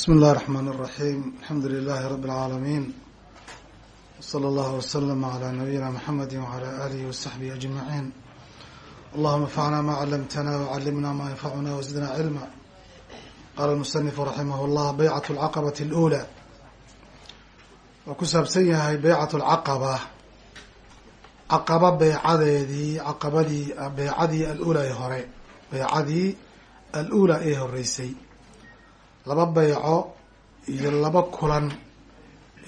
بsم الlh الرحmن الرحيم الحمdu للh رب العاalمين وصلى الله وسلم على نبيinا محمد وعلى آله وصحبه أجمعين اللهma انfعna ma علمتna وعلمna ma ينfعna وزدna علما qال المصنف رحimه الlah bycة الcqبة الأولى waa ku saabsan yahay bycة الcqبة caqaba beycadeedii caqabadii beycadii alula ee hore beycadii al-ula ee horeysay laba beyco iyo laba kulan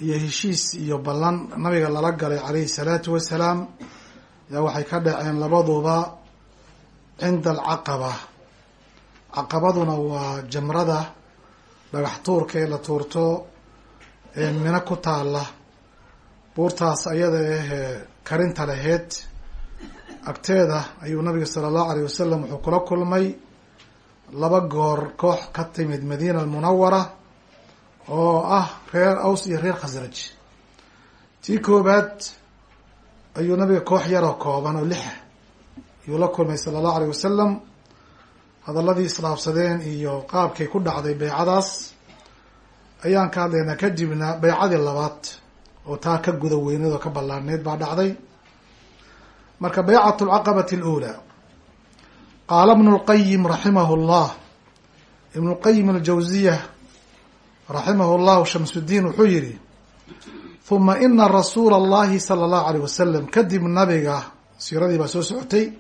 iyo heshiis iyo ballan nabiga lala galay calayhi salaatu wasalaam yaa waxay ka dhaceen labaduba cinda alcaqaba. Caqabaduna waa jamrada dhagax tuurka ee la tuurto ee mino ku taala buurtaas ayada ahee karinta laheyd agteeda ayuu nabiga sala allahu alayh wasalam wuxuu kula kulmay laba goor koox ka timid madiina almunawara oo ah reer aws iyo reer khasraj tii koobaad ayuu nabiga koox yaroo kooban oo lixa ayuu la kulmay sala allahu alayh wasalam hadaladii isdhaafsadeen iyo qaabkay ku dhacday beycadaas ayaan ka hadlaynaa kadibna beycadii labaad oo taa ka guda weyneed oo ka ballaarneyd baa dhacday. Marka beycat lcaqabati alula qaala ibnu lqayim raximah llah ibnu lqayim aljawziya raximah llahu shamsudiin wuxuu yihi huma ina rasuula allahi sala allahu alayh wasalam kadib nabiga siiradii baa soo socotay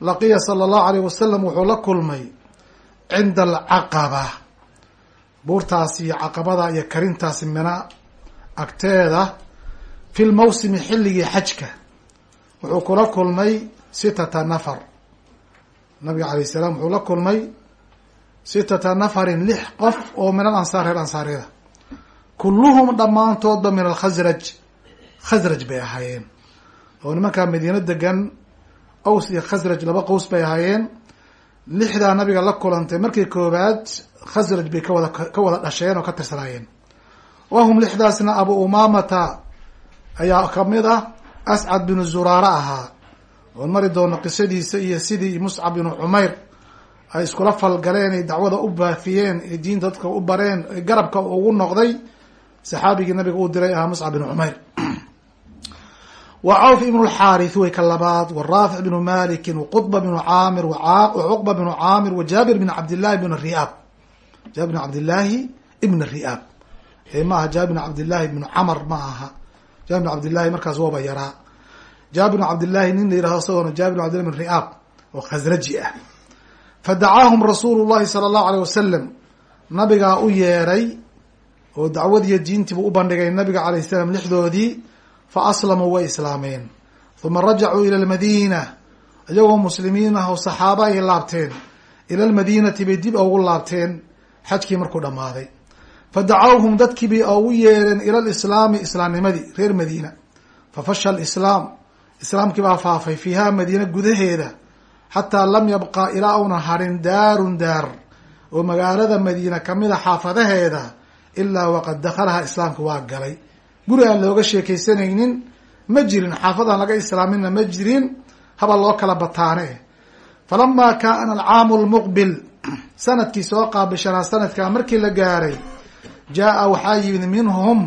laqiya sala allahu alayh wasalam wuxuu la kulmay cinda alcaqaba buurtaas iyo caqabada iyo karintaasi mina agteeda fi lmawsimi xilligii xajka wuxuu kula kulmay sitata nafar nabiga alayh salaam wuxuu la kulmay sitata nafarin lix qof oo min al ansaar reer ansaaryada kulluhum dhammaantoodba min alkhasraj khasraj bay ahaayeen. Oo nimankaa madiino degan aws iyo khasraj laba qows bay ahaayeen. Lixdaa nabiga la kulantay markii koobaad khasraj bay kawada ka wada dhasheen oo ka tirsanaayeen. Wahum lixdaasna abu umaamata ayaa ka mid ah ascad binu zuraara ahaa oon mari doono qisadiisa iyo sidii muscab binu cumayr ay iskula falgaleen ay dacwada u baafiyeen ee diinta dadka u bareen ee garabka ugu noqday saxaabigii nabiga uu diray ahaa muscab binu cumayr wa cawf ibnu lxaarith way ka labaad wa raafic binu malikin wa qudba binu caamir wa cuqba binu caamir wa jaabir bin cabdillahi bn riaab jaabir bin cabdillaahi ibn riaab ma aha jaabir bin cabdillahi bnu camar ma aha. Jaabir bin cabdillahi markaas waba yaraa jaabir bin cabdillahi nin la yihahdo isagoona jaabir bin cabdillahi bin riaab oo khasraji ah. Fadacaahum rasuulu llahi sala allahu alayh wasalam nabigaa u yeeray oo dacwadiiyo diintiibuu u bandhigay nabiga alayh salam lixdoodii fa aslamuu way islaameen. Huma rajacuu ila lmadiina iyagoo muslimiin ah oo saxaaba ay laabteen. Ila lmadiinati bay dib ugu laabteen xajkii markuu dhammaaday. Fadacawhum dadkii bay ugu yeereen ila lislaami islaamnimadii reer madiina. Fafasha alislaam islaamkii baa faafay fiiha madiina gudaheeda xataa lam yabqa ilaa una harin daarun daar oo magaalada madiina kamida xaafadaheeda ilaa waqad dakhalaha islaamka waa galay. Guri aan looga sheekaysanaynin ma jirin xaafadaan laga islaaminna ma jirin haba loo kala bataane. Falama kaana alcaamu lmuqbil sannadkii soo qaabishanaa sanadkaa markii la gaaray jaa-a waxaa yimid minhum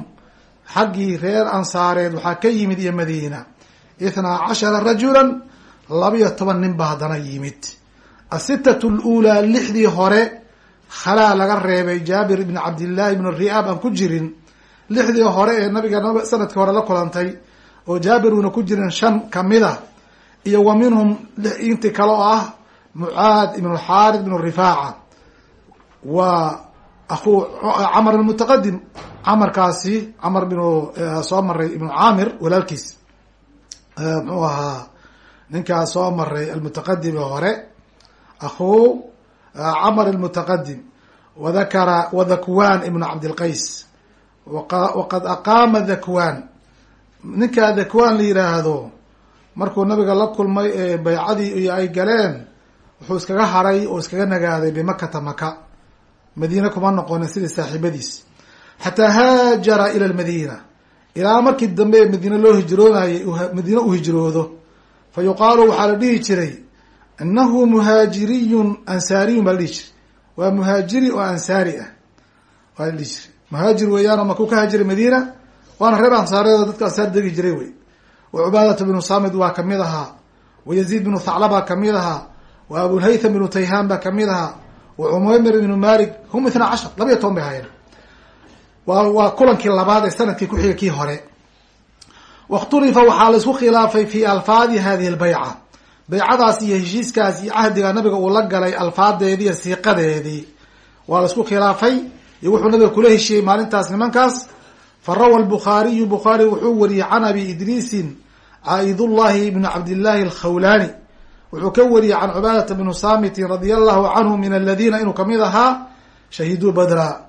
xaggii reer ansaareed waxaa ka yimid iyo madiina ithnaa cashara rajulan labiyo toban nin ba haddana yimid asitatu luulaa lixdii hore khalaa laga reebay jaabir ibni cabdillahi ibn riaab aan ku jirin lixdii hore ee nabiga sannadkii hore la kulantay oo jaabir uuna ku jirin shan kamida iyo wa minhum inti kale oo ah mucaad ibn xaarid ibn rifaaca waa akuu camar ibn mutaqadim camarkaasi camar binu soo maray ibnu caamir walaalkiis muxuu ahaa ninkaa soo maray almutaqadim ee hore akuu camar almutaqadim wadakara wadakwan ibnu cabdilqays. Waqad aqaama dakwan. Ninkaa dakwan la yihaahdo markuu nabiga la kulmay ee baycadii iyo ay galeen wuxuu iskaga haray oo iskaga nagaaday bimakata maka madiine kuma noqonin sidii saaxiibadiis. Xataa haajara ila lmadiina ilaa markii dambe ee madiine loo hijroonayay madiine u hijroodo fa yuqaalu waxaa la dhihi jiray inahu muhaajiriyun ansaariyun baa la dhihi jiray. Waa muhaajiri oo ansaari ah waa la dhihi jiray. Muhaajir weeyaan oo makuu ka haajiray madiina? Waana reer ansaareed oo dadka ansaar degi jiray wey. Wa cubaadata binu samid waa ka mid ahaa wa yaziid binu thaclaba ka mid ahaa wa abulhaytham binu tayhaan baa ka mid ahaa wa cumaymir bnu malik hum itna cashar laba iyo toban bay ahaayeen. wa waa kulankii labaad ee sannadkii kuxiga kii hore. Wakhtulifa waxaa la isku khilaafay fi alfaadi hadihi lbayca baycadaas iyo heshiiskaas iyo cahdiga nabiga uu la galay alfaadeedii iyo siiqadeedii. Waa la isku khilaafay iyo wuxuu nabiga kula heshiiyey maalintaas nimankaas. Fa rawa lbukhaariyu bukhaari wuxuu wariyey can abi idriisin caa'idullahi bni cabdillahi alkhawlaani. Wuxuu ka wariyey can cubaadata bnu samitin radia allahu canhu min aladiina inuu ka mid ahaa shahiduu badra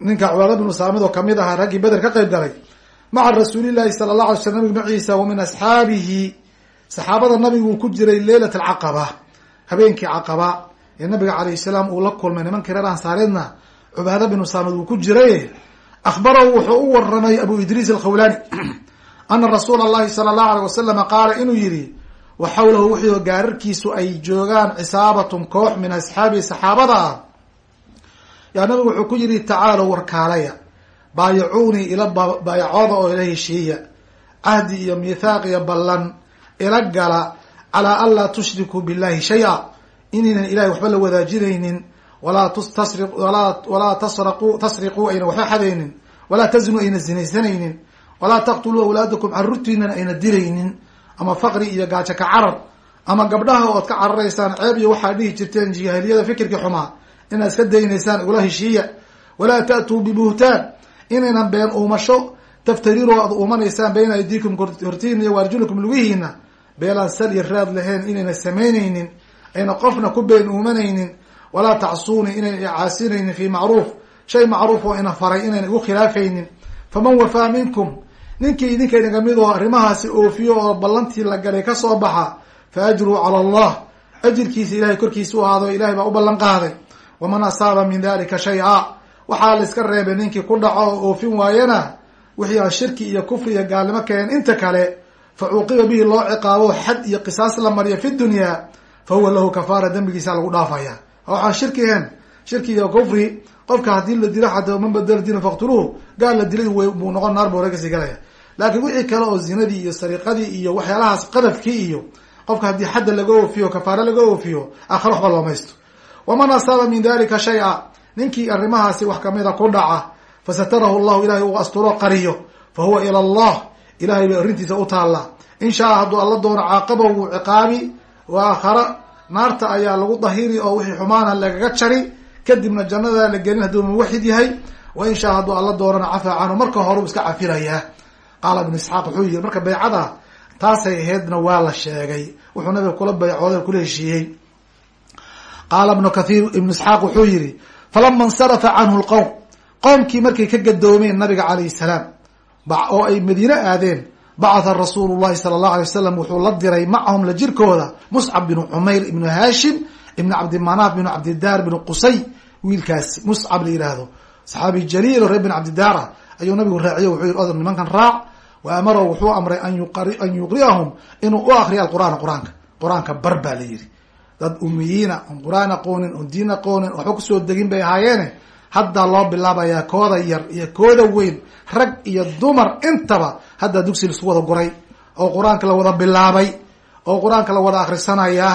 ninka cubaada bnu saamid oo ka mid ahaa raggii beder ka qayb galay maca rasuulillahi sala allah alay sl nabig maciisa wa min asxaabihi saxaabada nabigu ku jiray leylat alcaqaba habeenkii caqaba ee nabiga calayh salaam uu la kulmay nimankii reer ansaareedna cubaada binu saamid uu ku jiray akhbarahu wuxuu u waramay abu idriis alkhawlaani ana rasuula allahi sala allahu alay wasalama qaala inuu yihi wa xawlahu wixii gaararkiisu ay joogaan cisaabatun koox min asxaabihi saxaabada yaa nabigu wuxuu ku yihi tacaalow warkaalaya baayacuunii ila baayacooda oo ila heshiiya cahdi iyo mithaaq iyo ballan ila gala calaa an laa tushrikuu billahi shay-a. Inaynan ilahay waxba la wadaajinaynin walaa tasri walaa tasraqu tasriquu ayna waxba xadaynin walaa taznuu ayna zinaysanaynin walaa taqtuluu awlaadakum carruurtiinan ayna dilaynin ama faqri iyo gaajo ka carar ama gabdhaha ood ka cararaysaan ceeb iyo waxaa dhihi jirteen jaahiliyada fikirkii xumaa inaad iska daynaysaan igula heshiiya. Walaa ta'tuu bibuhtaan inaynan been uumasho taftariroo aad uumanaysaan bayna aydiikum hortiin iyo waarjulakum lugihiina beelaan sal iyo raad lahayn inayna samaynaynin ayna qofna ku been uumanaynin walaa tacsuuni inayna icaasinaynin fi macruuf. Shay macruuf oo ina faray inayna igu khilaafaynin. Faman wafaa minkum ninkii idinka inaga mid oo arrimahaasi oofiyo oo ballantii la galay ka soo baxa fa ajruu cala allah. Ajirkiisa ilahay korkiisa u ahaado ilahay baa u ballan qaaday waman asaaba min dalika shay-a. Waxaa la iska reebay ninkii ku dhaco oo oofin waayana wixii aan shirki iyo kufri iyo gaalnimo keen inta kale fa cuuqiba bihi loo ciqaabo xad iyo qisaas la mariya fi dunyaa fa huwa lahu kafaara dembigiisa lagu dhaafaya. Waxaan shirki ahayn shirki iyo kufri qofka haddii la dilo xataa man badala diina faktuluhu gaal la dilay buu noqon naar buu ka sii galaya. Laakiin wixii kale oo zinadii iyo sariqadii iyo waxyaalahaas qadafkii iyo qofka haddii xadda laga oofiyo kafaare laga oofiyo aakhare waxba loomaysto waman asaaba min dalika shay-a ninkii arrimahaasi wax kamida ku dhaca fasatarahu llahu ilahay uu asturo qariyo fa huwa ila allah ilahay bay arrintiisa u taallaa in shaa hadduu alla doono caaqaba wuu ciqaabi wa aakhara naarta ayaa lagu dahiri oo wixii xumaana lagaga jari kadibna jannada la gelin hadduu muwaxid yahay wa in shaa hadduu alla doonana cafaa canhu marka hore u iska cafinayaa qaala ibnu isxaaq wuxuu yihi marka baycada taasay aheydna waa la sheegay. Wuxuu nabiga kula baycooday kula heshiiyey qaala ibnu kathiir ibnu isxaaq wuxuu yihi falama insarafa canhu lqowm qowmkii markay ka gadoomeen nabiga calayhi salaam oo ay madiine aadeen bacatha rasuulu llahi sala allahu alay wasalam wuxuu la diray macahum la jirkooda muscab binu cumayr ibnu haashim ibnu cabdimanaaf binu cabdidaar binu qusay wiilkaasi muscab la yihahdo saxaabi jaliil oo reer bin cabdidaara ayuu nabigu raaciyo wuxuu yihi odor nimankan raac. Wa amarahu wuxuu amray an yuqri'ahum inuu u akriyo alqur'aana qur'aanka qur'aanka bar baa la yihi dad umiyiina on qur'aan aqoonin on diin aqoonin waxba ku soo degin bay ahaayeene haddaa loo bilaabayaa kooda yar iyo kooda weyn rag iyo dumar intaba haddaa dugsi la isku wada guray oo qur'aanka la wada bilaabay oo qur'aanka la wada akrisanayaa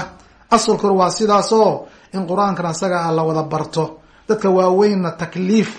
asalkor waa sidaasoo in qur'aankan asaga ah la wada barto. Dadka waaweynna takliif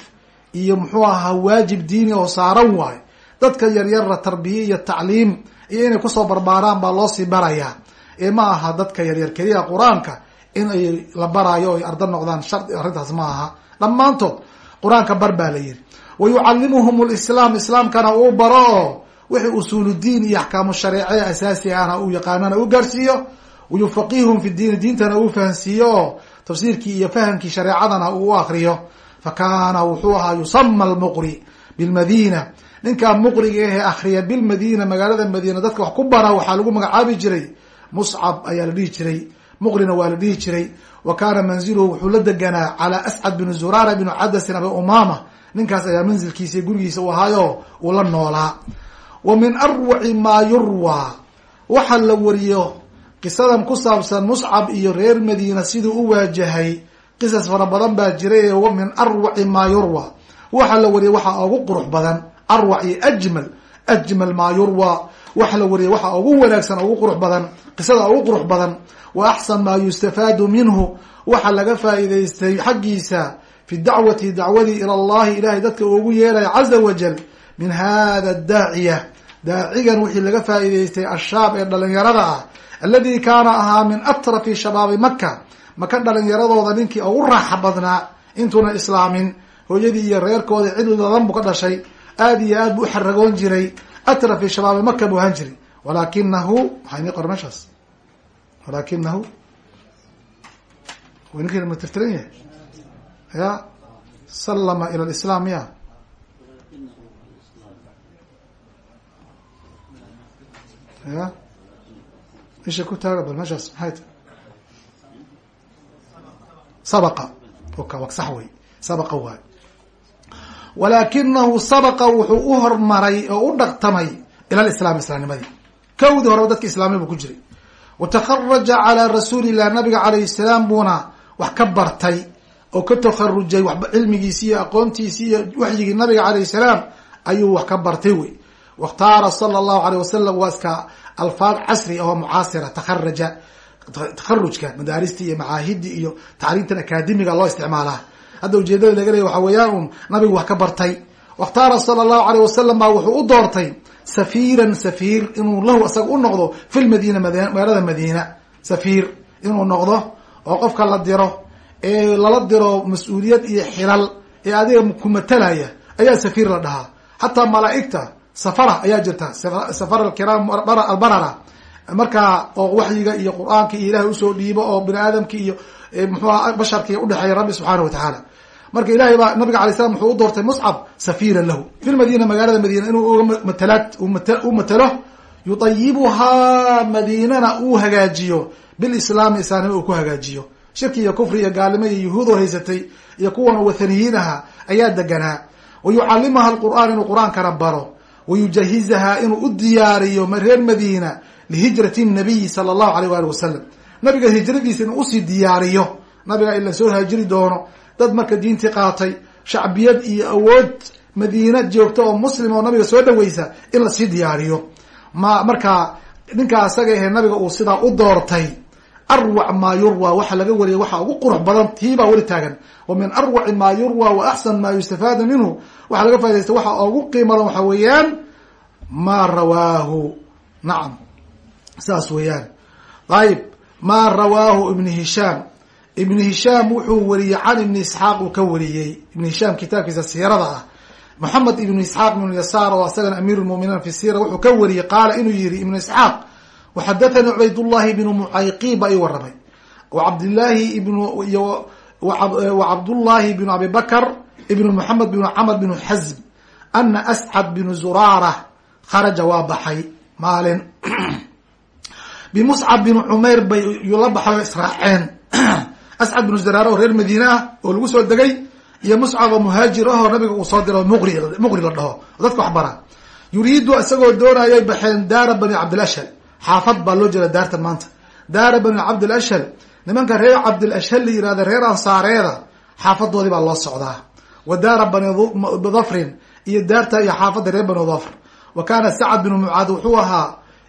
iyo muxuu ahaa waajib diini oo saaran waayo dadka yaryarna tarbiye iyo tacliim iyo inay ku soo barbaaraan baa loo sii barayaa ee ma aha dadka yaryar keliya qur'aanka in ay la baraayo o arda noqdaan shardi arrintaas ma aha. Dhammaantood qur'aanka bar baa la yihi wa yucallimuhum lislaam islaamkana uu baro. Oo wixii usuuludiin iyo axkaamu shareece asaasi ahna uu yaqaanana u gaarsiiyo. Wayufaqihum fi diini diintana uu fahansiiyo. Oo tafsiirkii iyo fahamkii shareecadana uu u akriyo fa kaana wuxuu ahaa yusama almuqri bilmadina ninkaa muqriga ahee akriya bilmadina magaalada madiina dadka wax ku bara waxaa lagu magacaabi jiray muscab ayaa la dhihi jiray muqrina waa la dhihi jiray. Wa kaana manziluhu wuxuu la deganaa calaa ascad binu zurara binu cadasin abi umama ninkaas ayaa manzilkiisa gurigiisa u ahaayo uu la noolaa. Wa min arwaci maa yurwaa waxa la wariyo qisadan ku saabsan muscab iyo reer madiina siduu u waajahay. Qisas fara badan baa jiray wa min arwaci maa yurwa waxa la wariyay waxaa ugu qurux badan. Arwac iyo ajmal ajmal maa yurwa waxa la wariyay waxaa ugu wanaagsan ugu qurux badan qisada ugu qurux badan wa axsan maa yustafaadu minhu waxa laga faa'iidaystay xaggiisa fi dacwati dacwadii ila allahi ilahay dadka ugu yeeraya caza wajal min hada daaciya daacigan wixii laga faa'iidaystay ashaab ee dhalinyarada ah aladi kaana ahaa min atrafi shabaabi maka maka dhalinyaradooda ninkii ugu raaxa badnaa intuuna islaamin hooyadii iyo reerkoodii cid dadan buu ka dhashay aad iyo aad buu u xaragoon jiray atrafi shabaabi maka buu ahaan jiray walakinahu maxay nii qor meeshaas walakinahu ninki ma tirtiran yahay ya sallama ila lislaam ya ya isha ku taaga bal meeshaas maxay ta sabaqa oka wa sax wey sabaqa waay walaakinahu sabaqa wuxuu u hormaray oo u dhaqtamay ila lislaam islaamnimadii kawdii horeba dadka islaamnima buu ku jiray. Watakaraja calaa rasuuli illah nabiga calayhi salaam buuna wax ka bartay oo ka takharujay waba cilmigiisi iyo aqoontiisi iyo waxyigii nabiga calayhi salaam ayuu wax ka bartay wey. Wakhtaara sala allahu aleyh wasalam waa iska alfaad casri oo mucaasira takharaja takharujka madaarista iyo macaahidii iyo tacliimtan akaademiga loo isticmaalaa hadda ujeedada laga leeya waxa weeyaan un nabigu wax ka bartay. Wakhtaara sala allahu aleyh wasalam baa wuxuu u doortay safiiran safiir inuu lahu isaga u noqdo fi lmadiina magaalada madiina. Safiir inuu noqdo oo qofka la diro ee lala diro mas'uuliyad iyo xilal ee adiga ku matalaya ayaa safiir la dhahaa. Xataa malaaigta safara ayaa jirta safar alkiraam albarara markaa oo waxyiga iyo qur'aanka iyo ilahay u soo dhiibo oo bini aadamki iyo muxuuha basharki udhexeeya rabbi subxaana wa marka ilahay baa nabiga alay slam wuxuu u doortay muscab safiiran lahu. Fi lmadiina magaalada madiina inuu matalaad u matalo yudayibuhaa madiinana uu hagaajiyo. Bilislaami islaamnimo uu ku hagaajiyo. Shirki iyo kufri iyo gaalnimo iyo yuhuud oo haysatay iyo kuwan wathaniyiin aha ayaa deganaa. Wa yucalimaha alqur'aan inuu qur'aankana baro. Wa yujahizaha inuu u diyaariyo reer madiina lihijrati nabiyi sala allahu aleyh waali wasalam nabiga hijradiisa inuu u sii diyaariyo. Nabiga in la soo haajiri doono. Dad marka diintii qaatay shacbiyad iyo awood madiina joogta oo muslim oo nabiga soo dhaweysa in la sii diyaariyo. Ma marka ninkaa asaga ahe nabiga uu sidaa u doortay arwac maa yurwa waxa laga wariyay waxa ugu qurux badan tiibaa weli taagan. Wa min arwaci maa yurwa wa axsan maa yustafaadu minhu waxaa laga faidaysta waxa ugu qiimadan waxa weeyaan maa rawaahu. Nacam saas weeyaan. Ayib maa rawaahu ibn hishaam. Ibn hishaam wuxuu wariyey can ibni isxaaq uu ka wariyey. Ibn hishaam kitaabkiisa siirada ah. Moxamed ibnu isxaaq ibnu yasaar oo asagana amiir lmuminiin fi sira wuxuu ka wariyey qaala inuu yihi ibnu isxaaq waxadathanii cubaydullahi ibnu mucayqiib baa ii waramay wacabdillaahi ibnu wacabdullahi ibnu abi bakr ibnu moxamed bnu camr bnu xazm ana ascad bnu zuraara kharaja waa baxay. Maalin bimuscab binu cumayr bay yuu la baxay oo israaceen ascad binu zuraara oo reer madiine ah oo lagu soo degay iyo muscab oo muhaajir ahoo nabiga uu soo diro muqri muqri la dhaho dadka wax bara yuriidu isagoo doonayay baxeen daara bani cabdilashal xaafad baa loo jeeda daartan maanta daara bani cabdilashal nimanka reer cabdilashal la yihahda reer ansaareeda xaafadoodii baa loo socdaa wa daara bani dafrin iyo daarta iyo xaafadda reer bani dafr wa kaana sacad binu mucaad wuxuu ahaa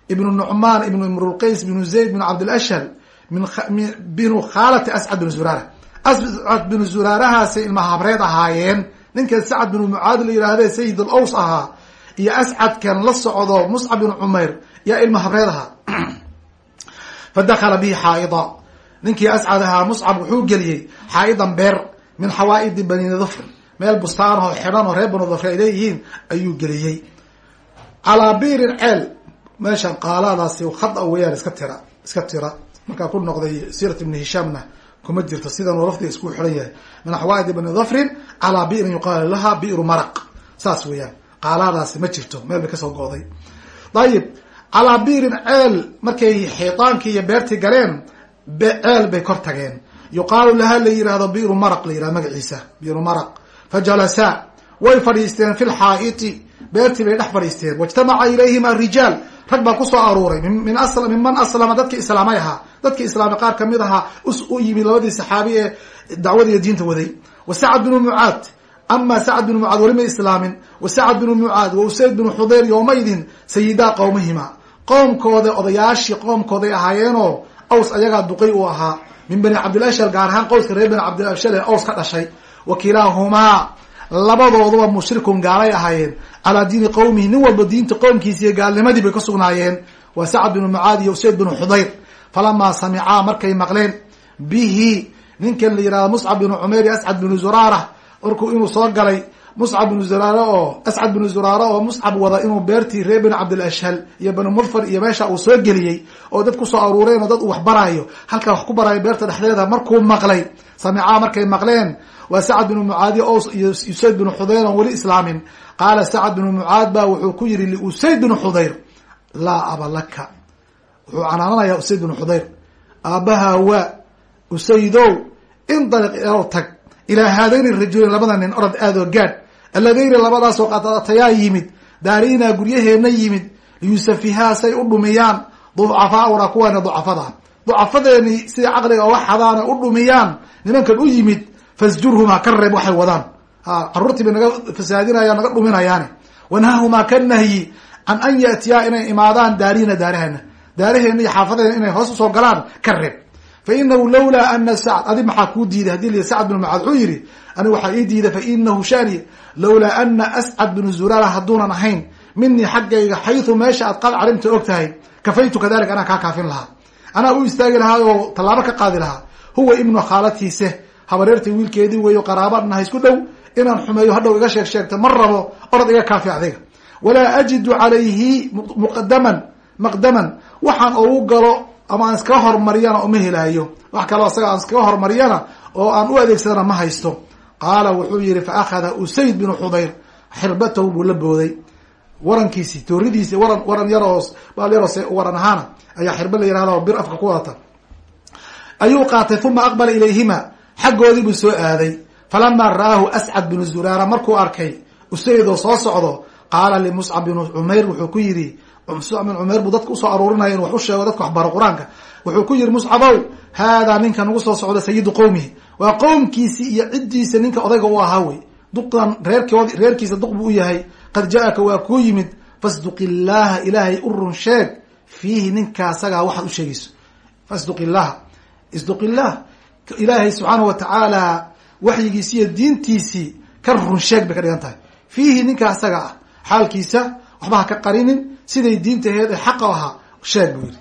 ibnu nucmaan ibnu imrulqays binu zayd binu cabdilashal min binu khaalati ascad binu zuraara ascad binu zuraarahaasay ilma habreed ahaayeen. Ninkan sacad binu mucaad la yihahde sayid al aws ahaa. Iyo ascadkan la socdo muscab binu cumayr yaa ilma habreed ahaa. Fa dakala bihi xaaida ninkii ascad ahaa muscab wuxuu geliyey xaaidan beer min xawaaidi bani dafr meel bustaan oo xidhan oo reer banu dafr ay leeyihiin ayuu geliyey. Calaa biirin ceel meeshan qaalaadaasi khada weeyaan iska tira iska tira. Markaa ku noqday siirat ibni hishaamna kuma jirto sidan oo lafdiga isku xiran yahay. Min xawaaidi bani dafrin calaa biirin yuqaalu laha bi'ru maraq. Saas weeyaan qaalaadaasi ma jirto meel bay ka soo go'day ayib calaa biirin ceel markay xiitaankii iyo beertii galeen ceel bay kor tageen. Yuqaalu laha la yihahdo bi'ru maraq la yihahdo magaciisa bi'ru maraq. Fajalasaa way fadhiisteen fi lxaa'iti beertii bay dhex fadhiisteen. Waijtamaca ilayhima rijaal rag baa ku soo aruuray. Min minman aslama dadkii islaamay ahaa. Dadkii islaamay qaar ka mid ahaa u yimid labadii saxaabi ee dacwada iyo diinta waday. Wa sacad binu mucaad. Ama sacd binu mucaad welima islaamin. Wa sacd binu mucaad wa usayd binu xudayr yowmaydin sayidaa qowmihima qoomkooda odayaashii qoomkooday ahaayeenoo aws ayagaa duqay uu ahaa. Min bani cabdilashal gaar ahaan qowska reer bani cabdilashal ee aws ka dhashay. Wa kilaahumaa labadooduba mushrikun gaalay ahaayeen. Calaa diini qowmihi nin walba diinta qoomkiisa iyo gaalnimadii bay ka sugnaayeen. Waa sacd binu mucaad iyo usayd binu xudayr. Falamaa samicaa markay maqleen bihi ninkan la yihahdo muscab binu cumayr iyo ascad binu zuraara markuu inuu soo galay muscab binu zuraare oo ascad binu zuraare oo muscab wada inuu beertii reer bani cabdilashhal iyo bani mudfar iyo meesha uu soo geliyey oo dad ku soo aruureen oo dad uu wax baraayo. Halkaa wax ku baraayo beerta dhexdeeda markuu maqlay. Samicaa markay maqleen waa sacad binu mucaadi o iyo usayd binu xudayr oon weli islaamin. Qaala sacad binu mucaad baa wuxuu ku yihi liusayd binu xudayr laa aba laka. Wuxuu canaananayaa usayd binu xudayr aabbaha waa usaydow indaliq eo tag ilaa haadayni rajulin labada nin orod aadoo gaadh alladayni labadaasoo qatayaa yimid daariinaa guryaheenna yimid liyusafihaa say u dhumiyaan ducafaa'una kuwaana ducafada. Ducafadeeni sida caqliga oga xadaana u dhumiyaan nimankan u yimid fasjurhumaa ka reeb waxay wadaan. Caruurtii bay naga fasaadinayaan naga dhuminayaane. Wanhahumaa ka nahyi can an yatiyaa inay imaadaan daariina daarahana daaraheena iyo xaafadeena inay hoos u soo galaan ka reeb. Fa inahu ana sacd adi maxaa kuu diiday? Hadii la sacd binu mucaad wuxuu yihi aniga waxaa ii diiday fa inahu shani lawlaa ana ascad binu zuraara hadduunan ahayn. Minii xaggayga xaytu meesha aad qad calimta og kafaytu kadalik anaa kaa kaafin lahaa. Anaa u istaagi lahaa oo tallaabo ka qaadi lahaa. Huwa ibnu khaalatiise habareertay wiilkeedii weeyo qaraaba naha isku dhow inaan xumeeyo hadhow iga sheeg sheegta ma rabo orod iga kaafi adiga. Walaa ajidu calayhi muqdaman maqdaman waxaan ugu galo ama aan iskaga hormariyana uma helaayo. Wax kaloo isaga aan iskaga hormariyana oo aan u adeegsadana ma haysto. Qaala wuxuu yihi fa akhada usayd binu xudayr xirbatahu buu la booday. Warankiisi tooridiisi waran waran yaroo baal yaroo se waran ahaana ayaa xirba la yihahda bir afka ku wadata ayuu qaatay uma aqbala ilayhima xaggoodii buu soo aaday. Falamaa ra'aahu ascad binu zuraara markuu arkay usayd oo soo socdo qaala limuscab binu cumayr wuxuu ku yidhi muscab bin cumayr buu dadka u soo aruurinaya in wax u sheego dadka waxbaro qur'aanka. Wuxuu ku yihi muscabow haadaa ninka nagu soo socda sayidu qowmihi waa qowmkiisi iyo ciddiisa ninka odayga u ahaa wey. Duqdan reerkood reerkiisa duq buu u yahay. Qad ja-aka waa kuu yimid. Fasduq illaaha ilaahay u run sheeg fiihi ninka asagaa waxaad u sheegayso. Fasduq illaha isduq illah ilaahay subxaanahu watacaala waxyigiisi iyo diintiisii ka run sheeg bay ka dhigan tahay. Fiihi ninka asaga ah xaalkiisa waxba ha ka qarinin siday diintaheed ee xaqa ahaa sheeg buu yihi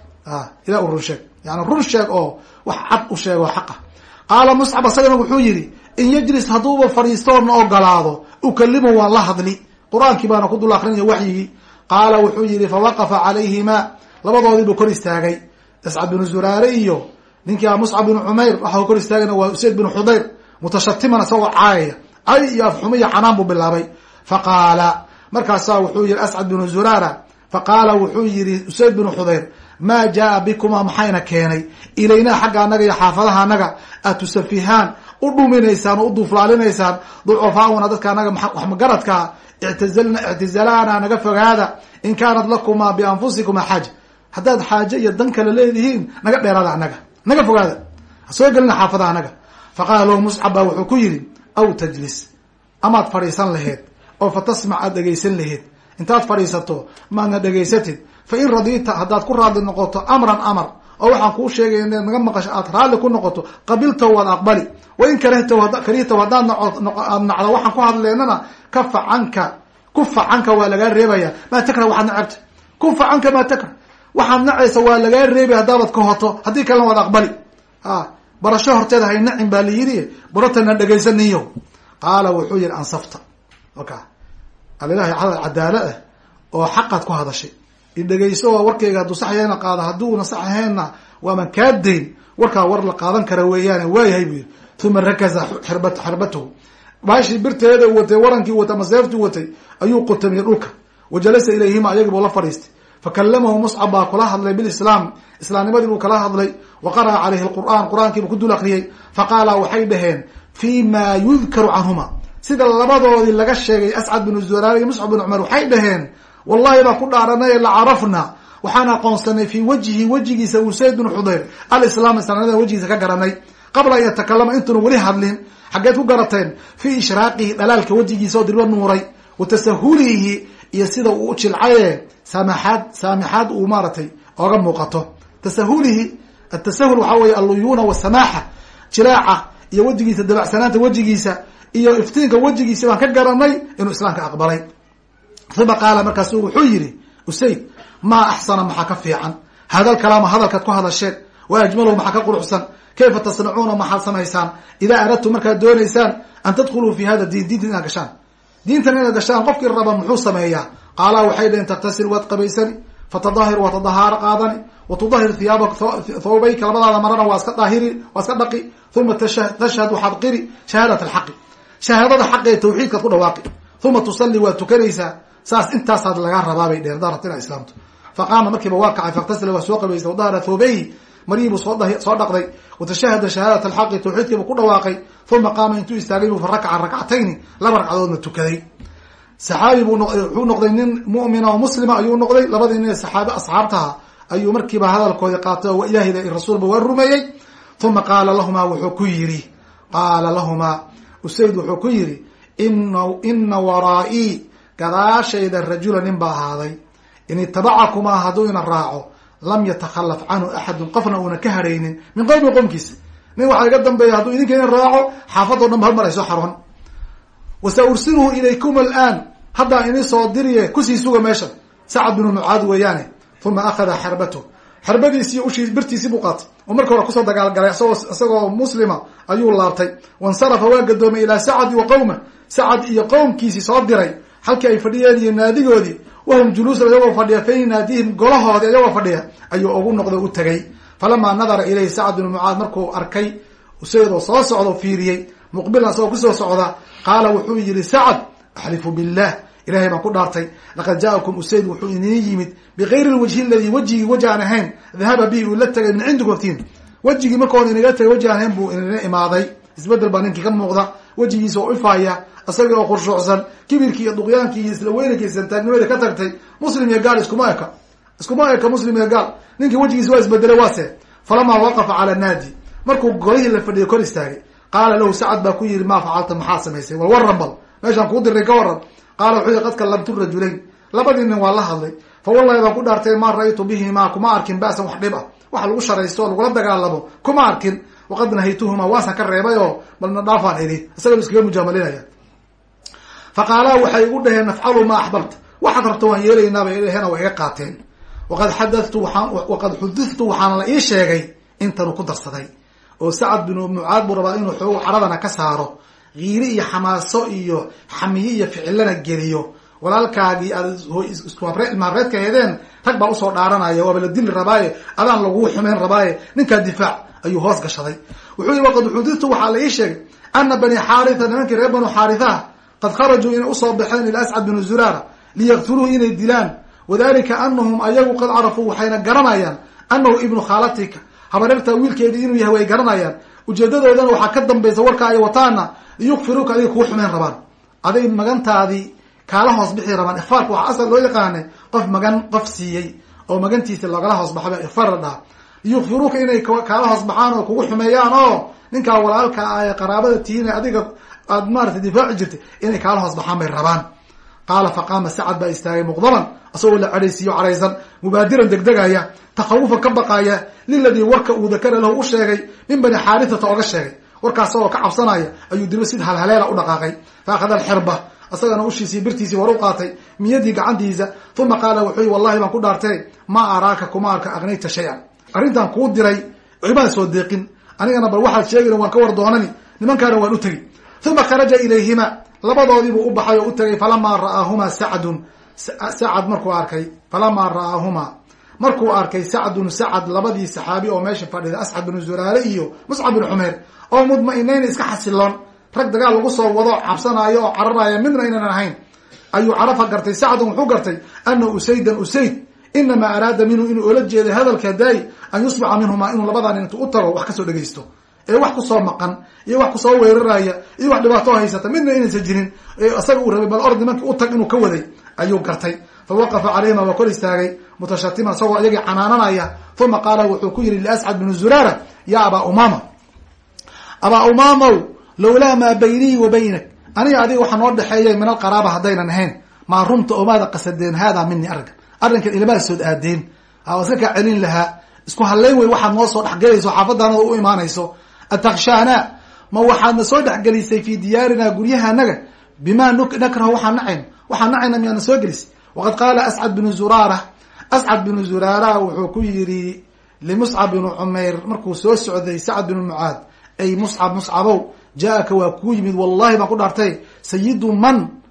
ilah u run sheeg. Yani run sheeg oo wax cad u sheeg oo xaqa. Qaala muscab asagana wuxuu yihi in yajlis hadduuba fadhiistoo na ogolaado ukalimu waan la hadli. Qur'aankii baana ku dul akrinaya waxyigii. Qaala wuxuu yihi fawaqafa calayhima. Labadoodiibuu kor istaagay. Ascad binu zuraare iyo ninkii a muscab binu cumayr waxa uu kor istaagayna waa usayd binu xudayr mutashatiman isagoo caayaya cay iyo afxumo iyo canaan buu bilaabay. Faqaala markaasaa wuxuu yihi ascad binu zuraara. Faqaala wuxuu yihi usayd binu xudayr maa jaa bikuma maxayna keenay? Ilaynaa xagga anaga iyo xaafadaha anaga atusafihaan? U dhuminaysaan oo u duuflaalinaysaan ducafaauna dadka anaga wax magaradkaa ictizalna ictizalaana naga fogaada in kaanat lakuma bianfusikumaa xaaja haddaad xaaje iyo dan kale leedihiin naga dheeraada anaga naga fogaada. Hasoo gelina xaafadaha anaga. Faqaala lahu muscab baa wuxuu ku yihi aw tajlis amaad fadhiisan laheed oo fa tasmac aad dhegaysan laheed. Intaad fadhiisato maadna dhegaysatid fa in radiita haddaad ku raadli noqoto amran amar oo waxaan kuu sheegay inaad naga maqasho aad raalli ku noqoto qabiltahu waad aqbali. Wain karihtahu karihtahu haddaad aad nacdo waxaan ku hadleynana kafa canka kufa canka waa lagaa reebaya maa takrah waxaad nacabta kufa canka maa takrah waxaad nacaysa waa lagaa reebi haddaabad kahoto haddii kalena waad aqbali. A barasho horteeda hay nacin baa layidhi baratana dhegaysaniyo qaala wuxuu yihi ansafta. Oka alilahi cadaala ah oo xaqaad ku hadashay. Idhegayso oo warkayga hadduu sax yahayna qaada hadduuna sax ahaynna waaman kaa dayn warkaa war la qaadan kara weeyaane waayahay buu yihi uma rakaza xirba xarbatahu baashii birteeda watay warankii watay ama seeftii watay ayuu qotamiyey dhulka. Wa jalasa ilayhima ayagii buu la fadhiistay fakalamahu muscab baa kula hadlay bilislaam islaamnimadii buu kala hadlay wa qara'a calayhi lqur'aan qur'aankiibuu ku dul akriyey faqaala waxay dhaheen fi ma yudkaru canhuma sida labadoodii laga sheegay ascad binu zuraar iyo muscab bin cumar waxay dhaheen wallahi baan ku dhaaranay lacarafna waxaan aqoonsanay fii wajhi wejigiisa usayd bin xudayr alislaam islaamnimada wejigiisa ka garanay qabla an yatakalama intuuna weli hadlin xaggeed ku garateen fii ishraaqihi dhalaalka wejigiisa oo dirba nuuray wa tasahulihi iyo sida uu u jilcaye saamaxaad saamixaad uu maaratay oga muuqato. Tasahulihi atasahul waxaa weye alluyuuna wasamaaxa jilaaca iyo wejigiisa dabacsanaanta wejigiisa iyo iftiinka wejigiisa baan ka garanay inuu islaamka aqbalay. Uma qaala markaasu wuxuu yihi usayd maa axsana maxaa ka fiican? Hadal kalaama hadalkaad ku hadasheen wa ajmalahu maxaa ka quruxsan? Kayfa tasnacuuna maxaad samaysaan idaa aradtum markaad doonaysaan an tadkhuluu fi hada diin diintan inaad gashaan diintan inaad gashaan qofkii raba muxuu sameeyaa? Qaala waxay dhaheen taktasil waad qabaysani fatadahir waa tadahaaro qaadani wa tudahir hiyaaba thawbayka labadaada marana waa iska daahiri waa iska dhaqi uma tashhad waxaad qiri shahaadat alxaqi. Shahaadada xaqi ee tawxiidkaad ku dhawaaqi. Uma tusalli waad tukanaysaa saas intaasaad lagaa rabaabay dheheen darat inaa islaamto faqaama markiiba waa kacay faktasila waa soo qabaystay wadahara thawbayhi maryiibuu soo dhaqday. Watashahada shahaadat alxaqi tawxiidkiibu ku dhawaaqay. Uma qaama intuu istaagay buu fa rakaca rakcatayni laba ragcadoodna tukaday. Saxaabi buu noqday nin mu'mina oo muslima ayuu noqday. Labadii nin ee saxaabi asxaabtaha ayuu markiiba hadalkoodii qaatay oo ilaahida i rasuulba waa rumeeyey. Uma qaala lahumaa wuxuu ku yidhi qaala lahumaa usayd wuxuu ku yidhi ina waraa-ii gadaashayda rajula nin ba ahaaday. In itabacakumaa hadduu ina raaco lam yatakhalaf canhu axadun qofna uuna ka haraynin min qowmi qomkiisa nin waxaa iga dambeeya hadduu idinka idin raaco xaafadoo dhan ba hal mar xaroon wasa ursiluhu ilaykum alaan haddaan ini soo diriye ku sii suga meesha sacad binu mucaad weeyaane uma akhada xarbatu xarbadiisii ushii birtiisii buu qaatay. Oo marka hore ku soo dagaalgalay isagoo isagoo muslima ayuu laabtay wansarafa waa gadoomay ilaa sacadi wa qowma sacad iyo qowmkiisii soo diray halkii ay fadhiyeen iyo naadigoodii wahum juluusan iyagoo fadhiya fay naadihim golahoodi iyagoo fadhiya ayuu ugu noqdo u tegay falamaa nadara ilayhi sacad binu mucaad markuu arkay usaydoo soo socda fiiriyey muqbilan isagoo ku soo socda qaala wuxuu yihi sacad axlifu billah ilahay baan ku dhaartay laqad jaakum usayd wuxuu idin yimid bigayri lwajhi aladii wejigii weji aan ahayn dahaba bihi uu la tegay min cindiku waftiin wejigii markoon inaga tegay weji aan ahayn buu inina imaaday isbeddel baa ninkii ka muuqda wejigiisa oo ifaaya isagii oo qurshuucsan kibirkii iyo duqyaankii iyo isla weynankii santaagnimadii ka tagtay muslim iyo gaal iskuma eka iskuma eka muslim iyo gaal. Ninkii wejigiisa waa isbedelay waase falamaa waqafa cala naadi. Markuu golihii la fadhiyay kor istaagay. Qaala lahu sacad baa ku yihi maa facalta maxaa samaysay? Wal waran bal. Meeshaan kuu diray ka waran qaala wuxuu yihi qad kallamtu rajulayn. Labadii nin waa la hadlay. Fa wallahi baan ku dhaartay maa ra-ytu bihimaa kuma arkin ba'san wax dhib ah. Waxa lagu sharaysto oo lagula dagaalamo. Kuma arkin waqad nahaytuhumaa waasan ka reebay oo balna dhaafaan idhi isagaba iskaga mujaamalinaya faqaalaa waxay igu dhaheen nafcalu maa axbabta waxaad rabta waan yeelaynaabay dhaheen waa iga qaateen waqad xadatu waaan waqad xudithtu waxaana la ii sheegay intanuu ku darsaday oo sacad binu mucaad buu rabaa inuu xoogu caradana ka saaro kiiri iyo xamaaso iyo xamiye iyo ficilana geliyo walaalkaagii aad ismaareedka heedeen rag baa u soo dhaaranaya waaba la dili rabaaye adaan laguu xumeyn rabaaye ninkaa difaac ayuu hoos gashaday. Wuxuu yihi waqad xudithtu waxaa la ii sheegay ana bani xaaritha nimankii reer banu xaarithaha qad kharajuu inay u soo baxeen ila ascad binu zuraara liyaktuluuhu inay dilaan. Wadalika anahum ayagu qad carafuu waxayna garanayaan anahu ibnu khaalatika. Habareerta wiilkeedii inuu yahay way garanayaan. Ujeedadoodana waxaa ka dambaysa warka ay wataana liyukfiruuka adiga kuu xumeyn rabaan. Aday magantaadii kaala hoos bixi rabaan. Ikfaarka waxaa asal loo yaqaanay qof magan qof siiyey oo magantiisa loogala hoos baxaba ikfaar la dhaha liyukfiruuka inay kaala hoos baxaan oo kugu xumeeyaan oo ninkaa walaalka ah ee qaraabada tihiin adiga aad maarata difaaci jirtay inay kaala hoos baxaan bay rabaan. Qaala faqaama sacad baa istaagay muqdaban asagoo la cadhaysiiyo cadhaysan mubaadiran degdegaya takhawufan ka baqaya liladii warka uu dakara lahu u sheegay min bani xaaritata oga sheegay. Warkaas oo ka cabsanaya ayuu dilo sid halhaleela u dhaqaaqay. Fa akhada alxirba asagana ushiisii birtiisii war u qaatay miyadii gacantiisa uma qaala wuxuu yi wallahi baan ku dhaartay maa araaka kuma arka aknayta shay-an arrintan kuu diray imaan soo deeqin. Anigana bal waxaad sheegina waan ka war doonani. Nimankaana waan u tegi. Uma kharaja ilayhima. Labadoodiibuu u baxay oo u tegay falamaa ra'aahumaa sacdun. Sacad markuu arkay. Falamaa ra'aahumaa markuu arkay sacdun sacad. Labadii saxaabi oo meesha fadhida ascad binu zuraale iyo muscab bin xumeer oo mudma-inayna iska xasiloon. Rag dagaal lagu soo wado cabsanaayo oo cararaya midna aynan ahayn. Ayuu carafa gartay. Sacdun wuxuu gartay ana usaydan usayd inamaa araada minhu inuu ola jeeday hadalka daay an yusbica minhumaa inuu labadan intu u tago wax ka soo dhegaysto ee wax ku soo maqan iyo wax ku soo weeraraya iyo wax dhibaato haysata midna inaysan jirin isaga uu rabay bal ord nimankii u tag inuu ka waday ayuu gartay fa waqafa calayhima waa kor istaagay mutashatiman isagoo iyagii canaananaya uma qaala wuxuu ku yihi liascad binu zuraara ya abaa umama abaa umamow lowlaa maa baynii wa baynak aniga adiga waxaa noo dhexeeya min alqaraaba haddaynan ahayn maa rumta oomaada qasadeen haadaa mini arrinkan arrinkan ilmaha sood aadeen. Waa iska kaa celin lahaa isku hadlayn wey waxaad noo soo dhexgelayso xaafadaanada u imaanayso. Atakshaana ma waxaadna soo dhexgelisay fi diyaarina guryahaanaga bima nakrahu waxaan nacayn waxaan nacayna miyaadna soo gelisay waqad qaala ascad binu zuraara. Ascad binu zuraara wuxuu ku yidhi limuscab binu cumayr markuu soo socday sacad binu mucaad ay muscab muscabow jaa-aka waa kuu yimid wallahi baan ku dhaartay. Sayidu man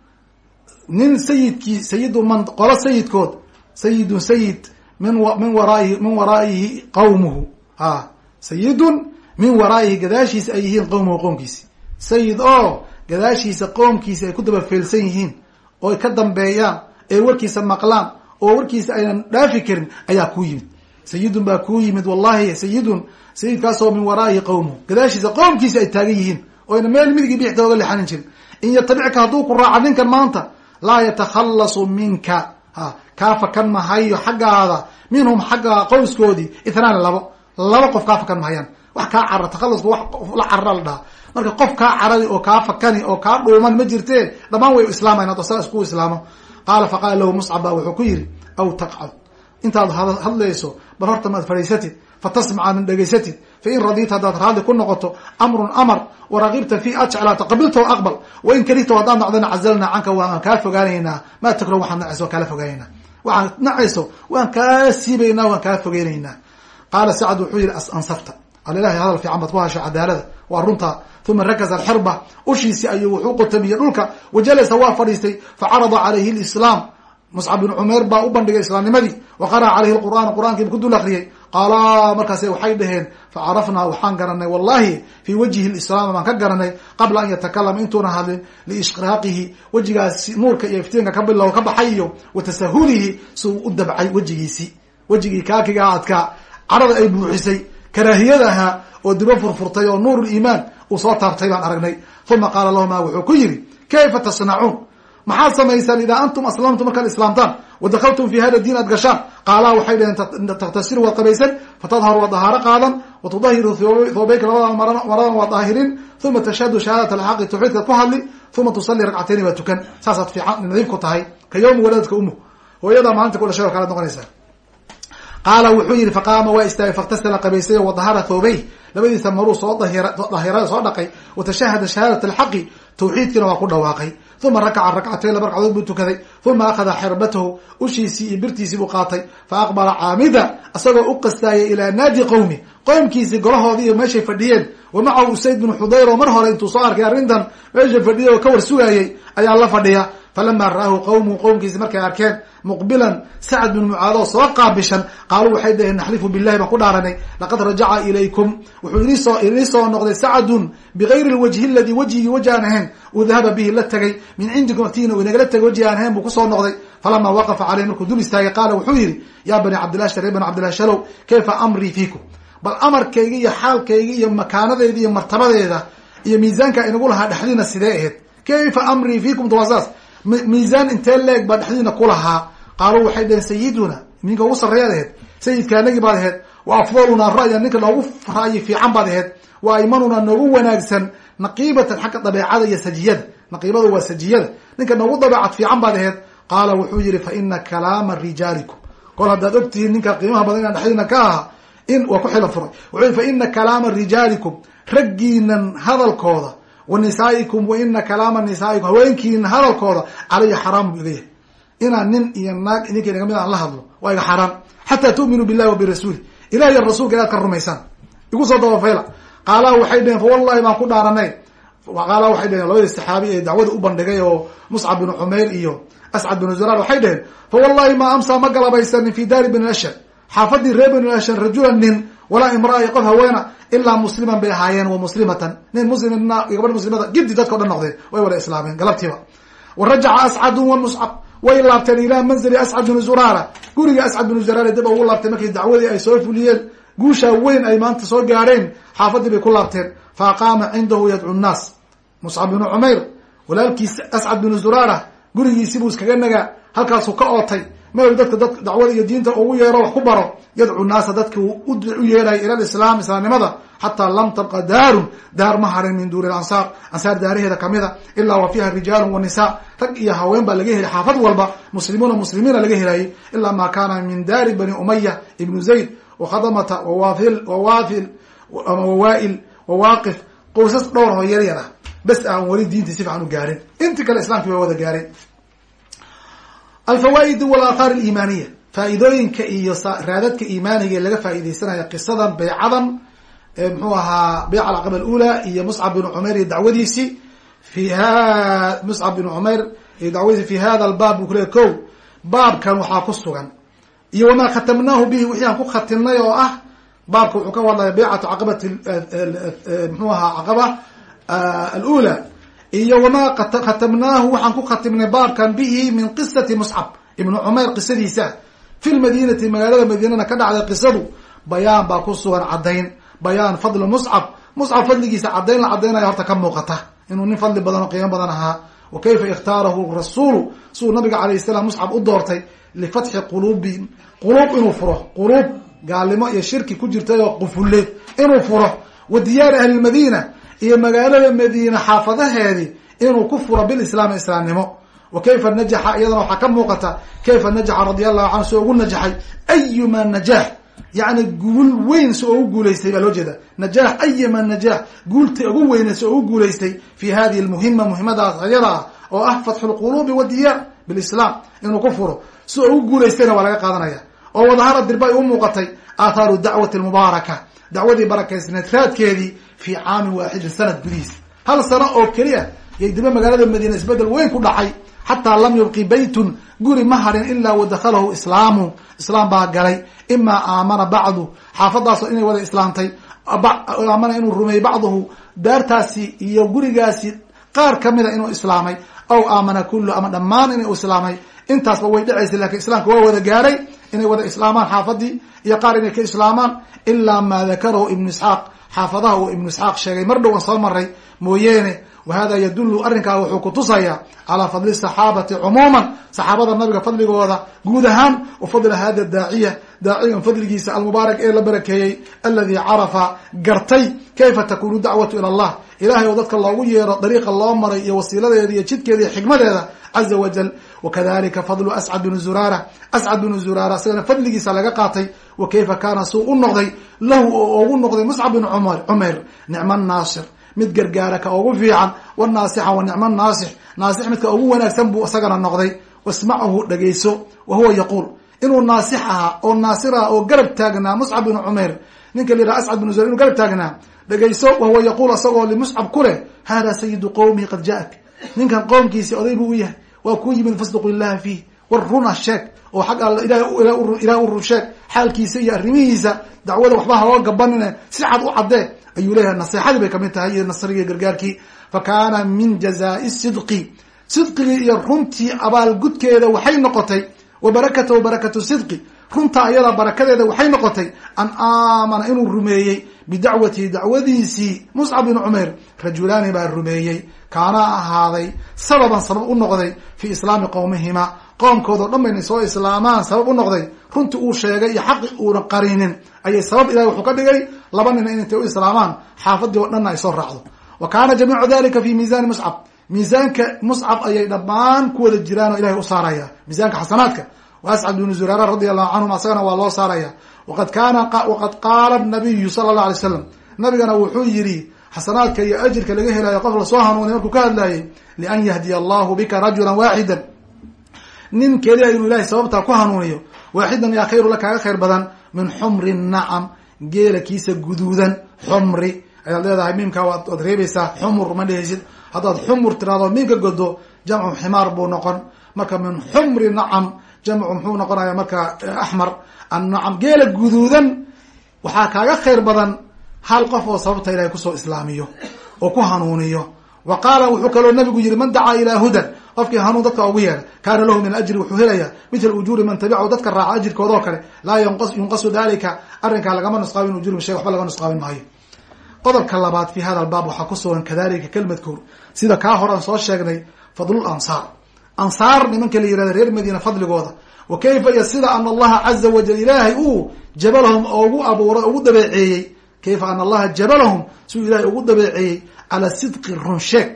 nin sayidkii sayidu man qolo sayidkood sayidun sayid min min waraayihi min waraa'ihi qawmuhu. A sayidun min waraa'ihi gadaashiisa ay yihiin qowmuhu qoomkiisi sayid oo gadaashiisa qoomkiisa ay ku daba feelsan yihiin oo ay ka dambeeyaan ee warkiisa maqlaan oo warkiisa aynan dhaafi karin ayaa kuu yimid. Sayidun baa kuu yimid wallahi sayidun sayidkaasoo min waraa'ihi qowmuhu gadaashiisa qoomkiisa ay taagan yihiin oo ayna meel midigii bixta oga lexanin jirin. In yatabicka hadduu ku raaca ninkan maanta laa yatakhallasu minka ha kaa fakan mahayo xaggaada. Minhum xagga qowskoodii ithnaan labo. Laba qof kaa fakan mahayaan wax kaa cara takhalusku wax la carara la dhahaa marka qof kaa carari oo kaa fakani oo kaa dhuuman ma jirte dhammaan way islaamayn hadda saa isku islaamo. Qaala faqaala lahu muscab ba wuxuu ku yidhi aw taqcad intaad hadlayso bal horta maad fadhiisatid fatasmaca min dhegaysatid fain radita haddaad raadli ku noqoto amrun amar waraqibta fi aad jeclaato qabilta o aqbal wain karihta haddaad nacdana cazalnaa canka waan kaa fogaanaynaa maa takro waxaad nacayso waan kaala fogaanaynaa. Waxaad nacayso waan kaa siibaynaa waan kaa fogeynaynaa qaala sacad wuxuu yihi ansafta alilahi hadal fiican baad ku hasho cadaalada waa runta. Uma rakasa alxirba ushiisi ayuu wuxuu qotamiyey dhulka wajalasa waa fadhiistay facarada calayhi lislaam muscab bin cumeer baa u bandhigay islaamnimadii wa qara'a calayhi lqur'aan qur'aankiiba ku dul akriyay qaala markaase waxay dhaheen facarafnaa waxaan garanay wallahi fii wajhi lislaam baan ka garanay qabla an yatakalama intuuna hadlin liishqraaqihi wejigaas nuurka iyo iftiinka ka bilow ka baxay iyo wa tasahulihi suu u dabcay wejigiisi wejigii kaakiga adkaa carada ay buuxisay karaahiyadaha oo dibo furfurtay oo nuur liimaan uu soo taabtay baan aragnay. Uma qaala lahuma wuxuu ku yidhi kayfa tasnacuun maxaad samaysaan idaa antum aslamtum markaad islaamtaan wadakaltum fi hada diin aad gashaan? Qaalaa waxay dhaheen takhtasiru waad qabaysan fatadharu waad dahaaro qaadan watudahiru thoobayka labada maradan waa daahirin uma tashhadu shahaadat alxaqi tawxiidkaad ku hadli uma tusalli ragcatayni baa tukan. Saasaad fiican nadiif ku tahay. Ka yawmi waladadka umu hooyadaa maalinta ku dhashay oo noqonaysaa. Qaala wuxuu yihi faqaama waa istaagay faktasala qabaysay wadahara thoobey labadiisa maruu soo dahira soo dhaqay watashahada shahaadat alxaqi tawxiidkiina waa ku dhawaaqay uma rakaca rakcatayn laba ragcadood buu tukaday. Uma akhada xirbatahu ushiisii iyo birtiisii buu qaatay. Fa aqbala caamida isagoo u qastaayay ilaa naadi qowmi qoomkiisii golahoodii iyo meeshay fadhiyeen. Wa macahu usayd binu xudayr oo mar hore intuu soo arkay arrintan meesha fadhiyay oo ka war sugaayay ayaa la fadhiya. Falama ra'ahu qowmuhu qowmkiisi markay arkeen muqbilan sacad bin mucaadoo soo qaabishan qaaluu waxay dhaheen naxlifu billahi baan ku dhaaranay. Laqad rajaca ilaykum wuxuu inisoo inii soo noqday sacadun bigayri lwajhi aladi wajhigii waji aan ahayn uu dahaba bihi la tegay min cindikum agtiina uu inagala tegay waji aan ahayn buu ku soo noqday. Falama waqafa caleyh markuu dul istaagay qaala wuxuu yihi yaa bani cabdillahi reer bani cabdillahi shalow kayfa amrii fiikum bal amarkayga iyo xaalkayga iyo makaanadeeda iyo martabadeeda iyo miisaanka inagu lahaa dhexdiina sidee ahayd? Kayfa amrii fiikum tawaasaas miisaan intee leeg baa dhexdiina ku lahaa? Qaaluu waxay dhaheen sayiduna ninka ugu sarreeyaad aheyd sayidka anagii baad aheyd wa afdalunaa ra'yan ninka noogu ra'yi fiican baad aheyd wa aymanunaa noogu wanaagsan naqiibatan xagga dabeecada iyo sajiyada. Naqiibada waa sajiyada. Ninka noogu dabeecad fiican baad aheyd qaala wuxuu yihi fa ina kalaama rijaalikum. Kol haddaad ogtihiin ninka qiimaha badan inaan dhexdiina ka aha in waa ku xila furay. Wuxuu fa ina kalaama rijaalikum raggiinan hadalkooda wa nisaa'ikum wa ina kalaama nisaa'ikum haweenkiina hadalkooda calaya xaraam buu iga yahay. Inaan nin iyo naag idinka inaga mid aan la hadlo waa iga xaaraan xataa tu'minuu billahi wa birasuuli ilah iyo rasuulka inaad ka rumaysaan. Igu soo dabafayla qaalaha waxay dhaheen fa wallahi baan ku dhaaranay qaalaha waxay dhaheen labadii saxaabi ee dacwada u bandhigay oo muscab binu cumayr iyo ascad binu zuraar waxay dhaheen fa wallahi ma amsa ma galabaysanin fi daari bani ashar xaafadii reer bani ashar rajulan nin walaa imraa iyo qof haweena ilaa musliman bay ahaayeen wa muslimatan. Nin muslimna gabadh muslimada gibdi dadkao dhan noqdeen way wada islaameen galabtiiba. Wa rajaca ascadun wa muscab way laabteen ilaa manzili ascad binu zuraara guriga ascad binu zuraara dib ugu laabteen markii dacwadii ay soo fuliyeen guushaa weyn ay maanta soo gaadheen xaafadii bay ku laabteen. Fa aqaama cindahu yadcu nnaas. Muscab binu cumayr walaalkiis ascad binu zuraara gurigiisii buu iskaga nagaa halkaasuu ka ootay meel dadka dad dacwada iyo diinta ugu yeero wax ku baro yadcu naasa dadki u yeeraya ila lislaam islaamnimada xataa lam tabqa daarun daar ma harin min duuri ansaar ansaar daaraheeda kamida ilaa wa fiiha rijaalun wa rag iyo haween baa laga helay xaafad walba muslimuuna muslimiina laga helayay ilaa ma kana min daari bani umaya ibnu zayd wakhadamata wawafil wawafil wawaail wawaaqif qoysas dhowr oo yar yar ah bes aan weli diinta si fiican u gaarin. Inti kale islamkii ba wada gaareen alfawaaid walaathaar aliimaniya faa-idooyinka iyo raadadka iimaaniga ee laga faa'iideysanaya qisadan beycadan mxuu ahaa beyc alcaqaba alula iyo muscab bin cumayr iyo dacwadiisii fi ha muscab bin cumayr iyo dacwadiisi fi hada albaab buu kuleey ko baabkan waxaa ku sugan. Iyo wamaa khatamnaahu bihi wixii aan ku khatimnay oo ah baabka wuxuu ka wadlaya beycatu caqabati mxuu ahaa caqaba alula iyo wamaa khatamnaahu waxaan ku khatimnay baabkan bihi min qisati muscab ibnu cumayr qisadiisa fi lmadinati magaalada madiinana ka dhacday qisadu bayaan baa ku sugan caddayn. Bayaan fadli muscab muscab fadligiisa caddayn la caddaynaya horta ka muuqata. Inuu nin fadli badan oo qiimo badan ahaa. Wa kayfa ikhtaarahu rasuulu? Siuu nabiga calayh salaam muscab u doortay lifatxi quluubi quluub inuu furo. Quluub gaalnimo iyo shirki ku jirtay oo qufuleed inuu furo. Wa diyaari ahli lmadiina iyo magaalada madiina xaafadaheedii inuu ku furo bilislaami islaamnimo. Wa kayfa najaxa iyadana waxaa ka muuqata kayfa najaxa radia allahu canhu soo ugu najaxay. Ayuma najaax yacni guul weyn si ugu guulaystay baa loo jeeda. Najaax ayama najaax guulta ugu weyne si ugu guulaystay fi hadihi lmuhima muhimadaas ayada ah oo ah fatxu lquluubi wadiyaar bilislaam inuu ku furo. Si ugu guulaystayna waa laga qaadanaya. Oo wadahara dirba ay u muuqatay aathaaru dacwati lmubaaraka dacwadii barakaysneed raadkeedii fi caamin waaxidin sanad gudihiis hal sano oo keliya yay diba magaalada madiina isbeddel weyn ku dhacay xataa lam yubqi baytun guri ma harin ilaa wadakhalahu islaamu islaam baa galay imaa aamana bacdu xaafadaasoo inay wada islaamtay aamana inuu rumeeyey bacduhu daartaasi iyo gurigaasi qaar kamida inuu islaamay aw aamana kullu ama dhammaan inuu islaamay intaasba way dhacaysay laakiin islaamka waa wada gaaray inay wada islaamaan xaafadii iyo qaar inay ka islaamaan ilaa maa dakarahu ibnu isxaaq. Xaafadaha uu ibnu isxaaq sheegay mar dhowan soo maray mooyeene wahada yadulu arrinkaa wuxuu kutusayaa calaa fadli saxaabati cumuuman saxaabada nabiga fadligooda guud ahaan wa fadla hada daaciya daacigan fadligiisa almubaarak ee la barakeeyey aladi carafa gartay kayfa takunu dacwatu ila allah? Ilahay oo dadka loogu yeero dariiqa loo maray iyo wasiiladeeda iyo jidkeeda iyo xikmadeeda caza wajal wakadalika fadlu ascad bnu zuraara ascad bnu zuraara isagana fadligiisa laga qaatay wa kayfa kaana suu u noqday lahu oo ugu noqday muscab bn cumar cumayr nicma naasir mid gargaara ka ugu fiican wanaasixa wa nicma naasix naasix midka ugu wanaagsan buu isagana noqday wasmachu dhegayso wa huwa yaquul inuu naasix ahaa oo naasir ah oo garab taagnaa muscab bnu cumayr ninka la yidhaha ascad bnu zuraar inuu garab taagnaa dhegayso wahuwa yaquul isagoo limuscab ku leh hada sayidu qowmihi qad ja'ak ninkan qowmkiisi oday buu u yahay waa ku yimid fasduqu illaha fiih. War runa sheeg. Oo xag alla ilaah u run sheeg. Xaalkiisa iyo arrimihiisa dacwada waxba haloo gabanine. Si cad u caddee ayuu leeyahay naseexadii bay ka mid tahay iyo nasrigii gargaarkii. Fa kaana min jazaa'i sidqi. Sidqigii iyo runtii abaalgudkeeda waxay noqotay. Wa barakatahu barakatu sidqi. Runta ayada barakadeeda waxay noqotay an aamana inuu rumeeyey bidacwatihi dacwadiisii muscab bin cumayr rajulaani baa rumeeyey kaanaa ahaaday sababan sabab u noqday fi islaami qowmihima qoomkoodao dhan bayna soo islaamaan sabab u noqday runtii uu sheegay iyo xaqi uuna qarinin. Ayay sabab ilahi wuxuu ka dhigay laba nina in intay u islaamaan xaafadii oo dhanna ay soo raacdo. Wa kaana jamiicu dalika fi miisani muscab miisaanka muscab ayay dhammaan ku wada jiraan oo ilahay u saaraya. Miisaanka xasanaadka. Wa ascad bnu zuraara radi allahu canhum asagana waa loo saaraya. Waqad kaana waqad qaala nabiyu sala allah alay slam nabigana wuxuu yidhi xasanaadka iyo ajirka laga helayo qof la soo hanuunay markuu ka hadlayay lian yahdiya allahu bika rajula waaxidan. Nin keliya inuu ilahay sababtaa ku hanuuniyo waaxidan yaa khayru la kaaga khayr badan min xumri nacam geela kiisa guduudan xumri ayaad leedahay miimka waad reebaysaa xumur ma dhehaysid. Haddaad xumur tirahdo miimka godo jamcu ximaar buu noqon. Marka min xumri nacam jamcu muxuu noqonaya marka axmar annacam geela guduudan waxaa kaaga khayr badan hal qof oo sababta ilahay ku soo islaamiyo oo ku hanuuniyo. Wa qaala wuxuu kaloo nabigu yihi man dacaa ilaa hudan qofkii hanuun dadka ugu yeedha. Kaana lahu min ajri wuxuu helaya mithla ujuuri man tabicahu dadka raaca ajirkooda oo kale laa yunqasu dalika arrinkaa lagama nusqaabin ujurim shay waxba laga nusqaabin maayo. Qodobka labaad fi hada albaab waxaa ku sugan kadalika kelmadkoor sida kaa hor aan soo sheegnay fadlul ansaar. Ansaar nimanka la yihahda reer madiina fadligooda. Wa kayfa iyo sida ana allaha caza wajal ilaahay uu jabalahum ugu abuuray ugu dabeeceeyey kayfa ana allaha jabalahum siduu ilahay ugu dabeeceeyey cala sidqi runsheeg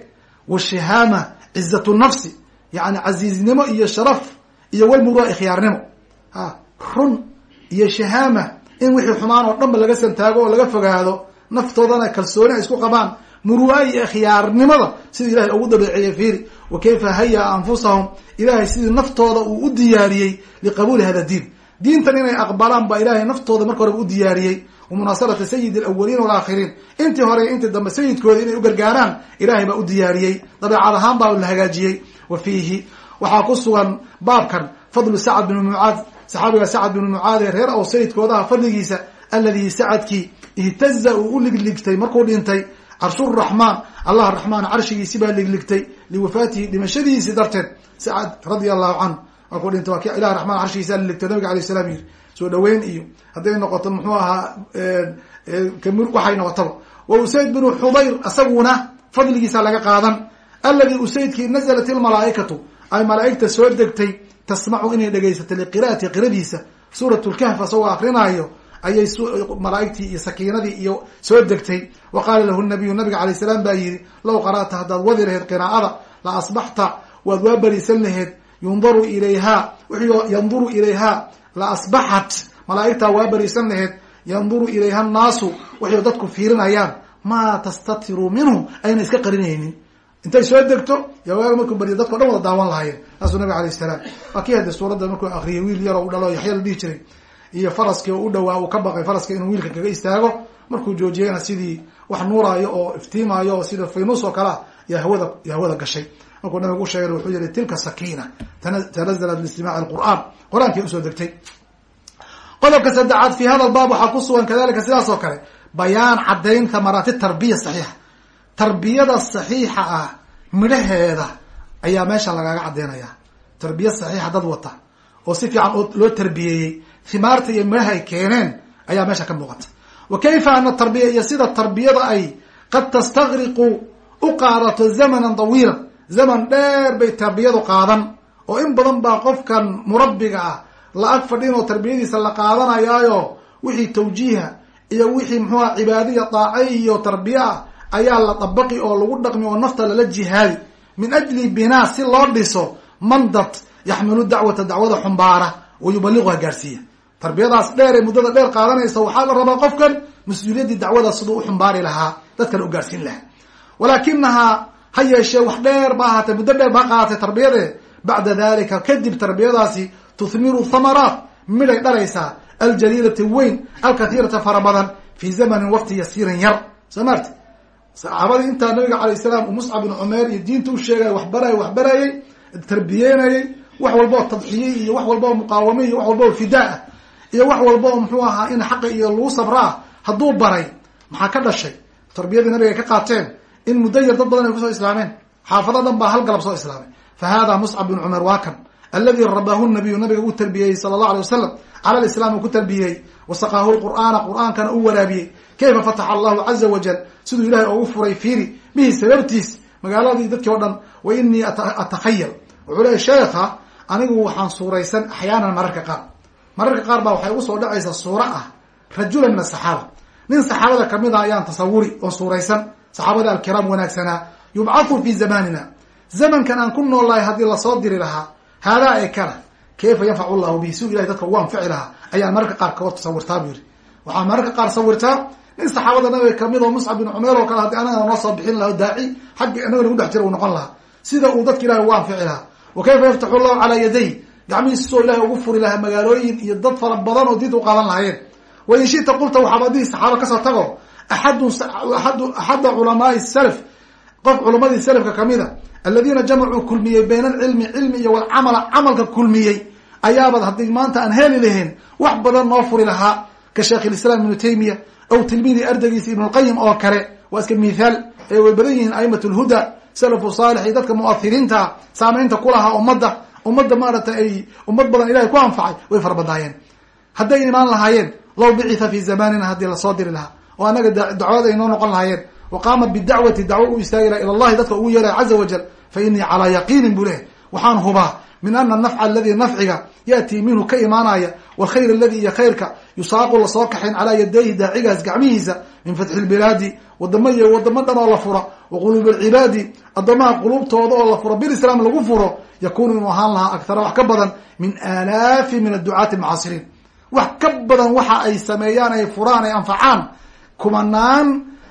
washihaama cizatu nafsi yani casiiznimo iyo sharaf iyo walmurua khiyaarnimo ha run iyo shahaama in wixii xumaan oo dhanba laga santaago oo laga fogaado naftoodana kalsooni ay isku qabaan muru'a iyo khiyaarnimada ilahay ugu dabeeceeyey fiiri wa kayfa haya anfusahum ilahay sidii naftooda uu u diyaariyey liqabuuli hada diin diintan inay aqbalaan baa ilahay naftooda marka horeba u diyaariyey wamunaasarati sayid alawaliin walaakhiriin intii hore intii dambe sayidkooda inay u gargaaraan ilahay baa u diyaariyey. Dabeecad ahaan baa la hagaajiyey. Wa fiihi waxaa ku sugan baabkan fadlu sacad binu mucaad saxaabiga sacad binu mucaad ee reer oo sayidkoodaha fadligiisa alladii sacadkii ihtaza uu u ligligtay markuu dhintay carshuraxmaan allah raxmaan carshigiisi baa ligligtay liwafaatihi dhimashadiisi darteed. Sacad radia allahu canhu markuu dhintay waa ki ilah raxmaan carshigiisa ligligtay. Nabiga alayh salaam yiri soo dhaweyn iyo hadday noqoto muxuu ahaa waxay noqotaba wa usayd binu xudayr isaguna fadligiisa laga qaadan. Alladii usaydkii nazalat ilmalaaikatu ay malaaigta soo degtay tasmacu inay dhegaysatay liqira'ati qiradiisa suurat lkahf asagoo akrinaayo ayay malaaigtii iyo sakiinadii iyo soo degtay. Wa qaala lahu nabiyu nabiga alay salaam baa yihi law qara'ta haddaad wadi laheyd qiraa'ada la asbaxta waad waa berisan laheyd yundaru ilayha wixii yanduru ilayha la asbaxat malaaigtaa waa berisan laheyd yanduru ilayha annaasu waxay dadku fiirinayaan maa tastatiru minhu? Ayna iska qarinaynin. Intay soo degto yawaaga markuu bariyo dadko dhan wada daawan lahaayeen. Saasuu nabig alayh salaam. Waa kii hadde suuradda markuu akriyay wiil yaroo u dhalo yaxya dhihi jiray. Iyo faraskii u dhawaa uu ka baqay faraska inuu wiilka kaga istaago. Markuu joojiyeyna sidii wax nuuraayo oo iftiimaayo oo sida faynus oo kalea yaa hawada ya hawada gashay markuu nabigu sheegay wuxuu yihi tilka sakina tanazalat liistimaci alqur'aan. Qur'aankii u soo degtay. Qodobka saddexaad fi hada baab waxaa ku sugan kadalika sidaas oo kale. Bayaan caddayn thamaraati tarbiya saxiixa. Tarbiyada saxiixa ah midhaheeda ayaa meesha lagaaga caddeynaya tarbiya saxiixa dad wata oo si fiican loo tarbiyeeyey himaarta iyo midhaha ay keeneen ayaa meesha ka muuqata. Wa kayfa ana tarbiya iyo sida tarbiyada ay qad tastaqriqu u qaadato zamanan tawiilan zaman dheer bay tarbiyadu qaadan. Oo in badan baa qofkan murabbiga ah la ag fadhin oo tarbiyadiisa la qaadanayaayo wixii tawjiiha iyo wixii muxuuha cibaadaiya daace iyo tarbiya ah ayaa la dabaqi oo lagu dhaqmi oo nafta lala jihaadi. Min ajli binaa si loo dhiso mandad yaxmilu dacwata dacwada xumbaara wa gaarsiiya. Tarbiyadaas dheer ee muddada dheer qaadanaysa waxaa la rabaa qofkan mas'uuliyaddii dacwada siduu u xumbaari lahaa dadkana u gaarsiin lahaa. Walaakinahaa ha yeeshee wax dheer ba ahaatee muddo dheer baa qaadatay tarbiyadee. Bacda dalika kadib tarbiyadaasi tuhmiru thamaraat midhay dhalaysaa aljaliilati weyn alkathiirata fara badan fi zamanin waqti yasiirin yar. Soo maarti saxaabadii intaa nabiga alayh salaam muscab bin cumeer iyo diinta u sheegay waxbaray waxbarayay tarbiyeynayay wax walba tadxiyey iyo wax walba oo muqaawame iyo wax walba oo fidaa ah iyo wax walba oo muxuu ahaa in xaqa iyo lagu sabra ah hadduu baray maxaa ka dhashay? Tarbiyadii nabiga ay ka qaateen in muddo yar dad badan ay ku soo islaameen. Xaafado dhan baa hal galab soo islaamay fa hada muscab bin cumeer waa kan aladi rabaahu nabiyu nabiga u tarbiyeyey sala allahu alay wasalam cala lislaam uu ku tarbiyey. Wasaqaahu lqur'aana qur'aankana u waraabiyey. Kayfa fataxa allahu caza wajal siduu ilahay ugu furay fiiri. Bihi sababtiis? Magaaladii dadkii o dhan wa inii atakhayal. Wuxuu leeya sheekha anigu waxaan suuraysan axyaanan mararka qaar. Mararka qaar baa waxay ugu soo dhacaysa suuro ah rajula min asaxaaba nin saxaabada ka mid a ayaan tasawuri oo suuraysan saxaabada alkiraam wanaagsanaa yubcathu fi zamanina zamankan aan ku noolnahay haddii la soo diri lahaa haadaa ee kana kayfa yanfacu llahu bihi? Siu ilahay dadka ugu anfici lahaa. Ayaan mararka qaar kaor tasawirtaa buu yihi waxaan mararka qaar sawirtaa nin saxaabada nabiga ka mid oo muscab bin cumeer oo kale haddii anaga noo soo bixin laha daaci xagga inaga nagu dhex jira uu noqon lahaa. Sida uu dadka ilahay ugu anfici lahaa. Wa kayfa yaftaxu llahu calaa yaday gacmihiisisoo ilahay ugu furi lahaa magaalooyin iyo dad fara badan oo diinta u qaadan lahaayeen. Wa in shita qulta waxaad adihii saxaaba ka soo tago axadda culamaai salaf qof culamadii salafka kamida aladiina jamacuu kulmiyey bayna alcilmi cilmi iyo walcamala camalka kulmiyey ayaabad haddii maanta aan heli lahayn wax badan noo furi lahaa ka sheekh ilislaam ibnu taymiya aw tilmiidi ardaygiisa ibnu lqayim oo kale waa iska mithaal ay way badan yihiin aimat lhuda salafu saalix iyo dadka mu'ahiriinta saamaynta kulahaa ummadda ummadda maaragtay ay ummad badan ilahay ku anfacay way farabadaayeen hadday imaan lahaayeen law bicitha fi zamanina haddii la soo diri lahaa oo anaga dacwad ay noo noqon lahaayeen. Wa qaama bidacwati dacwo u istaagi laha ila llahi dadka ugu yeeraya caza wajal fa inii calaa yaqiinin buu lehay waxaan hubaa min ana nafca aladi nafciga yaatii minhu ka imaanaya wlkhayr aladi iyo khayrka yusaaqu la soo kaxayn calaa yadayhi daacigaas gacmihiisa min fatxi lbilaadi wadamo iyo wadamo dhan oo la fura wa quluubi alcibaadi addoomaha quluubtooda oo la furo bilislaam lagu furo yakunu inuu ahaan lahaa aktara wax ka badan minaalaafi min adducaati almucaasiriin wax ka badan waxa ay sameeyaan ay furaan ay anfacaan kumanaan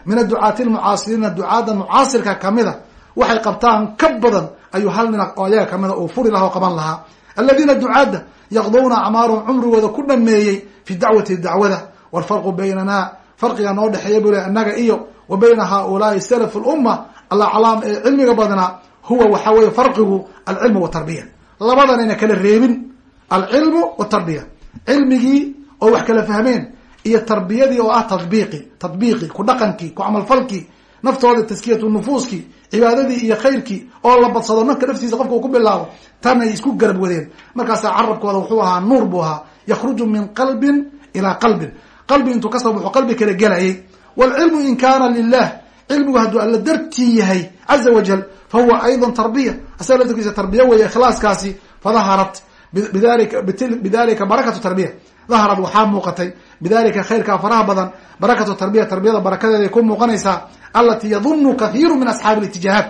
min adducaati almucaasiriina ducaada mucaasirka kamida waxay qabtaan ka badan ayuu hal nin oo ayaga kamida uu furi laha oo qaban lahaa. Aladiina ducaadda yaqdowna acmaarahum cumrigooda ku dhameeyey fi dacwati dacwada walfarqu baynana farqiga noo dhexeeya bule annaga iyo wa bayna haaulaai salaf lumma alaclaam ee cilmiga badnaa huwa waxa weye farqigu alcilmu watarbiya labadanayna kala reebin alcilmu watarbiya cilmigii oo wax kala fahmeen iyo tarbiyadii oo ah tadbiiqi tadbiiqi ku dhaqankii ku camalfalkii naftooda taskiyatu nufuuskii cibaadadii iyo khayrkii oo la badsado nanka naftiisa qofka uu ku bilaabo tanay isku garab wadeen. Markaasaa carabkooda wuxuu ahaa nuur buu ahaa yakhruju min qalbin ilaa qalbin. Qalbi intuu ka soo baxo qalbi kala gelayay. Waalcilmu in kaana lilah cilmigu hadduu alla dartii yahay caza wajal fa huwa aydan tarbiya. Asaga laftirkiisa tarbiya weeye ikhlaaskaasi fadaharat bidalika barakatu tarbiya daharad waxaa muuqatay bidalika khayrkaa faraha badan barakatu tarbiya tarbiyada barakadeeday ku muuqanaysaa alati yadunu kathiiru min asxaabi litijaahaat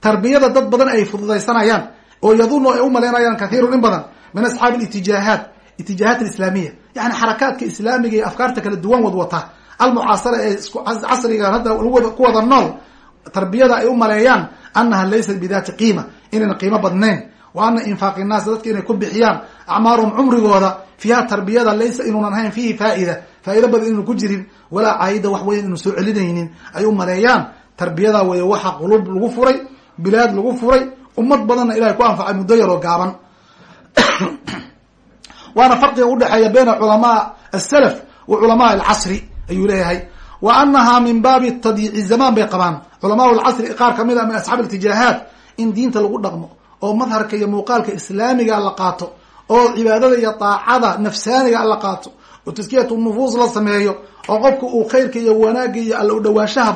tarbiyada dad badan ay fududaysanayaan oo yadunu ay umalaynayaan kathiirun in badan min asxaabi litijaahaat itijaahaat alislaamiya yani xarakaadka islaamiga ee afkaarta kala duwan wadwata almucaasara ee casrigan hadda ku wada nool tarbiyada ay u maleeyaan annaha laysat bidati qiima inayna qiimo badnayn wa ana infaaqi innaas dadka inay ku bixiyaan acmaaruhum cumrigooda fiiha tarbiyada laysa inuunan ahayn fiihi faa'ida faa'ido badan inuu ku jirin walaa caayida wax weyn inu soo celinaynin. Ay u maleeyaan tarbiyada weeye waxa qulub lagu furay bilaad lagu furay ummad badanna ilahay ku anfacay muddo yaroo gaaban. Waana farqiga udhexeeya bayna culamaa asalaf wa culamaa alcasri ayuu leeyahay. Wa anaha min baabi tadyiici zamaan bay qabaan. Culamaa lcasri qaar ka mid a min asxaab altijaahaat in diinta lagu dhaqmo oo madharka iyo muuqaalka islaamiga la qaato oo cibaadada iyo daacada nafsaaniga la qaato oo taskiyatu nufuus la sameeyo oo qofka uu khayrka iyo wanaagga iyo alla u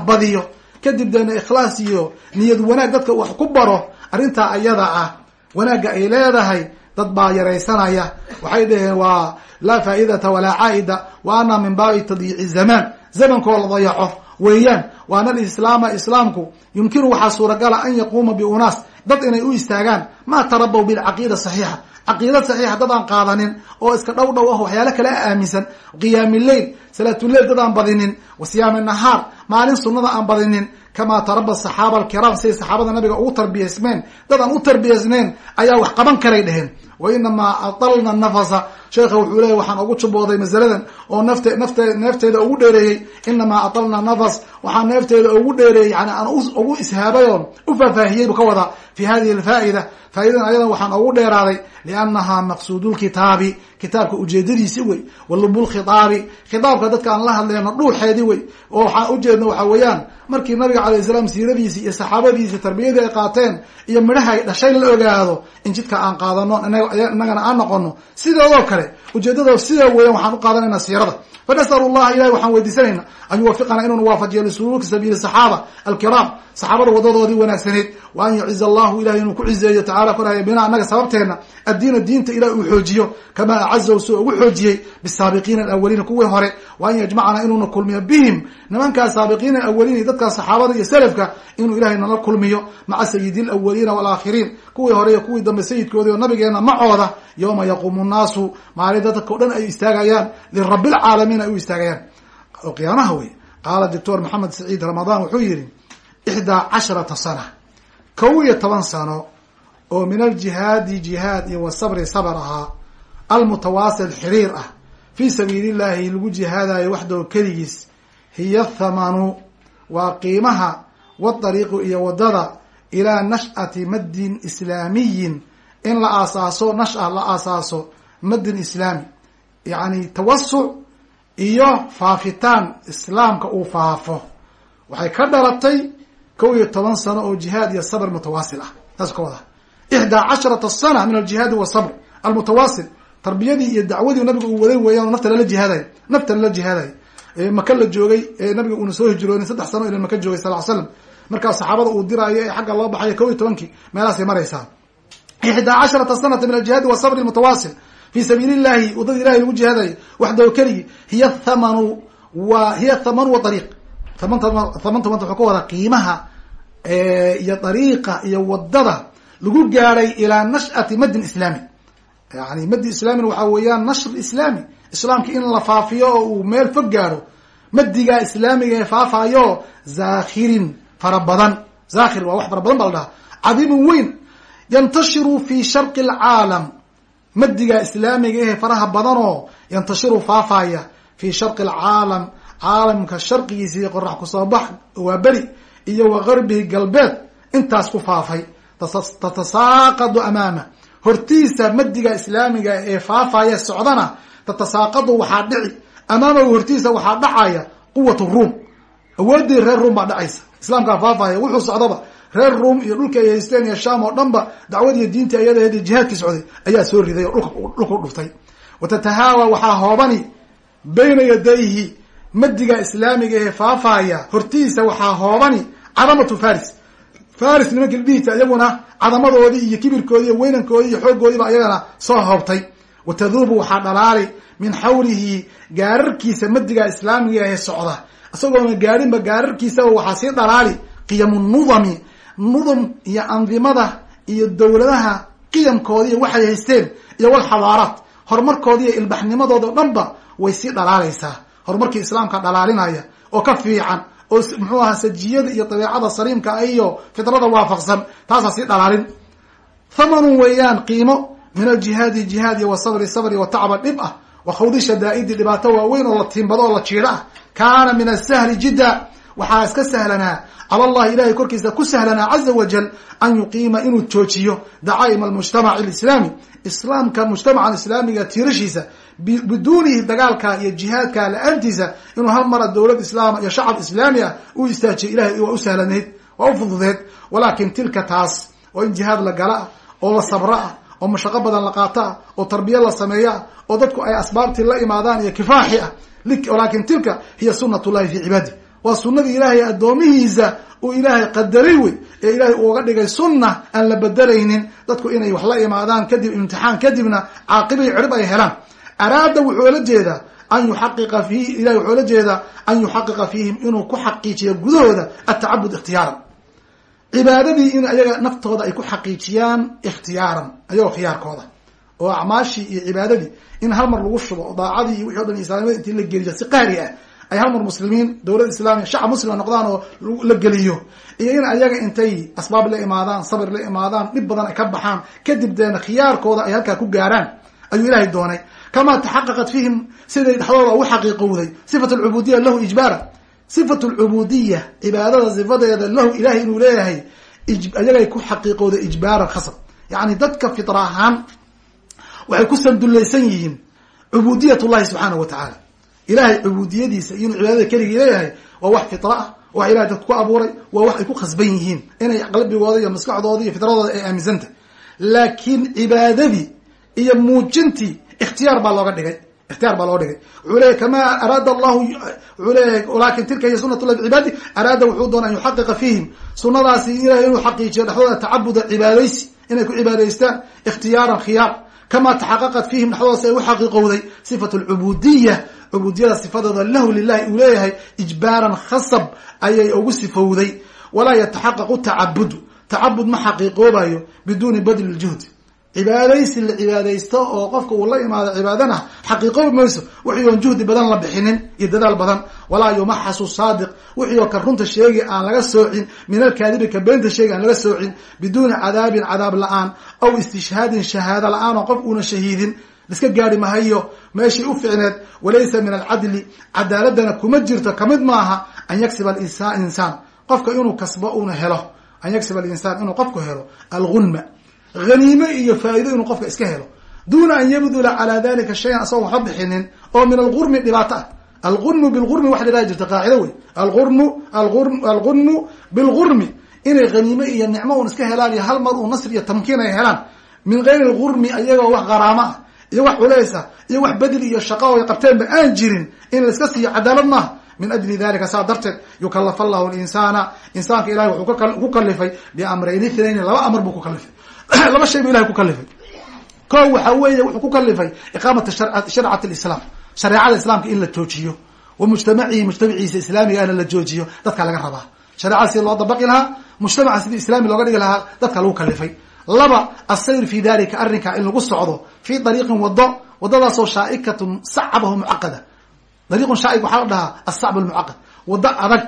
badiyo. Kadib deena ikhlaas iyo niyad wanaag dadka wax ku baro arrintaa ayada ah wanaagga ay leedahay dad baa yaraysanaya. Waxay dhaheen waa laa faa'idata walaa caa'ida wa ana min baabi tadyiici zamaan zamankoo la dayaco. Weeyaan wa ana alislaama islaamku yumkinu waxaa suuragala an yaquuma biunaas dad inay u istaagaan maa tarabaw bilcaqiida saxiixa. Caqiidad saxiixa dad aan qaadanin oo iska dhow dhow ah waxyaalo kale aaminsan qiyaami leil salaatuleil dad aan badinin. Wa siyaami nahaar maalin sunnada aan badinin. Kamaa taraba saxaaba alkiraam siday saxaabada nabiga ugu tarbiyaysmeen dad aan u tarbiyaysnayn ayaa wax qaban karay dheheen wa inamaa atalna nafasa sheekha wuxuu leeyay waxaan ugu jubooday masaladan oo nafte nafte neefteeda ugu dheereeyey inamaa atalna nafas waxaan neefteeda ugu dheereeyey yani aan ugu ishaabay u faahfaahiyey buu ka wadaa fi hadihi alfaa'ida faa'idadan ayadan waxaan ugu dheeraaday liannaha maqsuudulkitaabi kitaabka ujeedadiisi wey walubulkhitaabi khitaabka dadka aan la hadlayno dhuuxeedi wey oo waxaan ujeedno waxa weeyaan markii nabiga calayh salaam siiradiisi iyo saxaabadiisi tarbiyadii ay qaateen iyo midhaha ay dhashay la ogaado in jidka aan qaadano inagana aan noqono. Sidoodoo kale ujeedada sidaa weeyaan waxaan u qaadanayna siirada fanas'alu llaha ilahi waxaan weydiisanayna an yuwafiqana inuu waafajiyo lisuluuki sabiili saxaaba alkiraam saxaabada wadadoodii wanaagsaneyd wa an yaciz allahu ilahay inuu ku cizeeyo tacala koraya bina annaga sababteena addiina diinta ilahi uu xoojiyo kamaa acazahu soo ugu xoojiyey bisaabiqiina alawaliina kuwii hore wa an yajmacana inuuna kulmiyo bihim nimankaas saabiqiina alawaliin iyo dadkaas saxaabada iyo selafka inuu ilahay nala kulmiyo maca sayidi alawaliina walaakhiriin kuwii hore iyo kuwii dambe sayidkoodii oo nabigeena macooda yowma yaquumu nnaasu maalinta dadka o dhan ay istaagayaan lirabi lcaalamiin ay u istaagayaan. Oo qiyaamaha wey qaala doctor maxamed saciid ramadaan wuxuu yihi ixdaa casharata sana kow iyo toban sano oo min aljihaadi jihaad iyo wasabri sabr ahaa almutawaasil xiriir ah fii sabiili illahi lagu jihaadayo waxdoo keligiis hiya thamanu waa qiimaha wadariiqu iyo waddada ilaa nash'ati maddin islaamiyin in la aasaaso nasha la aasaaso maddin islaami yacni tawasuc iyo faafitaan islaamka uu faafo waxay ka dhalatay kow iyo toban sano oo jihaad iyo sabr mutawaasil ah. Taas ka wada. Ixdaa casharata sana min aljihaadi wasabr almutawaasil tarbiyadii iyo dacwadii nabiga uu waday weeyaan nafta lala jihaadayo. Nafta lala jihaadayo. Maka la joogay nabiga uuna soo hijroonin saddex sano ila maka joogay sal slam markaas saxaabada uu diraayo ee xagga loo baxayo kow iyo tobankii meelaasay maraysaa. Ixdaa casharata sanata min aljihaadi wasabri mutawaasil fi sabiili llahi waddada ilahay lagu jihaadayo waxdaho keligi hiya thamanu wa hiya thamanu waariiq thamanta thamanta manta wuxuu ka iyo dariiqa iyo waddada lagu gaadhay ilaa nash'ati madin islaami. Yani madi islaamina waxaa weeyaan nashr islaami. Islaamka in la faafiyo oo uu meel fog gaadho madigaa islaamiga ee faafaayo zaakhirin fara badan. Zaakhir waa wax fara badan ba la dhaha cadiimun weyn yantashiru fi sharqi alcaalam. Madigaa islaamiga ehe faraha badanoo yantashiru faafaya fi sharqi alcaalam. Caalamka sharqigiisa iyo qorax ku soo bax waa beri iyo wa garbihi galbeed intaas ku faafay. Tatasaaqadu amaama. Hortiisa madiga islaamiga ee faafaya socdana tatasaaqadu waxaa dhici. Amaamahu hortiisa waxaa dhacaya quwat ruum. Awoodii reer ruum baa dhacaysa. Islaamkaa faafaya wuxuu socdaba. Reer ruum iyo dhulka ay haysteen iyo sham oo dhan ba dacwad iyo diintii ayadaheedi jihaadkii socday ayaa soo riday oo dhulka udhuftay wa tatahaawa waxaa hoobani bayna yadayhi madiga islaamiga ee faafaya hortiisa waxaa hoobani cadamatu faris. Faris nimanka ldhihiisa iyaguna cadamadoodii iyo kibirkoodii iyo weynankoodii iyo xooggoodiiba ayagana soo hoobtay. Wa taduubu waxaa dhalaali min xawlihi gaararkiisa madiga islaamiga ee socda. Isagoona gaadhinba gaararkiisaba waxaa sii dhalaali qiyamu nudami nudum iyo andimada iyo dowladaha qiyamkoodi iyo waxay haysteen iyo wal xadaaraat. Horumarkoodi iyo ilbaxnimadooda o dhan ba way sii dhalaalaysaa horumarkii islaamka dhalaalinaya oo ka fiican oo muxuu ahaa sajiyada iyo dabeecada saliimka iyo fidrada waafaqsan taasaa sii dhalaalin. Thamanun weeyaan qiimo min aljihaadi jihaad iyo wasabri sabri wa tacba dhib ah wa khawdi shadaa'idi dhibaato waaweyn oo la tiimbado oo la jiidho ah. Kaana min asahli jidda waxaa iska sahlanaa cala allahi ilahay korkiisa ku sahlanaa caza wajal an yuqiima inuu joojiyo dacaa'ima almujtamac alislaami islaamka mujtamacan islaamiga tiirashiisa biduunihi dagaalka iyo jihaadka la'aantiisa inuu hal mara dowlad islaama iyo shacab islaami ah u istaajiyo ilahay waa u sahlanayd waa u fududeed walaakin tilka taas oo in jihaad la gala oo la sabro ah oo mashaqo badan la qaato ah oo tarbiya la sameeyo oo dadku ay asbaabtii la imaadaan iyo kifaaxi ah walaakin tilka hiya sunat llahi fi cibaadi. Waa sunadii ilaahay addoomihiisa uu ilaahay qadaray wey ee ilaahay uuga dhigay sunna aan la bedelaynin dadku inay wax la imaadaan kadib imtixaan kadibna caaqibay cirib ay helaan araada wuxuu la jeedaa an yuxaqiqa fiihi ilahay wuxuu la jeedaa an yuxaqiqa fiihim inuu ku xaqiijiyo gudahooda atacabud ikhtiyaaran. Cibaadadii in ayaga naftooda ay ku xaqiijiyaan ikhtiyaaran ayagoo khiyaarkooda. Oo acmaashii iyo cibaadadii in hal mar lagu shubo daacadii iyo wixi o dhan islaamiyada intii la geliyo si qaari ah ay hal mar muslimiin dowlad islaamiya shacab muslima noqdaan oo la geliyo. Iyo in ayaga intay asbaab la imaadaan sabir la imaadaan dhib badan ay ka baxaan kadib deena khiyaarkooda ay halkaa ku gaaraan ayuu ilaahay doonay kamaa taxaqaqat fiihim siday dhexdooda ugu xaqiiqowday sifat alcubuudiya lahu ijbaara sifat alcubuudiya cibaadada sifadeeda lahu ilahay inuu leeyahay ayagay ku xaqiiqowday ijbaaran khasab yacni dadka fitra ahaan waxay ku sandulaysan yihiin cubuudiyat llahi subxaanahu wa tacaala ilahay cubuudiyadiisa inuu cibaadada keligii leeyahay waa wax fitra ah wax ilahay dadka ku abuuray waa wax ay ku khasban yihiin inay qalbigooda iyo maskaxdooda iyo fitradooda ay aaminsantah laakiin cibaadadii iyo muujintii ikhtiyaar baa looga dhigay ikhtiyaar baa looga dhigay. Wuxuu leeyahy araada allahu wuxuu leeyahay laakiin tilka hiya sunat llahi bicibaadi araada wuxuu doona an yuxaqiqa fiihim. Sunadaasi ilahay inuu xaqiijiyo dhexdooda tacabuda cibaadaysi inay ku cibaadaystaan ikhtiyaaran khiyaar. Kamaa taxaqaqat fiihim dhexdoodaas ay u xaqiiqowday sifat alcubuudiya cubuudiyada sifadeeda lahu lilahi uu leeyahay ijbaaran khasab ayay ugu sifowday. Walaa yataxaqaqu tacabudu tacabud ma xaqiiqoobayo biduuni badli ljuhdi cibaadaysi la cibaadaysto oo qofka uu la imaado cibaadana xaqiiqoobi mayso wixii oon juhdi badan la bixinin iyo dadaal badan. Walaa yumaxasu saadiq wixii oo ka runta sheegi aan laga soocin min alkaadibi ka beenta sheegi aan laga soocin biduuni cadaabin cadaab la'aan aw istishhaadin shahaado la'aan qof uuna shahiidin. Liska gaari mahayo meeshii u ficneed walaysa min alcadli cadaaladana kuma jirto ka mid maaha an yaksiba insaan. Qofka inuu kasbo una helo an yaksiba alinsaan inuu qofku helo algunma haniime iyo faa'ido inuu qofka iska helo. Duuna an yabdula calaa dalika shayan asagoo waxba bixinin oo min algurmi dhibaato ah. Algunmu bilgurmi waxa la jirta qaacido wey alurmu algunmu bilgurmi inay haniime iyo nicmo un iska helaan iyo hal mar uu nasr iyo tamkiin ay helaan. Min gayri lgurmi iyagoo wax qaraamo ah iyo wax culays ah iyo wax bedel iyo shaqo ay qabteenba aan jirin in la iska siiyo cadaalad maaha. Min ajli dalika saa darteed yukalafa allahu linsaana insaanka ilahay wuxuu ku kalifay biamrayni ithnayni laba amar buu ku kalifay laba shay bu ilahay ku kalifay. Ko waxa weeye wuxuu ku kalifay iqaamata sharcat lislaam shareecada islaamka in la joojiyo wa mujtamacihi mujtamaciisa islaamigaana la joojiyo dadka laga rabaa. Shareecada sida loo dabaqi lahaa mujtamaca sidii islaami looga dhigi lahaa dadka lagu kalifay. Laba asayr fi dalika arrinka in lagu socdo fi dariiqin wado wadadaasoo shaaikatun sacabahu mucaqada. Dariiqun shaaig waxaa la dhahaa asacb lmucaqad wado adag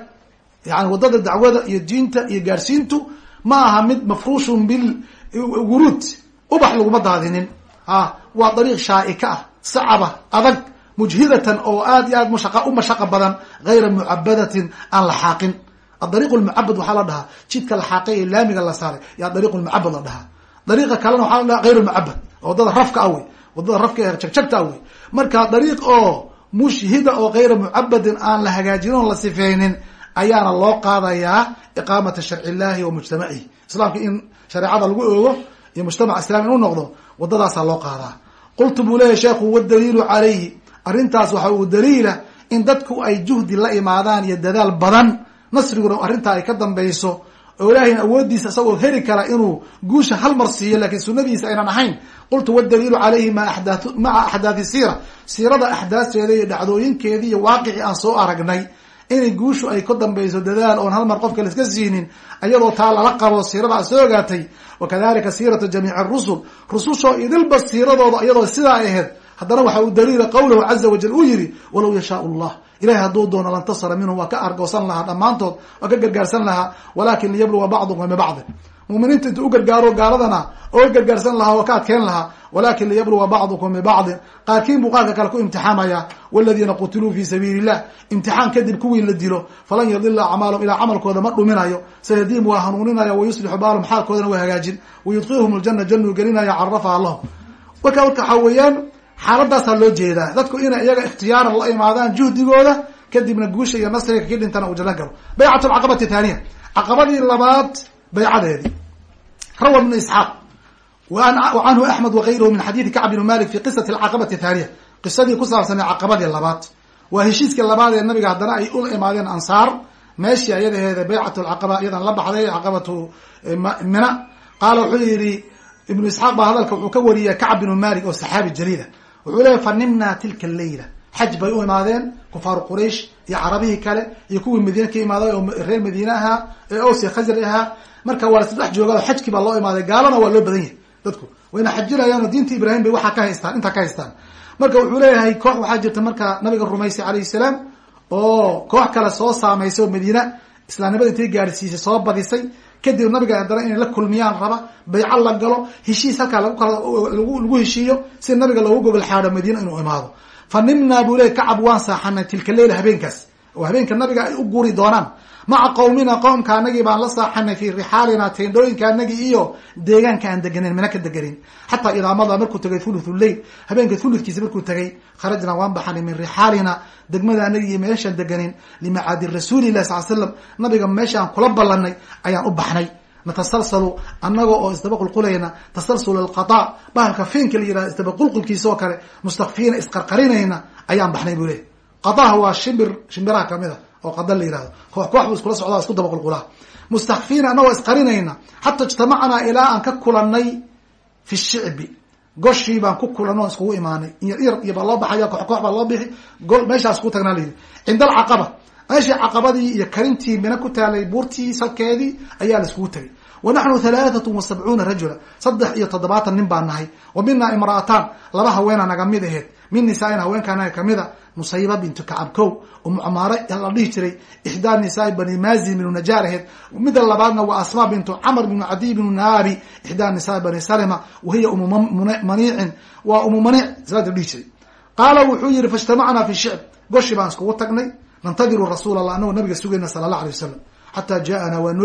yani waddada dacwada iyo diinta iyo gaarsiintu ma aha mid mafruushun bil wuruud ubax laguma daadinin. A waa dariiq shaaika ah sacaba adag mujhidatan oo aad iyo aad mushaqa u mashaqa badan gayra mucabadatin aan la xaaqin. Adariiq lmucabad waxaa la dhahaa jidka la xaaqay ee laamiga la saaray yaa dariiq lmucabad la dhahaa. Dariiqa kalena waxaa la dhahaa gayr lmucabad waddada rafka ah wey waddada rafka ee jagjagta ah wey. Marka dariiq oo mushhida oo gayra mucabadin aan la hagaajinin oon la sifeynin ayaana loo qaadayaa iqaamata sharci illahi wa mujtamacihi islaamka in shareecada lagu oogo iyo mujtamac islami in u noqdo wadadaasaa loo qaadaa. Qultu buu leeyahy sheekhu wadaliilu calayhi. Arrintaas waxa uu daliila in dadku ay juhdi la imaadaan iyo dadaal badan. Nasriguna arrintaa ay ka dambayso. Oo ilaahayna awoodiisa isagoo heli kara inuu guusha hal mar siiyo lakiin sunadiisa aynan ahayn. Qultu wadaliilu calayhi ma adaa maca axdaathi siira. Siirada axdaasteeda iyo dhacdooyinkeedii iyo waaqicii aan soo aragnay inay guushu ay ka dambayso dadaal oon hal mar qofka la iska siinin iyadoo taa lala qabo siirada a soo ogaatay. Wakadalika siiratu jamiici rusul rusushoo idilba siiradooda iyadoo sidaa ay ahayd. Haddana waxa uu daliila qawlahu caza wajal uu yihi walow yashaau llah ilahay hadduu doono lantasara minhum waa ka argoosan lahaa dhammaantood waa ka gargaarsan lahaa walakin liyabluga bacdukum bibacdin muminiinta intuu u gargaaro gaaladana oo gargaarsan lahaa oo ka adkeen lahaa walakin liyabluga bacdukum bibacdin qaarkiin buu qaarka kale ku imtixaamaya waladiina qutiluu fi sabiili illah imtixaan kadib kuwii la dilo. Falan yadila acmaalum ilaa camalkooda ma dhuminayo. Sayadiim waa hanuuninaya wayuslixu baalum xaalkoodana waa hagaajin. Wayudkilhum ljana januu gelinaya carafaha lahum marka marka waxaa weeyaan xaaladaasaa loo jeedaa. Dadku inay iyaga ikhtiyaaran la imaadaan juhdigooda kadibna guusha iyo nasriga kii dhintana uu janno galo baycat lcaqabati thaniya caqabadii labaad baycadeedii rawa ibnu isxaaq canhu axmed wakayruhu min xadiidi kacb bn malik fi qisati alcaqabati thaniya qisadii ku saabsanay caqabadii labaad. Waa heshiiskii labaad ee nabiga haddana ay ula imaadeen ansaar. Meeshii ayadaheeda baycat lcaqaba iyadan la baxday caqabatu mina. Qaala wuxuu yihi ibnu isxaaq baa hadalka wuxuu ka wariyay kacb bnu malik oo saxaabi jaliila. Wuxuu leeyahy fanimnaa tilka leyla xaj bay u imaadeen kufaaru quraysh iyo carabihii kale iyo kuwii madiine ka imaaday oo reer madiine ahaa ee osi khasri ahaa marka waa lasdhex jooga xajkii baa loo imaaday gaalana waa loo badan yahay dadku. Wayna xajinayaanoo diinta ibrahim bay waxaa ka haystaan intaa ka haystaan. Marka wuxuu leeyahay koox waxaa jirta marka nabiga rumaysay calayhi salaam oo koox kale soo saamaysay oo madiina islaamnimada intay gaadhsiisay soo badisay. Kadib nabiga haddana inay la kulmiyaan raba bayco la galo heshiis halkaa lagu kala lagu heshiiyo si nabiga loogu gogol xaadho madiina inuu imaado. Fa nimnaa buu leey kacab waan saaxanay tilka leyla habeenkaas oo habeenka nabiga ay u guri doonaan. Maca qowmina qoomka anagii baan la saaxanay fi rixaalina teendhooyinka anagii iyo deegaanka aan deganen mina ka deganin. Xataa idaa markuu tagay thuluthu leyl habeenka thuludkiisa markuu tagay kharajnaa waan baxanay min rixaalina degmada anagii iyo meeshaan deganin. Limacaadi rasuulilah sal slam nabiga meeshaan kula ballanay ayaan u baxnay. Natasalsalu annaga oo isdabaqulqulayna tasalsul alqada bahalka fiinka la yihahdo isdabaqulqulkiisa oo kale mustakfiina isqarqarinayna ayaan baxnay buu leey qadaha waa shimbir shimbiraha ka mid a oo qada la yihahdo bu iskula socdaa isku dabaqulqulaa. Mustakfiina annagoo isqarinayna xata ijtamacnaa ilaa aan ka kulanay fi shicbi. Goshii baan ku kulanay iskugu imaanay. Inyar iyo baa loo baxaya koox koox baa loo bixi. Gol meeshaas ku tagnaa layidhi cinda alcaqaba. Meeshii caqabadii iyo karintii mina ku taalay buurtii salkeedii ayaa la iskugu tegay wa naxnu halaathatu wa sabcuuna rajula saddex iyo toddobaatan nin baan nahay. wa mina imra'ataan laba haweena naga mid aheyd min nisaain haweenka naga kamida musayba bintu kacab kow umu camaare la dhihi jiray ixdaa nisaai bani maazin binu najaar aheyd mida labaadna waa asma bintu camr binu cadiy binu naabi ixdaa nisaai bani salima wahiya umu maniicin waa umu maniic saada dhihi jiray qaala wuxuu yihi faijtamacnaa fi shicb goshi baan iskugu tagnay nantadiru rasuul allah anagoo nabiga sugayna sala allah alay wasalam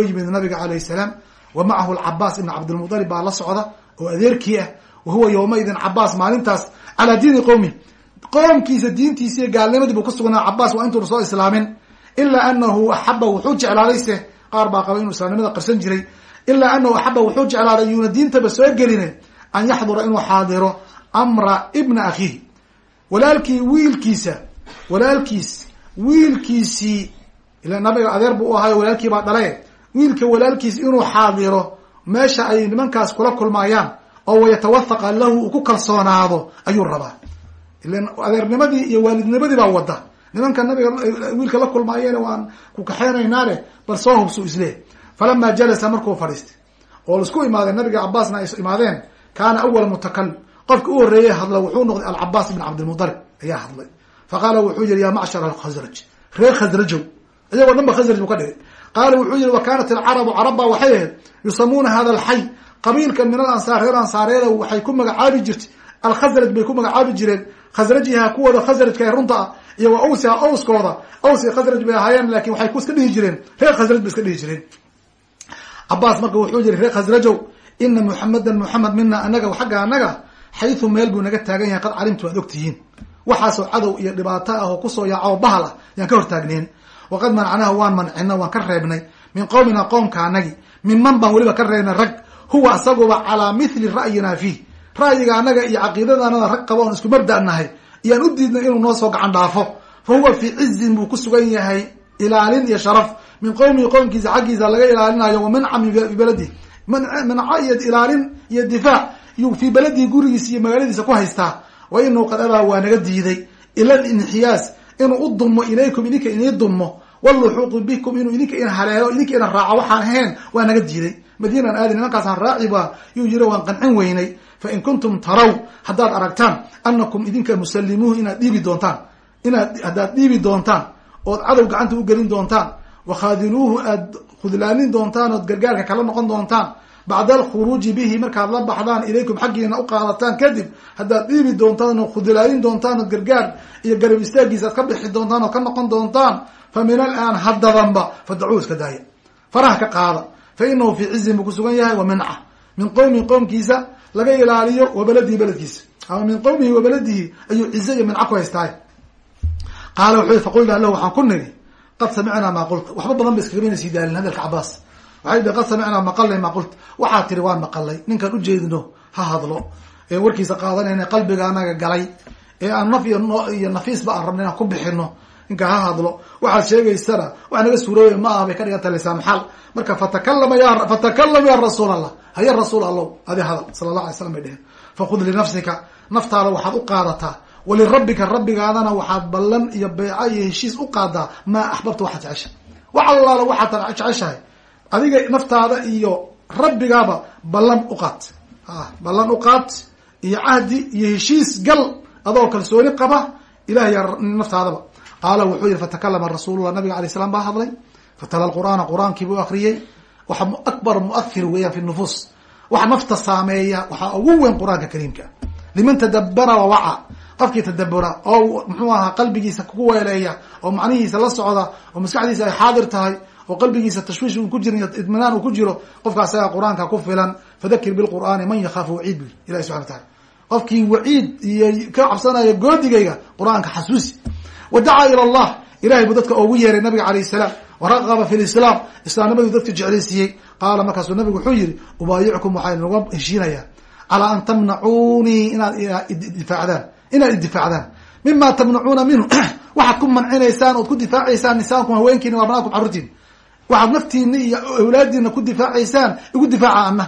yimid nabiga alayh salaam wa macahu alcabaas ibn cabdilmutalib baa la socda oo adeerkii ah. Wa huwa yowmaidin cabaas maalintaas calaa diini qowmi qoomkiisa diintiisa gaalnimadii buu ku sugnaa. Cabaas waa intuuna soo islaamin. Ilaa anahu axaba wuxuu jeclaadayse. Qaar baa qaba inuu islaamnimada qarsan jiray. Ilaa anahu axaba wuxuu jeclaaday yuuna diintaba soo geline an yaxdura inuu xaadiro amra ibna akhiihi walaalkii wiilkiisa walaalkiis wiilkiisii ila nabiga adeer buu u ahayo walaalkii baa dhale wiilka walaalkiis inuu xaadiro meesha ay nimankaas kula kulmaayaan oo wayatawafaqa lahu uu ku kalsoonaado ayuu rabaa. Ilan adeernimadii iyo waalidnimadii baa wada nimanka nabiga wiilka la kulmaayeen waan ku kaxeynaynaane bal soo hubsu isleeh falama jalasa markuu fadhiistay oo la isku imaadeen nabiga cabaasna ay imaadeen kaana awala mutakalim qofka u horreeyey hadla wuxuu noqday alcabaas ibn cabdilmudalib ayaa hadlay. Faqaala wuxuu yihi ya macshar alkhasraj reer khasrajow iyagoo dhan ba khasraj buu ka dhigay qaala wuxuu yihi wa kanat alcarabu carabba waxay ahayd yusamuuna hada alxay. Qabiilka min alansaar reer ansaareeda waxay ku magacaabi jirtay. Alkhasraj bay ku magacaabi jireen. Khasrajiha kuwooda khasrajka ee runta ah iyo wa awsiha awskooda. Aws iyo khasraj bay ahaayeen laakiin waxay ku iska dhihi jireen. Reer khasraj bay iska dhihi jireen. Cabaas marka wuxuu yihi reer khasrajow ina muxamedan muxamed mina anaga xagga anaga xaytu meel buu naga taagan yahay qad calimtu aad ogtihiin. Waxaasoo cadow iyo dhibaato ah oo ku soo yaaco bahal ah yaan ka hortaagneen waqad manacnaha waan mancina waan ka reebnay min qowmina qoomka anagi minman baan weliba ka reebnay rag huwa isaguba calaa mithli ra'yina fiih ra'yiga anaga iyo caqiidadanada rag qaba oon isku mabda nahay iyaan u diidnay inuu noo soo gacan dhaafo fa huwa fii cizin buu ku sugan yahay ilaalin iyo sharaf min qowmihi qowmkiisa xaggiisa laga ilaalinayo wa mincamin fi beladi minca iyo ilaalin iyo difaac yuu fii beladihi gurigiisa iyo magaaladiisa ku haystaa wa inahu qad abaa waa naga diiday ila linxiyaas inuu u dumo ilaykum idinka inii dumo waluxuuqu bikum inuu idinka ina haleelo idinka ina raaco waxaan ahayn waa naga diiday. Madiinan aadi nimankaasaan raaciba yuu yiri waan qancin weynay. Fain kuntum taraw haddaad aragtaan anakum idinka musalimuuhu inaad dhiibi doontaan. Inaad haddaad dhiibi doontaan ood cadow gacanta u gelin doontaan. Wakhaadiluuhu aad khudlaanin doontaan ood gargaarka kala noqon doontaan bacda alkhuruuji bihi markaad la baxdaan ilaykum xaggiina u qaadataan kadib haddaad dhiibi doontaan oo khudlaalin doontaan ood gargaar iyo garab istaagiisa aad ka bixi doontaan oo ka noqon doontaan fa min alaan haddadanba fadacuu iska daaya faraha ka qaada fa inahu fii cizin buu kusugan yahay wa minca min qowmin qowmkiisa laga ilaaliyo wa beladihi beledkiisa ama min qowmihi wa beladihi ayuu cize iyo minca ku haystaay qaala wuxuu faqulnaa lahu waxaan ku niri qad samicnaa maa qulta waxba badan ba iskagama sii daalin hadalka cabaas waxay dhi qad samicnaa maqalnay maa qulta waxaa tiri waan maqalay ninkaan ujeedino ha hadlo. Ee warkiisa qaadanayna qalbiga anaga galay. Ee aan naf iyo nafiisba aan rabna inaan ku bixino ninka ha hadlo. Waxaad sheegaysana wax naga suurooya ma aha bay ka dhigan tahay lisaanxal marka fatakalama ya fatakalam ya rasuul allah haya rasuul allow adi hadal sala allah alay slam bay dheheen fakud linafsika naftaada waxaad u qaadataa. Walirabbika rabbigaadana waxaad ballan iyo beyco iyo heshiis u qaadaa maa axbabta waxaad jeceshahay. Wax allaala waxaad jeceshahay adiga naftaada iyo rabbigaaba ballan uqaad ballan uqaad iyo cahdi iyo heshiis gal adoo kalsooni qaba ilahay naftaadaba qaala wuxuu yihi fatakalama rasuulullah nabiga alay slam baa hadlay. Fatala qur'aana qur'aankii buu akriyey waxa akbar muahir weeyaan fi nufuus waxa nafta saameeya waxaa ugu weyn qur'aanka kariimka. Liman tadabara wawaca qofkii tadabura oo muxuu ahaa qalbigiisa ku weeleeya oo macnihiisa la socda oo maskaxdiisa ay xaadir tahay oo qalbigiisa tashwiish uu ku jirin idminaan uu ku jiro qofka asaga qur'aanka ku filan fadakir bilqur'aani man yakhaafu waciid bu ilahi subxana wataala qofkii waciid iyo ka cabsanaya goodigayga qur'aanka xasuusi. Wa dacaa ila allah ilahay buu dadka ugu yeeray nabiga alayh salaam. Waraqaba fi lislaam islaamnimaduu dadka jeclaysiiyey qaala markaasuu nabigu wuxuu yihi ubaayicukum waxaa naga heshiinayaa calaa an tamnacuunii inaad difaacdaan inaad idifaacdaan mima tamnacuuna minhu waxaad ku mancinaysaan ood ku difaacaysaan nisaankum haweenkiina waa banaadkum carruurtiin waxaad naftiina iyo awlaadiina ku difaacaysaan igu difaaca ana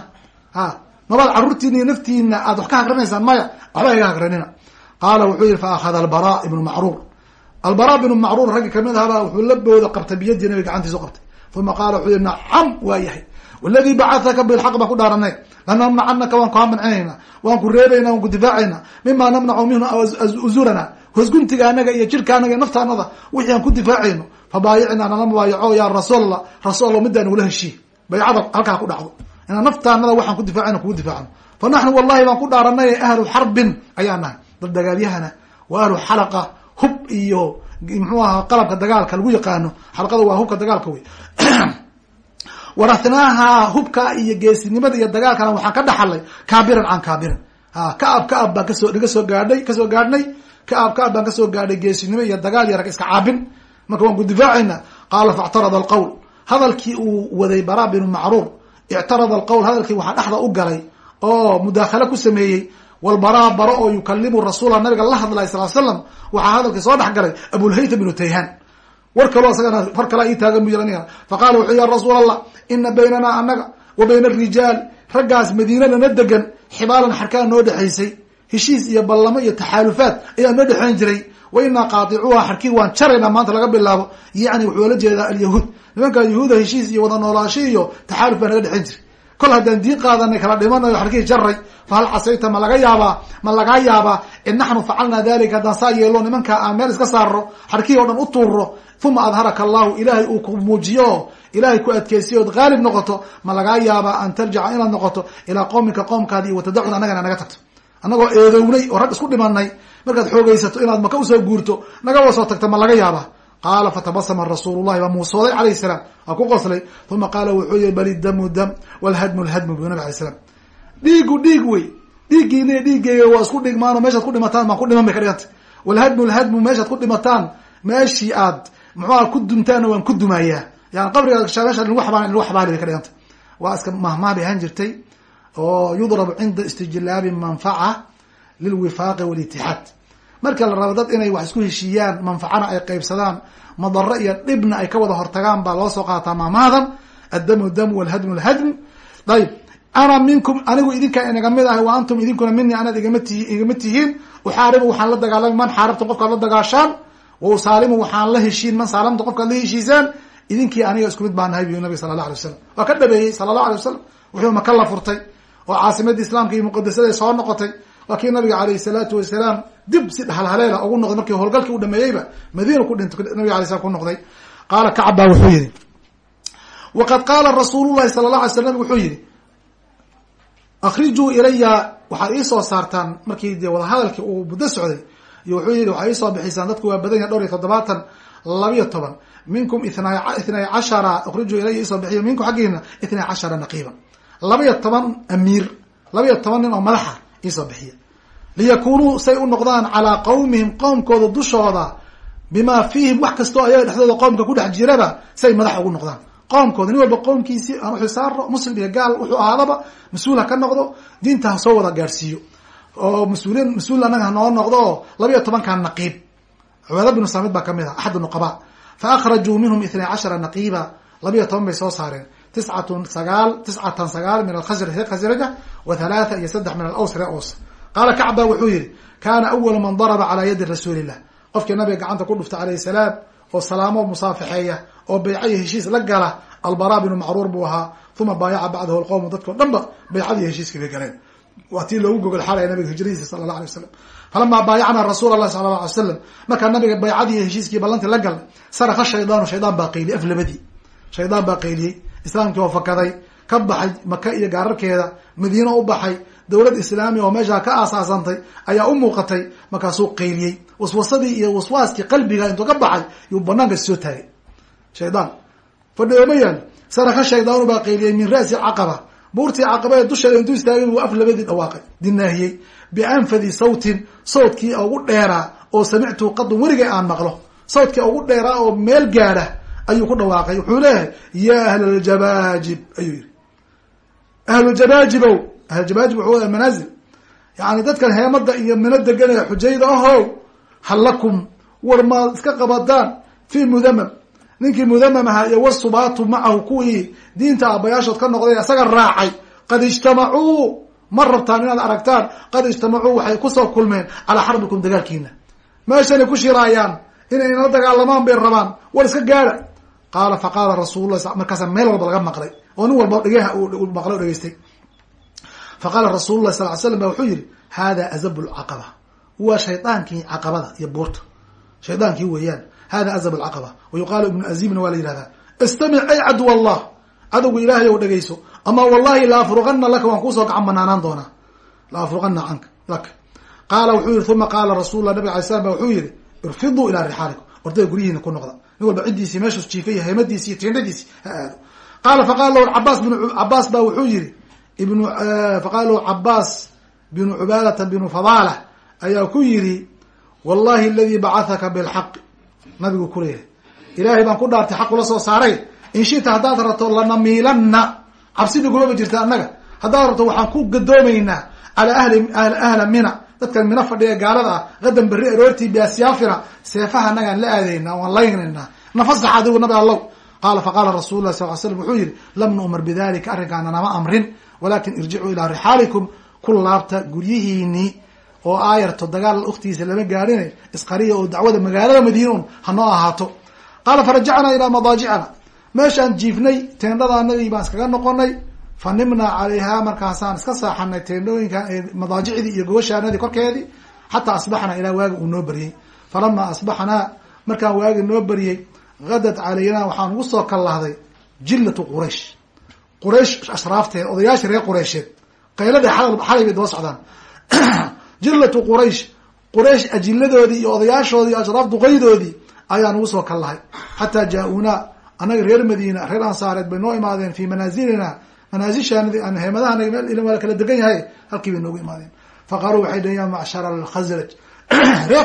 ha mabaad carruurtiina iyo naftiina aad wax ka hagranaysaan maya waxba iga hagranina. Qaala wuxuu yihi fa akhada albara ibnu macruur. Albara bnu macruur raggi ka mid ahaba wuxuu la booda qabtay biyadii nabiga gacantiisu qabtay. Uma qaala wuxuu yihi nacam waa yahay. Waladii bacahaka bilxaq baan ku dhaaranay lanamnacanaka waan kaa mancinayna waan ku reebayna waan ku difaacayna mima namnacu minhu uzurana hoosguntiga anaga iyo jirka anaga naftaanada wixii aan ku difaacayno fabaayicnaa nala mubaayaco ya rasuul allah rasuul alla midaan ugula heshiiy baycada halkaa ku dhacdo inaan naftaanada waxaan ku difaacayno kugu difaacno fa naxnu wallahi baan ku dhaaranay ahlu xarbin ayaa nahay dad dagaalyahana wa ahlu xalaqa hub iyo muxuu ahaa qalabka dagaalka lagu yaqaano xalqada waa hubka dagaalka wey warahnaaha hubka iyo geesinimada iyo dagaalkana waxaan ka dhaxalay kaabiran can kaabiran ha kaab kaab baan ka soo naga soo gaadhay ka soo gaadhnay kaab kaab baan ka soo gaadhay geesinimo iyo dagaal iyo rag iska caabin marka waan ku difaacayna qaala faاctarada alqowl hadalkii uu waday bara binu macruur ictarada alqowl hadalkii waxaa dhexda u galay oo mudaakalo ku sameeyey walbaraa baro oo yukalimu rasuula nabiga la hadlay sal slam waxaa hadalkii soo dhex galay abulhayta binu tayhan. War kaloo isagana far kalaa ii taagan bu yiri aniga. Faqala wuxuu ya rasuul allah ina baynana anaga wa bayna arijaal raggaas madiinadana degan xibaalan xarkaa noo dhexaysay heshiis iyo ballamo iyo taxaalufaat ayaa noo dhexeyn jiray. Wa inaa qaaticuha xarkii waan jaraynaa maanta laga bilaabo. Yacni wuxuu la jeedaa alyahuud. Nimankaa yahuuda heshiis iyo wada noolaashi iyo taxaaluf baa naga dhexeyn jiray. Kol haddaan diin qaadanay kala dhimanayo xarkii jaray fahal casayta ma laga yaabaa ma lagaa yaabaa in naxnu facalnaa dalika haddaan saa yeelo nimankaa aan meel iska saarno xarkii oo dhan u tuuro uma adharaka allahu ilaahay uu ku muujiyo oo ilaahay ku adkeysiyo ood haalib noqoto ma lagaa yaabaa an tarjica inaad noqoto ilaa qowmika qoomkaadi iyo watadacun annagana naga tagto annagoo eedownay oo rag isku dhimanay markaad xoogaysato inaad maka u soo guurto nagaba soo tagta ma laga yaabaa qaala fatabasama rasuulu llahi waa muusooday calayh salaam. Waa ku qoslay. Uma qaala wuxuu yihi bal damu dam walhadmu lhadmu bu nabi alay slam dhiigu dhiig wey. Dhiiggiina dhiiggeyga waa isku dhigmaano meeshaad ku dhimataan maan ku dhiman bay ka dhiganta walhadmu lhadmu meeshaad ku dhimataan meeshii aad muxuuha ku dumtaanna waan ku dumayaa. Yani qabriga meesha lagu xabaal lagu xabaali bay ka dhiganta waa iska mahmaa bay ahaan jirtay oo yudrabu cinda istijlaabi manfaca lilwifaaqi walitixaad marka la rabo dad inay wax isku heshiiyaan manfacana ay qeybsadaan madaro iyo dhibna ay ka wada hortagaan baa loo soo qaataa mahmaadan addamu damu walhadmu lhadmu ayib ana minkum anigu idinkaa inaga mid ahay wa antum idinkuna minii anaad igama igama tihiin. Uxaaribu waxaan la dagaalami man xaarabtum qofkaad la dagaashaan. Wa waxaan la heshiin man saalamtu qofkaad la heshiisaan. Idinkii aniga isku mid baa nahay bu nabig sala allah alay wasalam waa ka dhabeeyey sala allah alay wasalam wuxuu maka la furtay oo caasimadii islaamka iyo muqadasada soo noqotay waa kii nabiga alayh salaatu wasalaam dib si halhaleela ugu noqday markii howlgalkii u dhameeyeyba madiina ku dhintay nabiga alay slam ku noqday. Qaala kacab baa wuxuu yihi waqad qaala rasuulu sala allah alay slam wuxuu yihi akrijuu ilaya waxaad iisoo saartaan markii dee wadahadalkii uu muddo socday iyo wuxuu yihi waxaad iisoo bixisaan dadku waa badan yahay dhowr iyo toddobaatan labiyo toban minkum ithnay cashara akrijuu ilaya iisoo bixiyo minkum xaggiina ithnay cashara naqiiban labiyo toban amiir labiyo toban nin oo madaxa iisoo bixiya. Liyakunuu say u noqdaan calaa qawmihim qoomkooda dushooda bimaa fiihim wax kastoo ayaga dhexdooda qoomka ku dhex jiraba say madax ugu noqdaan. Qoomkooda nin walba qoomkiisii aan uxisaaro muslim iyo gaal wuxuu ahaadaba mas'uul ha ka noqdo diinta ha soo wada gaadhsiiyo oo mas'uuliin mas'uul anaga hanoo noqdo oo labiyo tobankan naqiib. Cubaada binu saamid baa ka mid ah axad nuqaba fa akhrajuu minhum ithnay cashara naqiiba labiyo toban bay soo saareen tiscatun sagaal tiscatan sagaal min alkhasraj khasraja iyo saddex min alaws ree ows qaala kacb ba wuxuu yihi kaana awalu man daraba calaa yadi rasuulillah qofkii nabiga gacanta ku dhufta calayhi salaam oo salaamo musaafixeeya oo baycayo heshiis la gala albara binu macruur buu ahaa uma baayaca bacdahu alqowmu dadkao dhan ba baycadii heshiiskii bay galeen waa tii loogu gogol xalaya nabiga hijradiisa sala allah alay wasalam falamaa baayacnaa rasuul allah sala alla alay slam markaa nabiga baycadii heshiiskii ballantii la galnay saraka shaydaanu shaydaan baa qayliyey af labadii shaydaan baa qayliyey islaamkii oo fakaday ka baxay maka iyo gaararkeeda madiino u baxay dowlad islaami oo meeshaa ka aasaasantay ayaa u muuqatay markaasuu qayliyey. Waswasadii iyo waswaaskii qalbiga intuu ka baxay yuu banaanka soo taagay. Shaydaan fadhioma yaal saraka shaydaanu baa qayliyey min ra'si caqaba. Buurtii caqabee dusheeda intuu istaagay buu af labadii dhawaaqay. Dinaahiyey bianfadi sawtin sawtkii ugu dheeraa oo samictuu qadun weligay aan maqlo. Sawtkii ugu dheeraa oo meel gaadha ayuu ku dhawaaqay. Wuxuu leeyahay ya ahlajabaajib ayuu yihi ahlujabaajibow ahljabaajib wuxuu manaazil. Yani dadkan heemada iyo mino deganaya xujayda ahow hal lakum war maad iska qabadaan fi mudamam ninkii mudamam ahaa iyo wasubaatu macahu kuwii diinta aabbayaashood ka noqday isaga raacay. Qad ijtamacuu ma rabtaan inaad aragtaan qad ijtamacuu waxay ku soo kulmeen calaa xarbikum dagaalkiina meeshanay ku shiraayaan inay inala dagaalamaan bay rabaan war iska gaara qaala faqaala rasuullah markaasa meel walba laga maqlay oo nin walba dhegeha uu maqlay o dhegeystay. Faqaala rasuulu lah sal slam wuxuu yihi hada azab lcaqaba waa shaydaankii caqabada iyo buurta. Shaydaankii weeyaan hada azab lcaqaba wa yuqaalu ibnu azimna waa la yihahdaa istamic ay caduw allah cadowga ilaahay ou dhegeyso ama wallahi la afruqana laka waan kuusoo gacan banaanaan doonaa. La afruqana anka laka. Qaala wuxuu yihi uma qaala rasulla nabig alay slam ba wuxuu yihi irfiduu ilaa rixaalikum ordada guryihiina ku noqda. Nin walba ciddiisii meeshuu jiifay iyo heemadiisi iyo tiindhadiisi ha aado. Qaala faqala lahu cabaas bin cabaas ba wuxuu yihi ibn faqala lahu cabaas binu cubaadata binu fadalah ayaa ku yidhi wallahi aladi bacahaka bilxaqi nabigu kuleeyahay ilaahay baan ku dhaartay xaq ula soo saaray. In shita haddaad rabto lanamiilanna cabsidii gulaba jirta annaga. Haddaad rabto waxaan ku gadoomaynaa calaa ahli ahla mina dadkan mina fadhiya gaalada ah qadan berri aroortii biasyaafina seefaha annagaan la aadaynaa waan laynaynaa nafasax adigu nabi allow qaala faqaala rasul lah sal ly slam wuxuu yihi lam nu'mar bidalika arrinkaana nama amrin walakin irjicuu ilaa rixaalikum ku laabta guryihiinii oo aayarto dagaal uktiisa lama gaadhine isqariya oo dacwada magaalada madiina un hanoo ahaato. Qaala farajacnaa ilaa madaajicana meeshaan jiifnay teendhadaanadii baan iskaga noqonay fa nimnaa calayhaa markaasaan iska saaxanay teendhooyinkan madaajicdii iyo gobashaanadii korkeedii xataa asbaxnaa ilaa waagi uu noo baryey falamaa asbaxnaa markaan waagi noo baryey gadad calaynaa waxaan ugu soo kallahday jillatu quraysh quraysh ashraafteed odayaashii reer qureysheed qayladii xalay bay daba socdaan jillatu quraysh quraysh ajiladoodii iyo odayaashoodii ashraaf duqaydoodii ayaan ugu soo kallahay xataa jaa-uunaa annaga reer madiina reer ansaareed bay noo imaadeen fii manaasilina manaasishaanadi aan heemadahanag meel waa kala degan yahay halkii bay noogu imaadeen. Faqaaluu waxay dhaheen ya macshara alkhasraj reer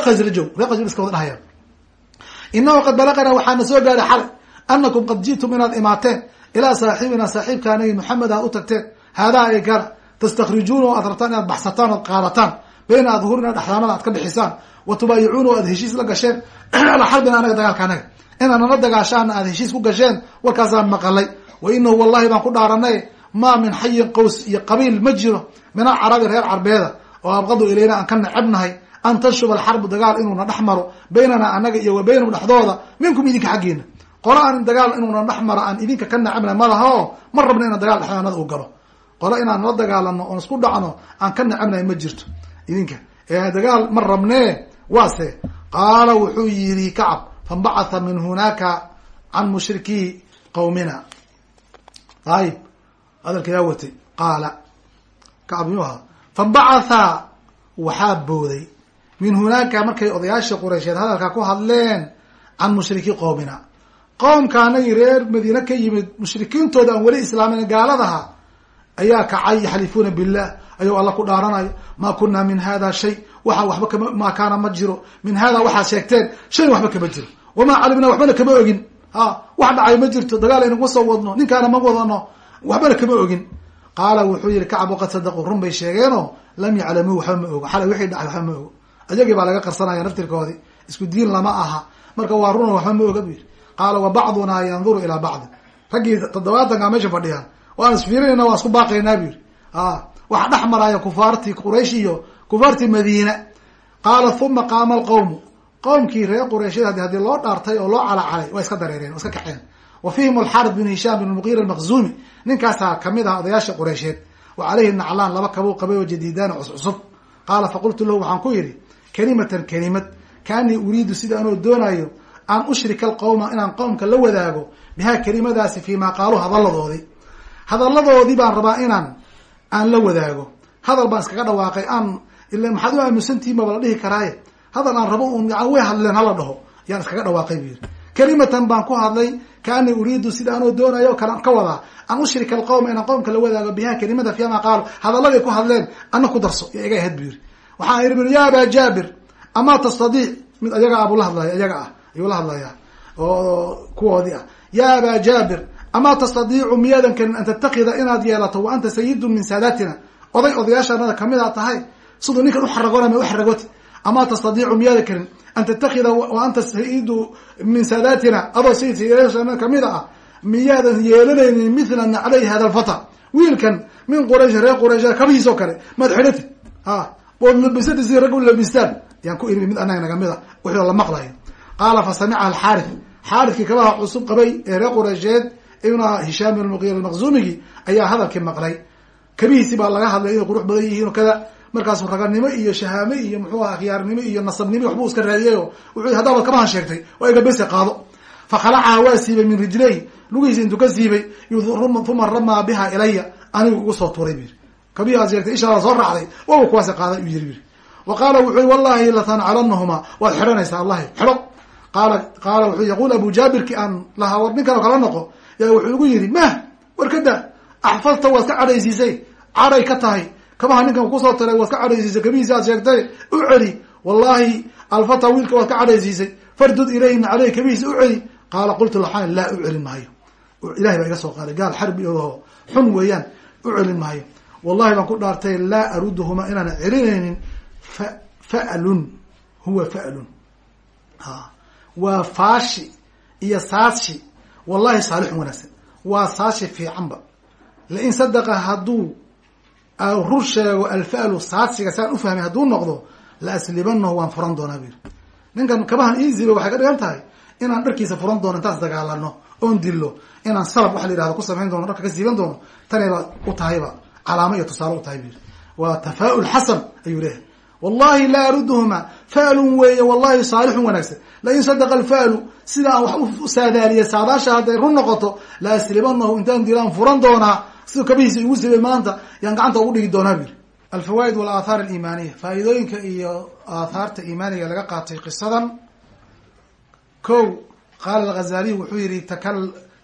waxaana soo gaaray xalay anakum qad ji'tum inaad imaateen ilaa saaxiibina saaxiibka anagi maxamed aad haadaa ay gara tastakrijuuna rabtaan inaad baxsataan qaadataan bayna adhurina dhexdaanada aad ka dhixisaan wa aad heshiis la gasheen alaa xarbina anaga dagaalka anaga. Dagaashaana aad heshiis ku gasheen warkaasaan maqalay. Wa inahu wallahi baan ku dhaaranay maa min xayin qaws iyo qabiil ma jiro min alcarabi reer carbeeda oo abqadu ilayna aan ka necebnahay an tanshuba alxarbu dagaal inuuna dhex maro baynana anaga iyo wa baynahum dhexdooda minkum idinka xaggiina qolo aan dagaal inuuna dhex maro aan idinka ka necebnahay malaha oo ma rabno inaan dagaal dhexdaanada u galo. Qolo inaan la dagaalano oon isku dhacno aan ka necebnahay ma jirto. Idinka ee dagaal ma rabnee waase. Qaala wuxuu yihi kacab fanbacatha min hunaaka can mushrikii qawmina. Ayib hadalka yaa watay qaala kacab miyuu ahaa fanbacatha waxaa booday. Min hunaaka markay odayaashii qureysheed hadalka ku hadleen can mushrikii qowmina. Qowmka anagii reer madiine ka yimid mushrikiintooda aan weli islaamin gaaladaha ayaa kacay yaxlifuuna billah ayuu alla ku dhaaranayo maa kunaa min hada shay waxa waxba kama maa kaana ma jiro min hada waxaad sheegteen shay waxba kama jiro. Wamaa calimnaa waxbana kama ogin. Ha wax dhacay ma jirto dagaal aynaguma soo wadno ninkaana ma wadano waxbana kama ogin. Qaala wuxuu yihi kacab waqad sadaquu run bay sheegeenoo lam yaclamuu waxba ma ogo. Xalay wixii dhacay waxba ma ogo. Ayagii baa laga qarsanaya naftirkoodii. Isku diin lama aha. Marka waa runo waxba ma oga bu yihi qaala wa bacdunaa yanduru ilaa bacdi raggii toddobaatankaa meesha fadhiyaan. Waan isfiirinayna waan isku baaqaynaa bu yihi a waxa dhex maraya kufaartii quraysh iyo kufaartii madiina qaala uma qaama alqowmu qowmkii reer qurayshyad haddii loo dhaartay oo loo calacalay waa iska dareereen waa iska kaxeen wa fihim alxaarith bin hishaam bin muqira almaqzumi ninkaasaa ka mid ah odayaasha qureysheed wa caleyhi naclaan laba kabuu qabay oo jadiidaan cuscusub qaala faqultu lahu waxaan ku yidhi kalimatan kelimad kaanii uriidu sida anoo doonayo an ushrika alqowma inaan qowmka la wadaago bihaa kelimadaasi fii maa qaaluu hadalladoodii hadalladoodii baan rabaa inaan aan la wadaago hadal baan iskaga dhawaaqay aan ila maxaad u aamusantihiin baba la dhihi karaaye hadal aan rabo un yan way hadleen hala dhaho yaan iskaga dhawaaqay bu yiri kelimatan baan ku hadlay kaanii uriidu sida anoo doonayo kale ka wadaa an ushrika alqowma inaan qowmka la wadaago biha kelimada fiya maa qaalu hadalladay ku hadleen ana ku darso yo iga ahayd bu yiri waxaan ihi bui ya aba jaabir amaa tastadiic? Mid ayaga ah buu la hadlaya iyaga ah ayuu la hadlayaa oo kuwoodii ah. Ya aba jaabir amaa tastadiicu miyaadan karin an tatakida inaad yeelato wa anta sayidun min saadatina oday odayaashaanada ka mid a tahay siduu ninkan uxaragoona ma uxaragoti amaa tastadiicu miyaadan karin an tatakida anta sayidu min saadatina adoo sayid sayaashaanada ka mid a ah miyaadan yeelanaynin mithla naclay hada alfata wiilkan min quraysh reer quraysh kabihiis oo kale maad xidhati ha ood labisati si rag u labistaan yaan ku iri mid anaga naga mid a wixii la maqlayo qaala fa samica alxaarith xaarithkii kabaha cusub qabay ee reer qureysheed ibna hishaam bin muqir almaqzumigi ayaa hadalkii maqlay kabihiisi baa laga hadlay inay qurux badan yihiin o kada markaasuu raganimo iyo shahaame iyo muxuu aha khiyaarnimo iyo nasabnimo waxbuu iska raadiyayo wuxuu haddaabad kabahan sheegtay iga bese qaado. Fa khalacaha waa siibay min rijley lugihiisi intuu ka siibay uma ramaa biha ilaya anigu ugu soo tuuray bu yiri kabihi aad sheegtay ishaada soo raacday waa kuwaasi qaaday u yiri yiri wa qaala wuxuu i wallahi latancalanahuma waad xidhanaysaa allahi xidho. Qaala qaala wuxuu yaqul abu jaabirki aan lahaa war ninkan oo kala noqo. Yaa wuxuu igu yidhi mah war kada axfadta waad ka cadhaysiisay cadhay ka tahay kabaha ninkan ku soo taray waad ka cadhaysiisay kabihiisi aad sheegtay u celi. Wallahi alfata wiilka waad ka cadhaysiisay fardud ilayhi min aleyh kabihiisi u celi. Qaala qultu laxaan laa u celin maayo. Ilahay baa iga soo qaaday gaal xarbi oo xun weeyaan u celin maayo. Wallahi baan ku dhaartay laa aruduhuma inaan celinaynin fa fa'lun huwa fa'lun ha waa faashi iyo saashi wallahi saalixun wanaagsan. Waa saashi fiicanba. Lain sadaqa hadduu rur sheego alfa'lu saadsiga saan ufahmay hadduu noqdo la aslibanahu waan furan doonaa bu yidhi ninkan kabahan easyba waxay ka dhigan tahay inaan dharkiisa furan doono intaas dagaalano oon dillo inaan salab waxa la yihahdo ku samayn doono dharka ka siiban doono tanayba u tahayba calaamo iyo tusaale u tahay bu yidhi waa tafaa'ul xasan ayuu leeyahay. Wallahi laa aruduhuma fa'lun weeye wallahi saalixun wanaagsan. Lain sadaqa alfa'lu sida aan wax u saadaaliyay saadaasha hadday run noqoto la aslibanahu intaan dilaan furan doonaa siduu kabihiisa igu sibay maanta yaan gacanta ugu dhigi doonaa bu yidhi alfawaa'id walaathaar alimaaniya faa'iidooyinka iyo aathaarta iimaaniga laga qaatay qisadan. Ko qaala alghazaliy wuxuu yihi taka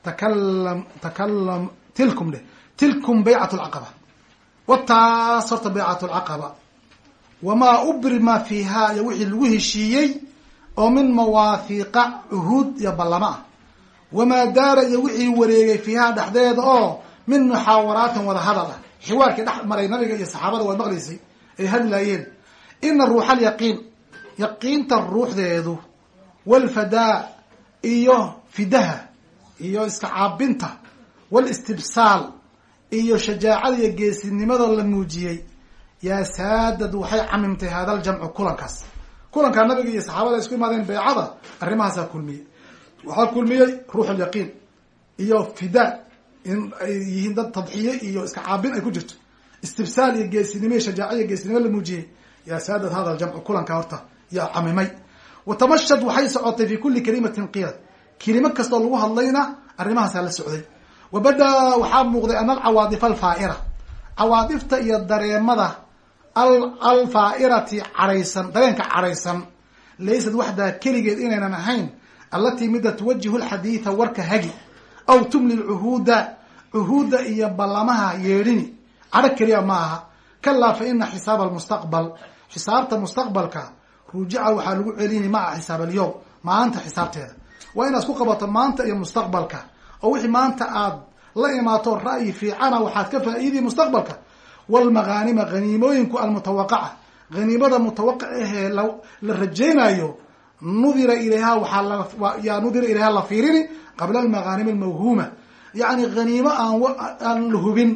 takalam takalam tilkum dheh tilkum baycat lcaqaba wataas horta baycat lcaqaba wamaa ubrima fiiha iyo wixii lagu heshiiyey oo min mawaahiiqa cuhuud iyo ballama ah wamaa daara iyo wixii wareegay fiiha dhexdeeda oo min muxaawaraatin wada hadal ah. Xiwaarkii dhex maray nabiga iyo saxaabada waad maqlaysay ay hadlaayeen ina ruuxa alyaqiin yaqiinta ruuxdeedu walfadaa iyo fidaha iyo iska caabinta walistibsaal iyo shajaacada iyo geesinimada la muujiyey yaa saadad waxay camimtay hada aljamcu kulankaas. Kulankaa nabiga iyo saxaabada isku imaadeen beecada arrimahaasaa kulmiyey. Waxaa kulmiyey ruux alyaqiin iyo fida in ay yihiin dad tadxiye iyo iska caabin ay ku jirto. Istibsaal iyo geesinimo iyo shajaaca iyo geesinimo la muujiyey. Yaa saadad hada aljamcu kulanka horta yaa camimay. Watamashad waxay socotay fi kuli kalimatin qiyad kelimo kastoo lagu hadlayna arrimahaasaa la socday. Wabada waxaa muuqday ana alcawaadifa alfaa'ira cawaadifta iyo dareemada alfaa'irati cadhaysan dareenka cadhaysan laysad waxdaa keligeed inaynan ahayn allatii mida tuwajihu lxadiida warka hagi aw tumli lcuhuuda cuhuudda iyo ballamaha yeedhini. Cadho keliya ma aha. Kalaa fa ina xisaaba almustaqbal xisaabta mustaqbalka rujica waxaa lagu celini maca xisaab alyowm maanta xisaabteeda. Waa inaad ku qabato maanta iyo mustaqbalka. Oo wixii maanta aad la imaato ra'yi fiicana waxaad ka faa'iidiy mustaqbalka. Walmaghanima haniimooyinku almutawaqaca. Haniimada mutawaqic ahee la rajaynayo nudira ilayha waxaa yaa nudira ilayha la fiirini qabla almaghanim almawhuuma. Yacni haniimo aan aan la hubin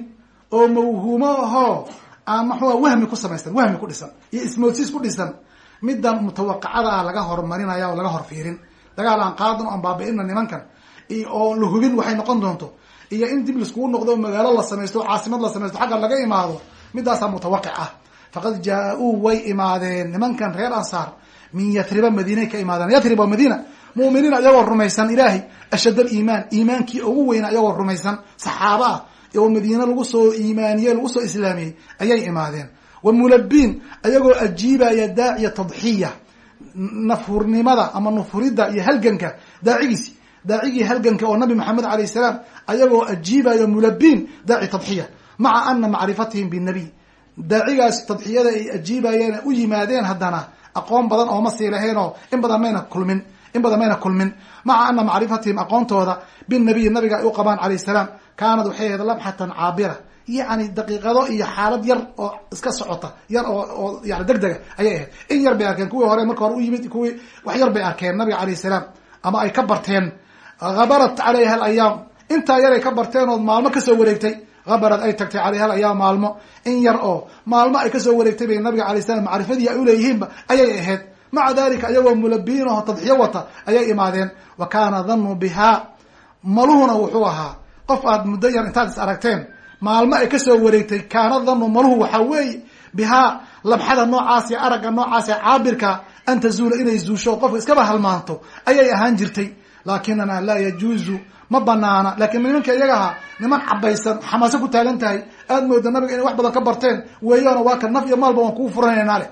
oo mawhuumo ahoo aan maxua wahmi ku samaysan wahmi ku dhisan iyo ismoodsiis ku dhisan middan mutawaqacada ah laga horumarinaya oo laga hor fiirin dagaal aan qaadano aan baabi'ina nimankan oo la hubin waxay noqon doonto. Iyo in dib laiskugu noqdo magaalo la samaysto caasimad la samaysto xagga laga imaado midaasaa mutawaqic ah. Faqad jaa-uu way imaadeen. Nimankan reer ansaar min yathriba madiinay ka imaadeen. Yathrib waa madiina mu'miniin ayagoo rumaysan ilaahay ashad aliimaan iimaankii ugu weyna ayagoo rumaysan saxaaba ah oo madiine lagu soo iimaaniyey lagu soo islaamiyey ayay imaadeen. Wa mulabiin ayagoo ajiibaya daaciya tadxiya nafhurnimada ama nufurida iyo halganka daacigiisi daacigii halganka oo nabi maxamed alayh salaam ayagoo ajiibayo mulabiin daaci tadxiya maca ana macrifatihim binabiy daacigaas tadxiyada ay ajiibayeen u yimaadeen haddana aqoon badan ooma sii lahayn in badan mayna kulmin in badan mayna kulmin. Maca ana macrifatihim aqoontooda binabiy nabiga ay u qabaan alayh salaam kaanad waxay ahayd lamxatan caabira. Yacni daqiiqado iyo xaalad yar oo iska socota yar oo oo yani deg dega ayay ahayd. In yar bay arkeen kuwii hore marka hore u yimid kuwii wax yar bay arkeen nabiga alayh salaam. Ama ay ka barteen habarat calayha alayaam intaa yaray ka barteen ood maalmo ka soo wareegtay. Habarad ay tagtay calayha alayaam maalmo. In yar oo maalmo ay ka soo wareegtay bay nabiga alay salam macrifadii ay uleeyihiinba ayay ahayd maca dalika ayagoo mulabiin oo tadxiyo wata ayay imaadeen. Wa kaana dhannu bihaa. Maluhuna wuxuu ahaa. Qof aad muddo yar intaad is aragteen maalmo ay ka soo wareegtay kaana dhannu maluhu waxaa weeye bihaa. Labxada noocaas iyo aragga noocaas caabirka an tazuula inay zuusho qofka iskaba halmaanto ayay ahaan jirtay. Laakinana laa yajuuzu ma banaana laakiin nimanka iyaga ahaa niman cabaysan xamaase ku taagan tahay aad mooda nabiga inay wax badan ka barteen weeyaano waa ka naf iyo maalba waan kuu furanaynaa leh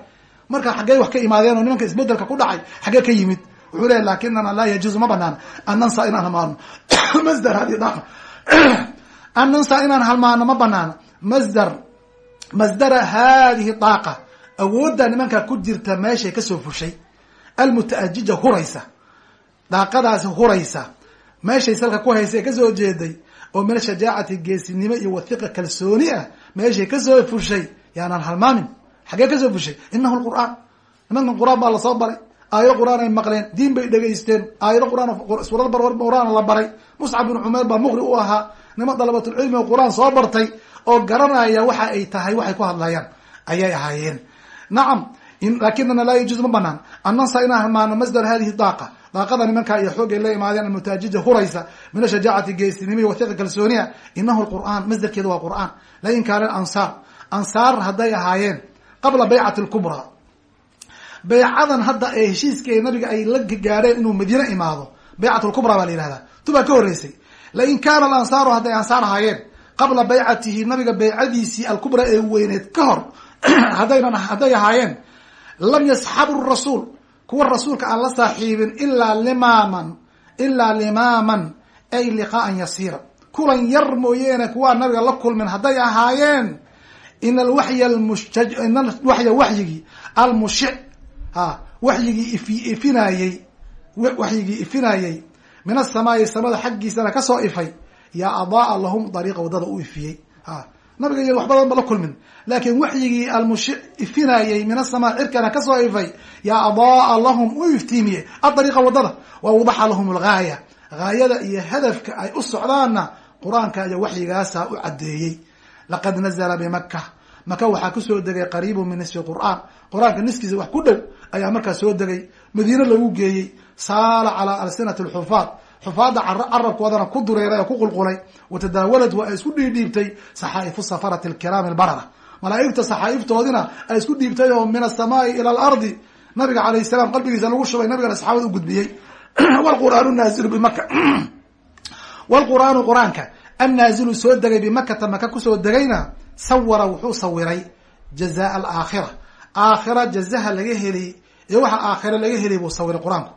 marka xaggey wax ka imaadeen oo nimanka isbeddelka ku dhacay xaggee ka yimid wuxuu leeya lakinana laa yajuuzu ma banaana an nansa inaan halmaano. Masdar hadi dha an nansa inaan halmaano ma banaana masdar masdara hadihi daaqa. Awoodda nimanka ku jirta meeshay ka soo fushay. Almutaajija huraysa. Daaqadaasi huraysa. Meeshay salka ku haysa ee ka soo jeeday oo min ashajaacati geesinimo iyo wathiqa kalsooni ah meeshay ka soo fushay yaanaan halmaamin xaggee ka soo fushay? Inahu lqur'aan nimankan qur'aan baa la soo baray. Aayado qur'aan ay maqleen. Diin bay dhegaysteen. Aayado quraan suurad qur'aan la baray. Muscab bin cumeer baa muqri u ahaa. Nima dalabatulcilmi oo qur'aan soo bartay oo garanaya waxa ay tahay waxay ku hadlayaan. Ayay ahaayeen. Nacam lakinana laa yajuuz ma banaan. An nansa inaan hamaano masdar hadihi daaqa. Daaqada nimankaa iyo xoogay la imaadeen almutaajija huraysa min ashajaacati geesinimi wathiqa kalsooniya. Inahu lqur'aan masdarkeeda waa qur'aan. Lain kaana ansaar ansaar hadday ahaayeen qabla baycati lkubraa baycadan hadda ee heshiiskee nabiga ay la gaadheen inuu madiine imaado baycat lkubraa baa la yihahdaa tubaa ka horreysay. Lain kaana alansaaru hadday ansaar ahaayeen qabla baycatihi nabiga baycadiisii alkubraa ee weyneed ka hor haddaynan hadday ahaayeen lam yasxabu rasuul kuwa rasuulka aan la saaxiibin ilaa limaaman ilaa limaaman ay liqaa'an yasiira. Kulan yar mooyeene kuwaa nabiga la kulmin hadday ahaayeen in waxyigii almushic ha waxyigii if ifinayey waxyigii ifinayey min asamaai samada xaggiisana ka soo ifay yaa adaaa lahum dariiqa waddada u ifiyey ha nabiga iyo wax badan ba la kulmin laakiin waxyigii almushic ifinayey min asamaa cirkana ka soo ifay yaa adaaa lahum u iftiimiyey adariiqa waddada wa awdaxa lahum algaaya gaayada iyo hadafka ay u socdaanna qur'aanka iyo waxyigaasa u caddeeyey laqad nazla bimaka maka waxaa ku soo degay qariibu min nisfi qur'aan. Qur'aanka niskiisa wax ku dhow ayaa markaa soo degay. Madiine lagu geeyey saala calaa alsinati lxufaad xufaadda carabkoodana ku dureeray oo ku qulqulay. Watadaawalad waa ay isku dhiidhiibtay saxaa'ifu safarati alkiraami albarara. Malaa'igta saxaa'iftoodina ay isku dhiibtay oo min asamaai ila alardi. Nabiga calayh salaam qalbigiisa lagu shubay nabigana saxaabada u gudbiyey. Wlqur'aanu naazilu bimaka wlqur'aanu qur'aanka annaazilu soo degay bimakata maka ku soo degayna sawara wuxuu sawiray jazaa alaakhira. Aakhira jazaha laga heliy iyo waxa aakhira laga heliy buu sawiray qur'aanku.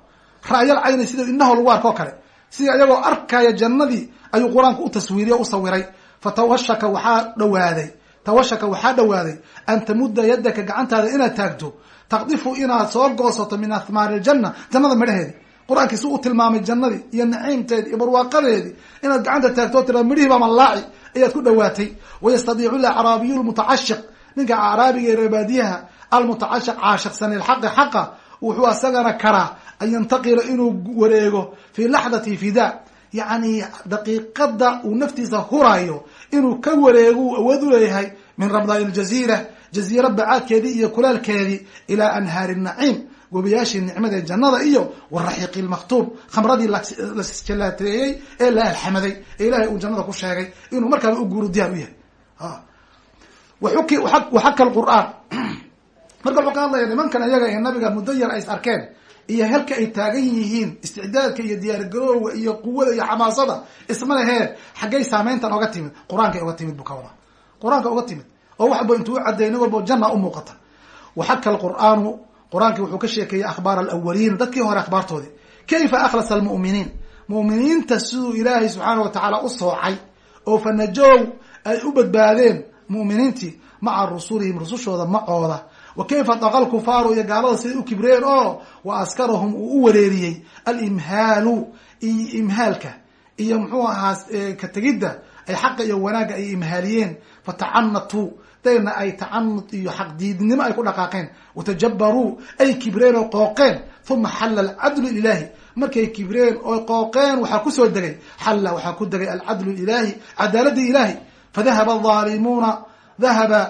Ra'yal cayni sida inaho lagu arko kale. Sida iyagoo arkaya jannadii ayuu qur'aanku u taswiiriye o u sawiray. Fatawashaka waxaa dhawaaday tawashaka waxaa dhawaaday an tamudda yadaka gacantaada inaad taagto taqdifu inaad soo goosato min ahmaari iljanna jannada midhaheedi qur'aankii si u tilmaamay jannadii iyo naciimteedi iyo barwaaqadeedii. Inaad gacanta taagto tira midhihii baa malaaci ayaad ku dhawaatay. Wayastadiicu lacraabiyu lmutacashiq ninka acraabiga ee reebaadiyaha almutacashiq caashiqsan ilxaqi xaqa wuxuu asagana karaa an yantaqila inuu wareego fii laxdati fida. Yacni daqiiqada uu naftiisa hurayo inuu ka wareego uu awood u leeyahay min rabdaai ljaziira jaziira bacaadkeedii iyo kulaalkeedii ilaa anhaari naciim gobayaashii nicmada jannada iyo waraxiiqi lmaktuub khamradii lasjalaateeyey ee la alxamaday ee ilahay uu jannada ku sheegay inuu markaaba u guuro diyaar u yahay. Waxaka lqur'aan marka wuxuu ka hadlaya nimankan iyaga ee nabiga muddo yar ay is arkeen iyo halka ay taagan yihiin isticdaadka iyo diyaargaroowa iyo quwada iyo xamaasada isma lehee xaggay saameyntan oga timid qur'aankay oga timid buu ka wadaa. Qur'aanka oga timid oo waxba intuu u caddeey nin walbo janna u muuqata. Waxaka lqur'aanu qur'aankii wuxuu ka sheekeeyey akhbaar alawaliin dadkii hore akhbaartoodii kayfa akhlasa almu'miniin? Mu'miniinta siduu ilaahay subxaana wa tacaala u soocay oo fanajoow ay u badbaadeen mu'miniintii maca rusulihim rusushooda macooda. Wa kayfa daqa lkufaaru iyo gaalada siday u kibreen oo wa askarahum uu u wareeriyey alimhaalu imhaalka. Iyo muxuu ahaa ka tegidda ay xaqa iyo wanaagga ay imhaaliyeen. Fatacanatuu dayna ay tacanud iyo xaqdiidnimo ay ku dhaqaaqeen. Watajabaruu ay kibreen oo qooqeen. Uma xalla alcadlu ilaahi. Markay kibreen oo qooqeen waxaa ku soo degay. Xalla waxaa ku degay alcadlu ilaahi cadaaladii ilaahi. Fadahaba aalimuuna dahaba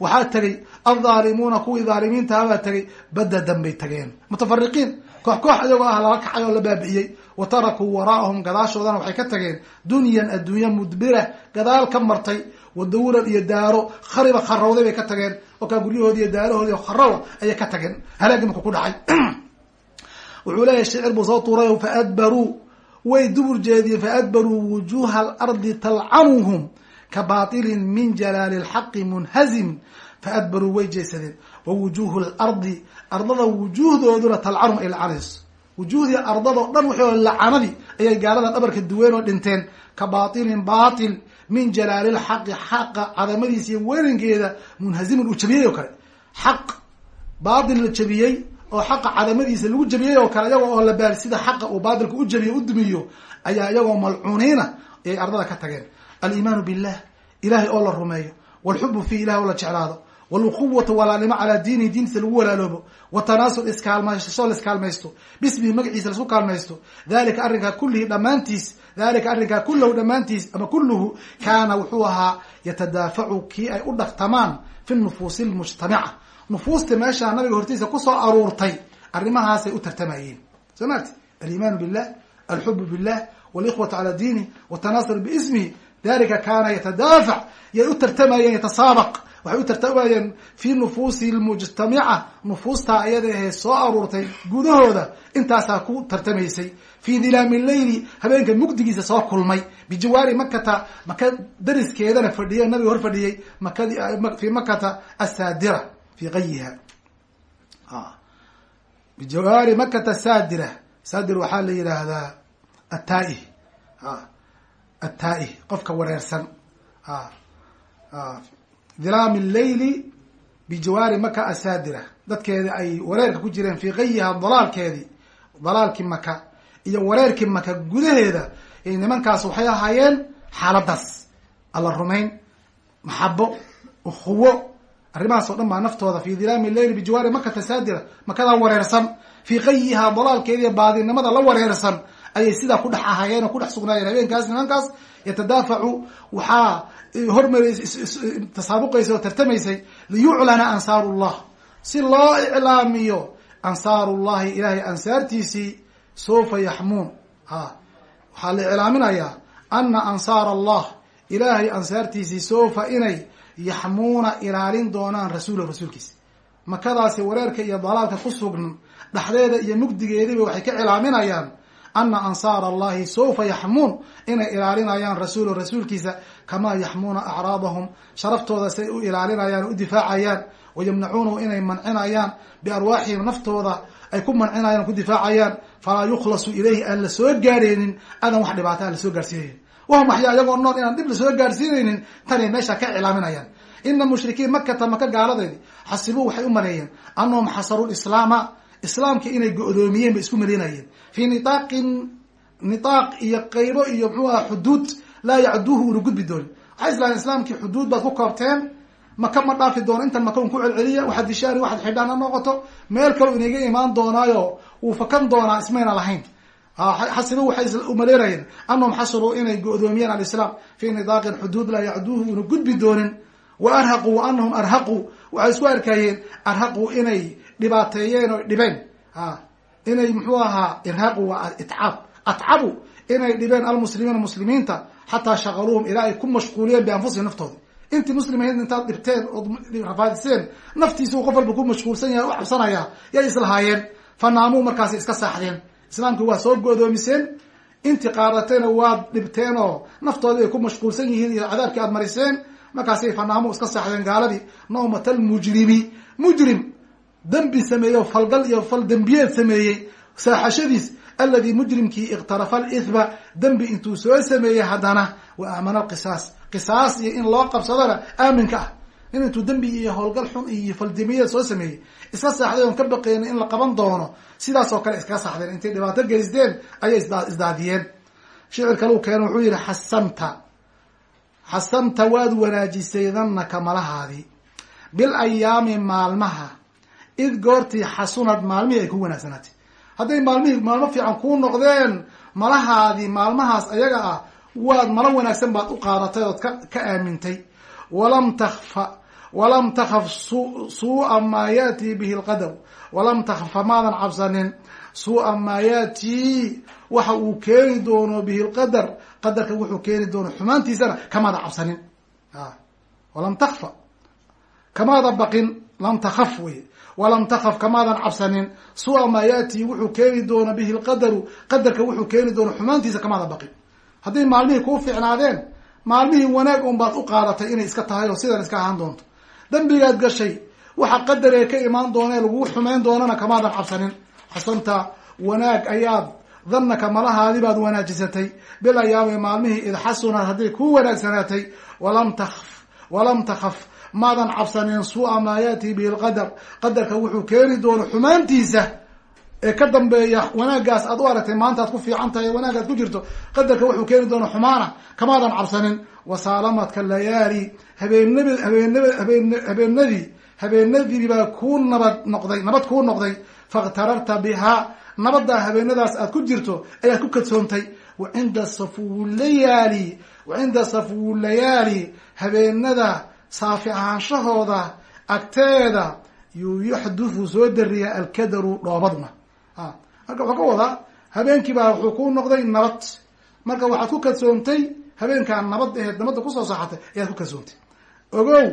waxaa tegay. Aldaalimuuna kuwii dhaalimiintahabaa tegay. Badadan bay tageen. Mutafariqiin koox koox iyagoo ah lala kacay oo la baabi'iyey wa tarakuu waraa'ahum gadaashoodana waxay ka tageen. Dunyan adduunya mudbira gadaal ka martay wadawuran iyo daaro khariba kharowday bay ka tageen oo kaa guryahoodi iyo daarahoodi kharawa ayay ka tageen. Halaagi marku ku dhacay. Wuxuu leeyahay shicir buu soo tuuray faadbaruu way dubur jeediyeen faadbaruu wujuha alardi talcanuhum ka batilin min jalaali lxaqi munhazim. Faadbaruu way jeesadeen. Wa wujuhu lardi ardada wujuhdooduna talcanum ay lacanayso wujuhdii ardadoo dhan waxay lacanadii ayay gaalada dhabarka duween oo dhinteen. Ka batilin batil min jalaali lxaqi xaqa cadamadiisa iyo weynankeeda munhazimun uu jabiyey oo kale. Xaq baatil la jabiyey oo xaqa cadamadiisa lagu jabiyey oo kale iyagoo oo la baari sida xaqa uu baatilka u jabiyo u dumiyo ayaa iyagoo malcuuniina ayay ardada ka tageen. Aliimaanu billah ilahay oo la rumeeyo. Walxubu fiih ilahay oo la jeclaado walquwata walaalnimo calaa diinihi diintiisa lagu walaaloobo watanaasul iskaalmaysho la iskaalmaysto bismihi magaciisa la isku kaalmaysto dalika arrinkaa kullihi dhammaantiis dalika arrinkaa kullahu dhammaantiis ama kulluhu kaana wuxuu ahaa yatadaafacu kii ay u dhaqtamaan fi nufuusi lmujtamica nufuusta meeshaa nabiga hortiisa ku soo aruurtay arrimahaasay u tartamayeen soo maarti alimaanu billah alxubu billah walikhwatu cala diini watanasur biismihi dalika kaana yatadaafac waxay u tartamayeen fi nufuusi lmujtamica nufuustaa iyada ahee soo aruurtay gudahooda. Intaasaa ku tartamaysay. Fi dilaami leyli habeenka mugdigiisa soo kulmay. Bijawaari makata maka dariskeedana fadhiya nabiga hor fadhiyey makadi fi makata asaadira fi qayiha bijawaari makata saadira saadir waxaa la yidhaahdaa ataa-ih ataa-ih qofka wareersan dilaami leyli bijawaari maka asaadira dadkeedi ay wareerka ku jireen fii qayiha dalaalkeedii dalaalkii maka iyo wareerkii maka gudaheeda nimankaas waxay ahaayeen xaaladaas alla rumayn maxabo ukhuwo arrimahaas o dhan baa naftooda fi dilaami leyli bijawaari makata saadira makadaa wareersan fii qayiha dalaalkeediiyo baadinimada la wareersan ayay sidaa ku dhex ahaayeen oo ku dhex sugnaayeen habeenkaas nimankaas. Yatadaafacu waxaa hormar tasaabuqaysay oo tartamaysay liyuclana ansaaru llah si loo iclaamiyo ansaaru llahi ilahay ansaartiisii sawfa yaxmuun. A waxaa la iclaaminayaa ana ansaar allah ilaahay ansaartiisii sawfa inay yaxmuuna ilaalin doonaan rasuulahu rasuulkiisa. Makadaasi wareerka iyo dalaalka ku sugnan dhexdeeda iyo mugdigeediba waxay ka cilaaminayaan ana ansaar allahi sawfa yaxmuun inay ilaalinayaan rasuulahu rasuulkiisa kamaa yaxmuuna acraadahum sharaftooda siay u ilaalinayaan u difaacayaan wayamnacuunahu inay mancinayaan biarwaaxihim naftooda ay ku mancinayaan ku difaacayaan falaa yukhlasu ilayhi aan la soo gaarhaynin adan wax dhibaata aan la soo gaarsiinaynin wahum waxyaa iyagoo nool inaan dhib la soo gaarsiinaynin? Tanay meesha ka cilaaminayaan. Ina mushrikiin makata maka gaaladeedi xasibuu waxay u maleeyeen anahum xasaruu lislaama islaamkii inay go-doomiyeen bay isku maleynayeen fii nitaaqin nitaaq iyo qaybo iyo muxuu aha xuduud laa yacduuhu una gudbi doonin. Waxay islaameen islaamkii xuduud baad ku koobteen maka ma dhaafi doono intan maka un ku celceliya waxaad dishaari waxaad xidhaan ha noqoto. Meel kaleo inaga imaan doonaayo wuu fakan doonaa ismayna lahayn. Xasibu waxay umaleynayeen anahum xasaruu inay go-doomiyeen alislaam. Fii nitaaqin xuduud laa yacduuhu una gudbi doonin. Wa arhaquu wa anahum arhaquu waxay isku arkayeen arhaquu inay dhibaateeyeen oo dhibeen. Inay muxuu ahaa irhaqu waa itcaab. Atcabu inay dhibeen almuslimiina muslimiinta xataa shaqaluuhum ilaa ay ku mashquuliyeen bianfusihim naftooda. Intii muslim ahayd intaad dhibteen ood rafaadiseen naftiisuu qof walba ku mashquulsan yahay u cabsanaya yay islahaayeen fanaamuu markaasay iska saaxdeen. Islaamkii waa soo godoomiseen intii qaadatayna waad dhibteen oo naftoodii ay ku mashquulsan yihiin iyo cadaabkii aad mariseen markaasay fanaamu iska saaxdeen gaaladii. Nawmat almujrimi mujrim. Dembi sameeyey falgal iyo fal dembiyeed sameeyey. Saaxashadiis aladi mujrimkii iktarafa alithma dembi intuu soo sameeyey haddana wa aamana alqisaas qisaas iyo in loo qabsadona aaminka ah. In intuu dembi iyo howlgal xun iyo faldemiyeed soo sameeyey. Iska saaxday oon ka baqeyna in la qaban doono. Sidaas oo kale iskaga saaxdeen. Intay dhibaato geysteen ayay isdaadiyeen. Shicir kale u keeno wuxuu yihi xasamta xasamta waad wanaajisay dannaka malahaadii bil ayaami maalmaha id goortii xasunad maalmihii ay ku wanaagsanaatay hadday maalmihii maalmo fiican kuu noqdeen malahaadii maalmahaas ayaga ah waad malo wanaagsan baad u qaadatay ood ka ka aamintay. Walam takfa walam takhaf su suu'a maa yaati bihi lqadar walam takfa maadan cabsanin. Suu'a maa yaatii waxa uu keeni doono bihi lqadar qadarka wuxuu keeni doono xumaantiisana kamaada cabsanin. Walam takfa kamaada baqin lam takaf wey walam takaf kamaadan cabsanin. Sua maa yaati wuxuu keeni doono bihi lqadaru qadarka wuxuu keeni doono xumaantiisa kamaada baqin. Hadday maalmihii kuu fiicnaadeen maalmihii wanaag un baad u qaadatay inay iska tahay oo sidan iska ahaan doonto. Dembigaad gashay waxa qadaree ka imaan doonee lagugu xumayn doonana kamaadan cabsanin. Xasanta wanaag ayaad dhanaka malahaadi baad wanaajisatay. Bil ayaami maalmihii id xasunad hadday kuu wanaagsanaatay walam takf walam takaf maadan cabsanin suu'a maa yaati bihi lqadar. Qadarka wuxuu keeni doono xumaantiisa ee ka dambeeya wanaagaas aad u aragtay maanta ad ku fiican tahay wanaagaad ku jirto qadarka wuxuu keeni doono xumaana kamaadan cabsanin. Wasaalamadka layaali habeenab habeen habeenadii habeenadii baa kuu nabad noqday nabad kuu noqday. Fakhtararta bihaa nabaddaa habeenadaas aad ku jirto ayaad ku kadsoontay wa cinda safuwlayaali wa cinda safuwlayaali habeenada saafi ahaanshahooda agteeda yuu yaxduthu soo dariya alkadaru dhoobadna. Marka wuxuu ka wadaa habeenkii baa wuxuu ku noqday nabad. Marka waxaad ku kadsoontay habeenkaa nabad aheed nabadda ku soo saaxatay ayaad ku kadsoontay ogow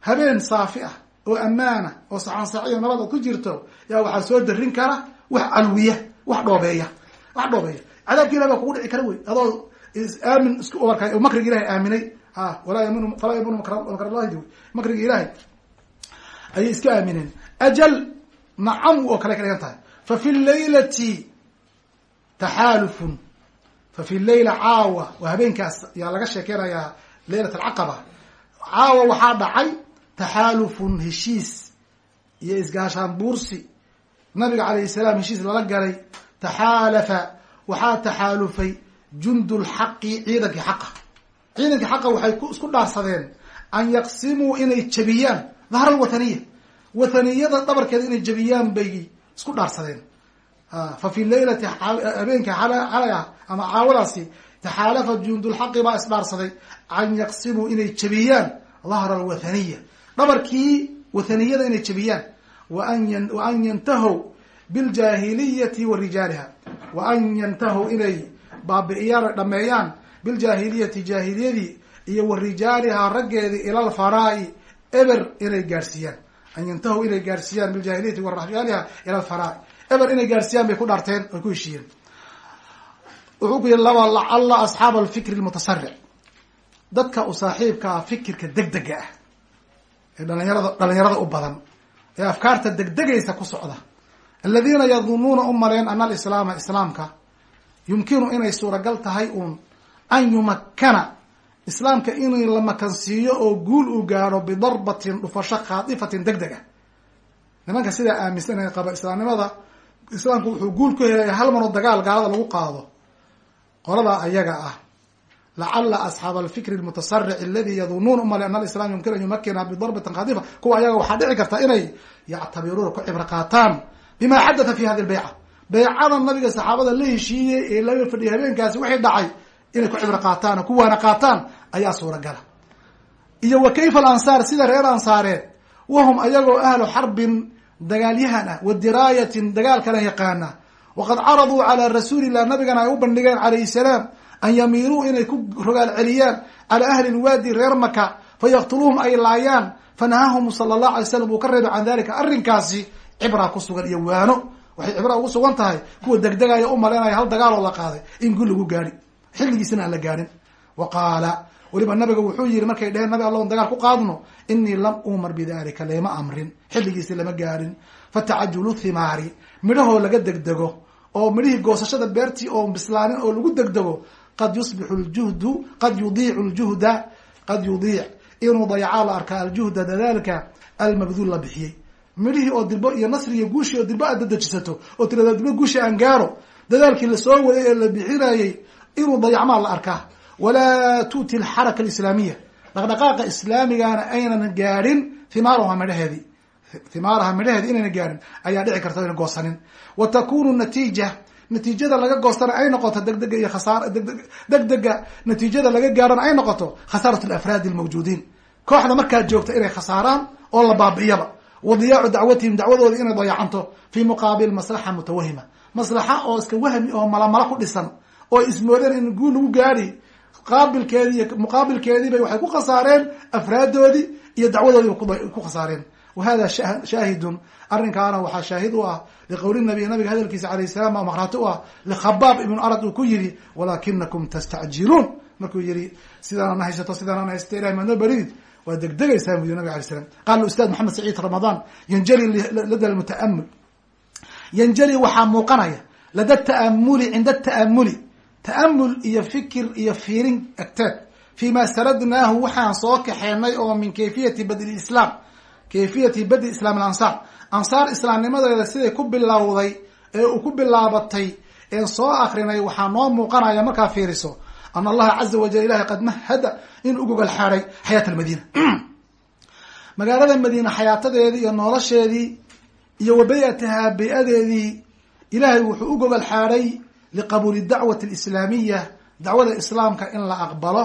habeen saafi ah oo ammaana oo saxansaxiyo nabad aad ku jirto yaa waxaa soo darin kara wax alwiya wax dhoobeeya wax dhoobeeya. Cadaabki ilahi baa kugu dhici kara wey adoo aamin isku obarkay oo makriga ilahay aaminay a walaa yamin falaa yaminu makrallahidi wey makriga ilaahay ayay iska aamineen ajal nacam oo kale ka dhigan tahay. Fa fi laylati taxaalufun. Fa fi leyla caawa. Waa habeenkaas yaa laga sheekeynayaa leylat alcaqaba caawa waxaa dhacay taxaalufun heshiis iyo isgaashaan buursi nabiga calayhi salaam heshiis lala galay taxaalafa waxaa taxaalufay jundu lxaqi ciidankii xaqa. Ciidankii xaqa waxay isku dhaarsadeen an yaqsimuu inay jabiyaan dahra alwathaniya wathaniyada dhabarkeeda inay jabiyaan bay isku dhaarsadeen. Fa fi leylati habeenka xalay ah ama caawadaasi taxaalafa jundulxaqi baa isdhaarsaday an yaqsimuu inay jabiyaan dahra alwathaniya dhabarkii wathaniyada inay jabiyaan wa an yantahow biljaahiliyati wa rijaaliha wa an yantahow inay baabi'iyaan dhameeyaan biljaahiliyati jaahiliyadii iyo wa rijaalihaa raggeedii ila alfaraa'i eber inay gaadhsiiyaan an yantahow inay gaadhsiiyaan biljahiliyati wa rijaaliha ila alfaraa'i eber inay gaadhsiiyaan bay ku dhaarteen oy ku heshiiyeen wuxuu ku yihi laba lacalla asxaaba alfikri lmutasaric dadka u saaxiibka ah fikirka degdega ah ee dhalinyarada dhalinyarada u badan ee afkaarta degdegaysa ku socda. Aladiina yadunuuna u maleen ana alislaama islaamka yumkinu inay suuragal tahay uun an yumakkana islaamka in la makansiiyo oo guul uu gaaro bidarbatin dhufasho khaadifatin deg deg nimanka sidaa aaminsan ee qaba islaamnimada islaamku wuxuu guul ku helaya hal maroo dagaal gaalada lagu qaado. Qoladaa ayaga ah lacala asxaaba alfikri lmutasaric aladi yadunuuna umale ana alislam yumkin an yumakina bidarbatin khadifa kuwa ayaga waxaa dhici karta inay yactabiruuna ku cibro qaataan bima xadatha fi hadi lbeyca beycada nabiga saxaabada la heshiiyey ee laga fadhiyay habeenkaasi wixii dhacay inay ku cibro qaataan oo kuwaana qaataan ayaa suuragala iyo wa kayfa alansaar sida reer ansaareed wahum ayagoo ahlu xarbin dagaalyahan ah wa diraayatin dagaal kala yaqaana waqad caraduu calaa rasuulillah nabigana ay u bandhigeen calayhi salaam an yamiiruu inay ku rogaal celiyaan calaa ahli lwaadi reer maka fayaqtuluuhum ay laayaan fanahahum sala allahu alay slam uu ka reebay can dalika arrinkaasi cibraa ku sugan iyo waano. Waxay cibra ugu sugan tahay kuwa degdegaya u maleynaya hal dagaaloo la qaaday in gul lagu gaari xilligiisina aan la gaarin wa qaala weliba nabiga wuxuu yihi markay dheheen nabi allahn dagaal ku qaadno inii lam umar bidalika layma amrin. Xilligiisi lama gaarin fatacajulu thimaari midhahoo laga degdego oo midhihii goosashada beertii oo bislaanin oo lagu degdego qad yusbixu ljuhdu qad yudiicu ljuhda qad yudiic inuu dayacaa la arkaa aljuhda dadaalka almabduul la bixiyey. Midhihii oo dilbo iyo nasri iyo guushi oo dilbo aad dadejisato oo tirada dilbo guushi aan gaaro dadaalkii la soo waday ee la bixinayey inuu dayacmaa la arkaa. Walaa tu'ti alxaraka alislaamiya. Dhaqdhaqaaqa islaamigana aynan gaadhin himaaraha midhaheedii himaaraha midhaheedi inayna gaadhin ayaa dhici karta ayna goosanin. Wa takunu natiija natiijada laga goostana ay noqoto degdega iyo khasaar degdeg degdega natiijada laga gaarana ay noqoto khasaarat alafraadi almawjuudiin kooxda markaad joogta inay khasaaraan oo la baabi'iyaba wa diyaacu dacwatihim dacwadooda inay dayacanto fi muqaabil maslaxa mutawahima. Maslaxa oo iska wahmi oo malamala ku dhisan oo ismoodeen in guul lagu gaari. Qaabilkeedii iyo muqaabilkeediibay waxay ku khasaareen afraadoodii iyo dacwadoodiiba ku khasaareen. Wa hada shaahidun. Arrinkaana waxaa shaahid u ah liqowli nabiy nabiga hadalkiisa alayh salam oo maqhraati u ah likhabaab ibnu arad uu ku yihi walakinakum tastacjiluun. Markuu yihi sidaanana haysato sidaanana haysato ilahay maadnoo beridid waa degdegaysaa bu yiri nabig alay slam qaala ustaad maxamed saciid ramadaan yanjali lada mutaamul yanjali waxaa muuqanaya lada taamuli cinda taamuli ta'amul iyo fikir iyo fiirin agteed. Fi ma saradnaahu waxaan soo kaxeenay oo min kayfiyati badli islaam kayfiyati badli islaam alansaar. Ansaar islaamnimadeeda siday ku bilowday ee uu ku bilaabatay een soo akrinay waxaa noo muuqanaya markaa fiiriso ana allaha caza wajal ilahay qad mahada in u gogol xaaday xayaat almadiina magaalada madiine xayaatadeedii iyo nolosheedii iyo wa bay-atahaa bay-adeedii ilaahay wuxuu u gobol xaadhay liqabuuli dacwati alislaamiya dacwada islaamka in la aqbalo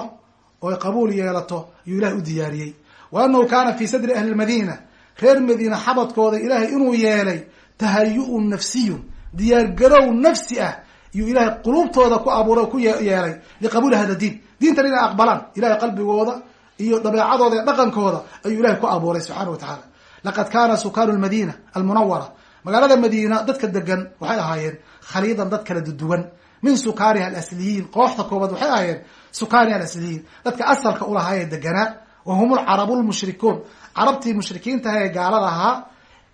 oo qabuul yeelato ayuu ilahay u diyaariyey wa annahu kaana fi sadri ahli lmadiina reer madiina xabadkooda ilaahay inuu yeelay tahayu-un nafsiyun. Diyaargarow nafsi ah iyuu ilaahay quluubtooda ku abuuray o ku yeelay liqabuuli hada diin. Diintan inay aqbalaan ilahay qalbigooda iyo dabeecadooda iyo dhaqankooda ayuu ilahay ku abuuray subxana wa tacaala laqad kaana sukaanu lmadiina almunawara magaalada madiina dadka degan waxay ahaayeen khaliidan dad kala duduwan min sukaaniha alasliyiin kooxda koobaad waxay ahaayeen sukaaniha alasliyiin. Dadka asalka ulahaa ee deganaa wa hum lcarabu lmushrikuun carabtii mushrikiintaha ee gaalada ahaa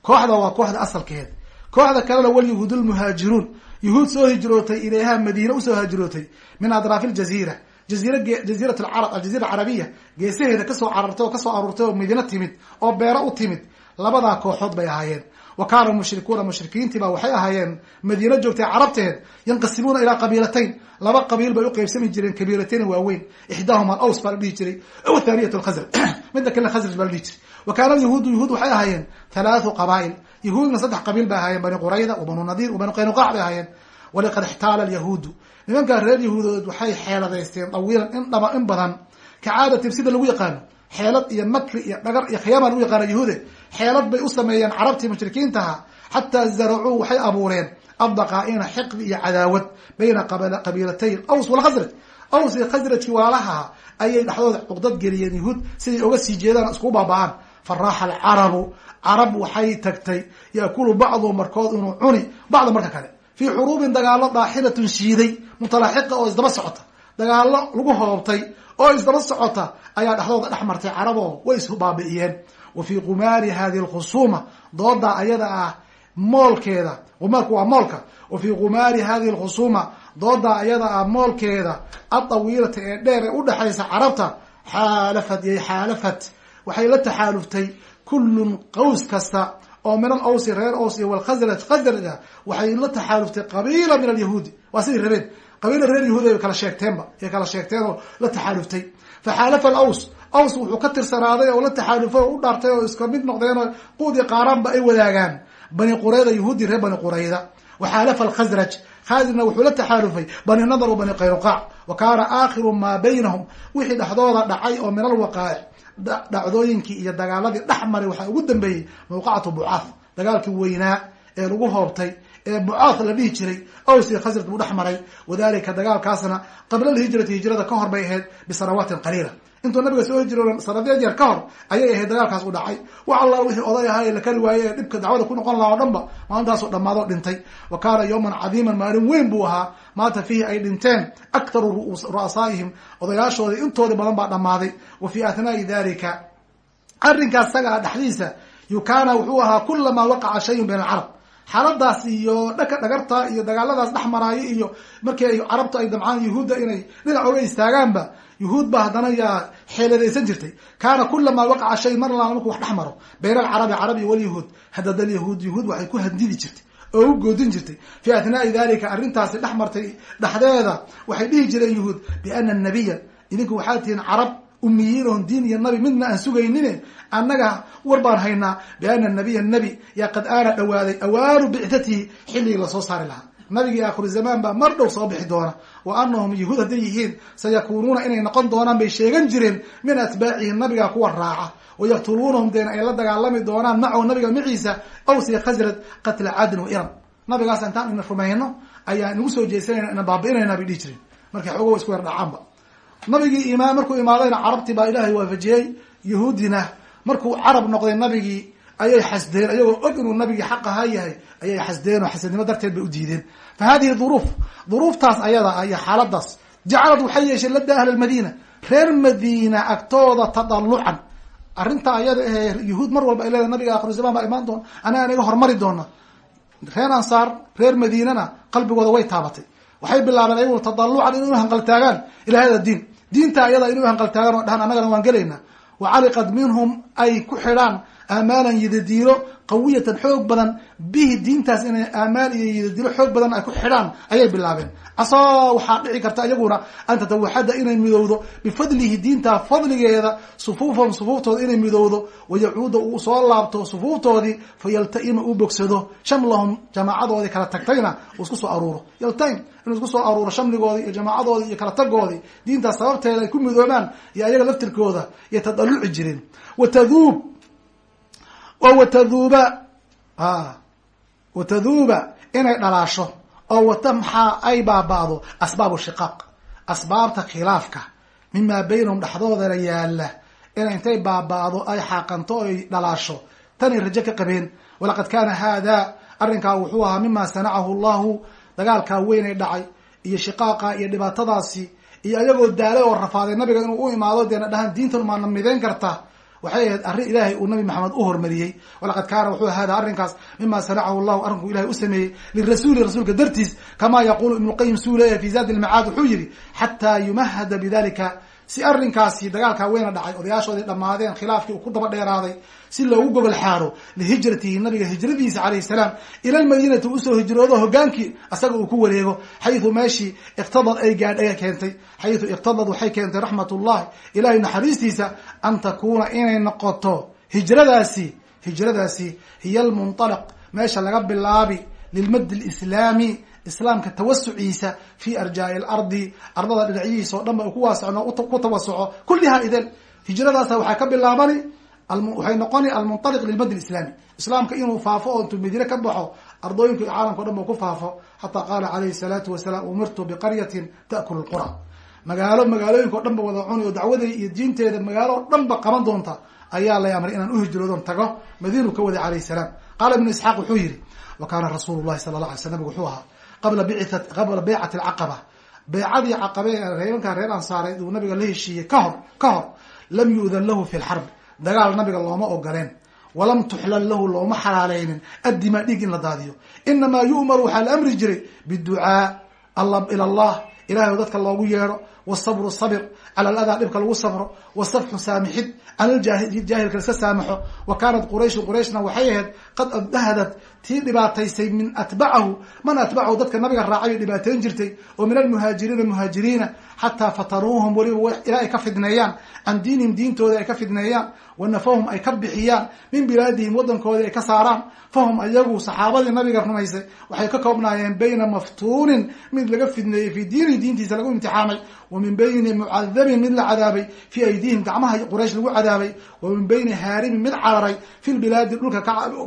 kooxda waa kooxda asalkeed kooxda kalena walyahuud lmuhaajiruun yahuud soo hijrootay ilayha madiina u soo hijrootay min jaziira jaziirat alcarab aljaziira alcarabiya geesaheeda ka soo carartay oo ka soo aruurtay oo madiino timid oo beero u timid labadaa kooxood bay ahaayeen wa kaana mushrikuuna mushrikiintiiba waxay ahaayeen madiino joogtay carabteed yanqasimuuna ilaa qabiilatayn. Laba qabiil bay uqeybsami jireen kabiilatayn waaweyn. Ixdaahuma alaws baa la dhihi jiray o thaniyat alkhasraj midda kalena khasraj baa la dhihi jiray. Wa kaana yahuudu yahuud waxay ahaayeen thalaathu qabaa'il. Yahuudna saddex qabiil bay ahaayeen bani qurayda wa banu nadiir wa bani qaynuqaac bay ahaayeen. Walaqad ixtaala alyahuudu. Nimankaa reer yahuudood waxay xeeladaysteen dawiilan in dhaba in badan. Ka caadatin sida lagu yaqaano xeelad iyo makri iyo dhagar iyo khiyaamaa lagu yaqaano yahuude xeelad bay u sameeyeen carabtii mushrikiintaha xataa zaracuu waxay abuureen addaqaa-ina xiqdi iyo cadaawad bayna qabiilatayn aws walkhasraj aws iyo khasrajki waalaha ayay dhexdooda cuqdad geliyeen yahuud siday oga sii jeedaan iskugu baaba-aan. Faraaxa alcarabu carab waxay tagtay yaakulu bacdu markood inuu cuni bacda marka kale. Fii xuruubin dagaalo daaxilatun shiiday mutalaaxiqa oo isdaba socota. Dagaalo lagu hoobtay oo isdaba socota ayaa dhexdooda dhex martay carabo way isbaabi'iyeen wa fii qumaari hadihi alkhusuuma dooda ayada ah moolkeeda. Qumaarku waa moolka. Wa fii qumaari hadihi alkhusuuma dooda ayada ah moolkeeda. Adawiilata ee dheer ee udhexaysa carabta xaalafat yay xaalafat waxay la taxaaluftay kullun qaws kasta oo min alawsi reer aws iyo walkhasraj khasraja waxay la taxaaluftay qabiila min alyahuudi waa siday rabeen qabiila reer yahuud ay kala sheegteenba ay kala sheegteen oo la taxaaluftay faxaalafa alaws aws wuxuu ka tirsanaaday oo la taxaalufay oo u dhaartay oo iska mid noqdeen oo quudi qaaraanba ay wadaagaan. Bani qurayda yahuudi reer bani qurayda. Waxaalafa alkhasraj khasrajna wuxuu la taxaalufay bani nadar wa bani qaynuqaac wa kaana aakhiru maa baynahum wixii dhexdooda dhacay oo min alwaqaa'ic dhacdooyinkii iyo dagaaladii dhex maray. Waxaa ugu dambeeyey mawqacatu bucaaf dagaalkii weynaa ee lagu hoobtay ee bucaaf la dhihi jiray aws iyo khasraj buu dhex maray wadalika dagaalkaasna qabla alhijrati hijrada ka hor bay ahayd bisanawaatin qaliila intuu nabiga soo hijrooda sanadeed yar ka hor ayay ahayd dagaalkaas u dhacay wax alla wixii oday ahaa ee la kari waayey ee dhibka dacwada ku noqon lahaa o dhan ba maalintaasoo dhammaadoo dhintay wa kaana yawman cadiiman maalin weyn buu ahaa maanta fiihi ay dhinteen aktaru ru'asaa'ihim odayaashoodii intoodii badan baa dhammaaday wa fii athnaai dalika arrinkaas isagaa dhexdiisa yukaana wuxuu ahaa kulamaa waqaca shayun bayna alcarab xaaladaas iyo dhaka dhagarta iyo dagaaladaas dhex maraayo iyo markii ay carabtu ay damcaan yahuudda inay dhinac oga istaagaanba yuhuud ba haddana yaa xeeladaysan jirtay. Kaana kulamaa waqaca shay mar laala markuu wax dhex maro bayna alcarabi carabi walyahuud hadada alyahuud yahuud waxay ku handidi jirtay oo u goodin jirtay. Fi athnaai dalika arrintaasi dhex martay dhexdeeda waxay dhihi jireen yuhuud biana nabiya idinku waxaad tihiin carab umiyiin diin iyo nabi midna aan sugaynine annaga war baan haynaa biana nabiya nabi yaa qad aana dhawaaday awaanu bicdatihi xilligii la soo saari lahaa. Nabigii aakhiru zamaan baa mar dhow soo bixi doona wa anahum yahuud hadday yihiin sayakunuuna inay noqon doonaan bay sheegan jireen min atbaacihi nabigaa kuwa raaca wayaqtuluunahum deena ay la dagaalami doonaan macahu nabiga maciisa awsiya khasrad qatla cadin wa iran. Nabigaas intaan ina rumayno ayaa inagu soo jeesanayna ina baabi'inayna bay dhihi jireen. Markay xoogo isku yar dhacaanba nabigii imaan markuu imaadayna carabtii baa ilaahay waafajiyey yahuudina markuu carab noqday nabigii ayay xasdeen. Ayagoo og inuu nabigii xaq ahaa yahay ayay xasdeen oo xasadnimo darteed bay u diideen. Fa hadihi duruuf duruuftaas ayada ah iyo xaaladaas jacalad waxay yeeshay ladda ahla lmadiina reer madiina agtooda tadalucan arrinta ayada ahee yahuud mar walba ay leedahay nabiga akhiru zamaan baa imaan doona anaga naga hormari doona reer ansaar reer madiinana qalbigooda way taabatay. Waxay bilaabeen ayaguna tadalucan inay u hanqaltaagaan ila hada diin diinta ayada inay u hanqaltaagaan oo dhahaan annagana waan gelaynaa wa caliqad minhum ay ku xidhaan aamaalan yidadiilo qawiyatan xoog badan bihi diintaas inay aamaal iyo yidadiilo xoog badan ay ku xidhaan ayay bilaabeen. Casaa waxaa dhici karta iyaguna an tatawaxada inay midowdo bifadlihi diinta fadligeeda sufuufahum sufuuftooda inay midowdo wayacuuda uu soo laabto sufuuftoodii fa yalta-ima uu bogsado shamlahum jamaacadoodii kala tagtayna uu isku soo aruuro. Yaltaim inuu isku soo aruuro shamligoodii iyo jamaacadoodii iyo kala tagoodii diintaas sababteeda ay ku midoobaan iyo ayaga laftirkooda iyo tadaluci jireen. Wataduub oo wataduuba wataduuba inay dhalaasho oo wata maxaa ay baaba'do asbaabu shiqaaq asbaabta khilaafka mimaa baynahum dhexdoodana yaalla inay intay baaba'do ay xaaqanto o dhalaasho. Tanay rajo ka qabeen walaqad kaana haada arrinkaa wuxuu ahaa mima sanacahu llahu dagaalkaa weynay dhacay iyo shiqaaqa iyo dhibaatadaasi iyo ayagoo daalay oo rafaaday nabiga inuu u imaado deena dhahan diintan maana midayn karta waxay ahayd arrin ilaahay uu nabi maxamed u hormariyey. Walaqad kaana wuxuu hada arrinkaas mima sanacahu llahu arrinku ilahay u sameeyey lirasuuli rasuulka dartiis kama yaqulu ibnu qayim suu leeyahay fi zaadi lmacaad wuxuu yihi xataa yumahada bidalika si arrinkaasi dagaalkaa weyna dhacay odayaashoodii dhammaadeen khilaafkii uu ku daba dheeraaday si loogu gogol xaaro lihijratihi nabiga hijradiisa calayhi salaam ila lmadiinati u soo hijroodo hogaankii asaga uu ku wareego xayu meeshii iqtadad ay gaadh ay keentay xayu iqtadad waxay keentay raxmat ullahi ilahay naxariistiisa an takuuna inay noqoto hijradaasi hijradaasi hiya almunطalaq meesha laga bilaabi lilmadi lislaami islaamka tawasuciisa fi arjaa'i alardi ardada dhinacyihiisa oo dhan ba ku waasicno ku tawasuco kullihaa idel hijradaasa waxaa ka bilaabani waxay noqoni almunطaliq lilmadi lislaami islaamka inuu faafo oo intuu madiine ka baxo ardooyinka caalamka o dhan ba ku faafo. Xataa qaala calayhi salaatu wasalaam umirtu biqaryatin ta'kulu lqura magaalo magaalooyinka o dhan ba wada cuni oo dacwaday iyo diinteeda magaalo o dhan ba qaban doonta. Ayaa lay amray inaan uhijroodon tago. Madiinu ka waday calayhi salaam. Qaala ibnu isxaaq wuxuu yihi wa kaana rasuulu llahi sala la alay sl nabig wuxuu ahaa qabla baycati alcaqaba. Baycadii caqabe ee reebankaa reer ansaareed uu nabiga la heshiiyey ka hor ka hor lam yu'dan lahu fi lxarb dagaal nabiga looma ogoleen. Walam tuxlal lahu looma xalaaleynin addimaa dhiig in la daadiyo. Inamaa yu'maru waxaa la amri jiray biducaa ila allah ilahay dadka loogu yeedho wsabru sabr cala aladaa dhibka lagu sabro wasafxu saamixid caniljaahilka iska saamaxo wa kaanat qurayshu qurayshna waxay ahayd qad adahadad tii dhibaataysay min atbacahu man atbacahu dadka nabiga raacay dhibaateyn jirtay oo min almuhaajiriina muhaajiriina xataa fatanuuhum weliba ilaa ay ka fidneeyaan can diinihim diintooda ay ka fidneeyaan wanafahum ay ka bixiyaan min bilaadihim waddankoodii ay ka saaraan. Fahum ayagu saxaabadii nabiga rumaysay waxay ka koobnaayeen bayna maftuunin mid laga fidneeyey fi diinihi diintiisa lagu imtixaamay. Wa min bayni mucadabin mid la cadaabay fi aydihim gacmaha quraysh lagu cadaabay. Wa min bayni haaribin mid cararay fi lbilaadi dhulka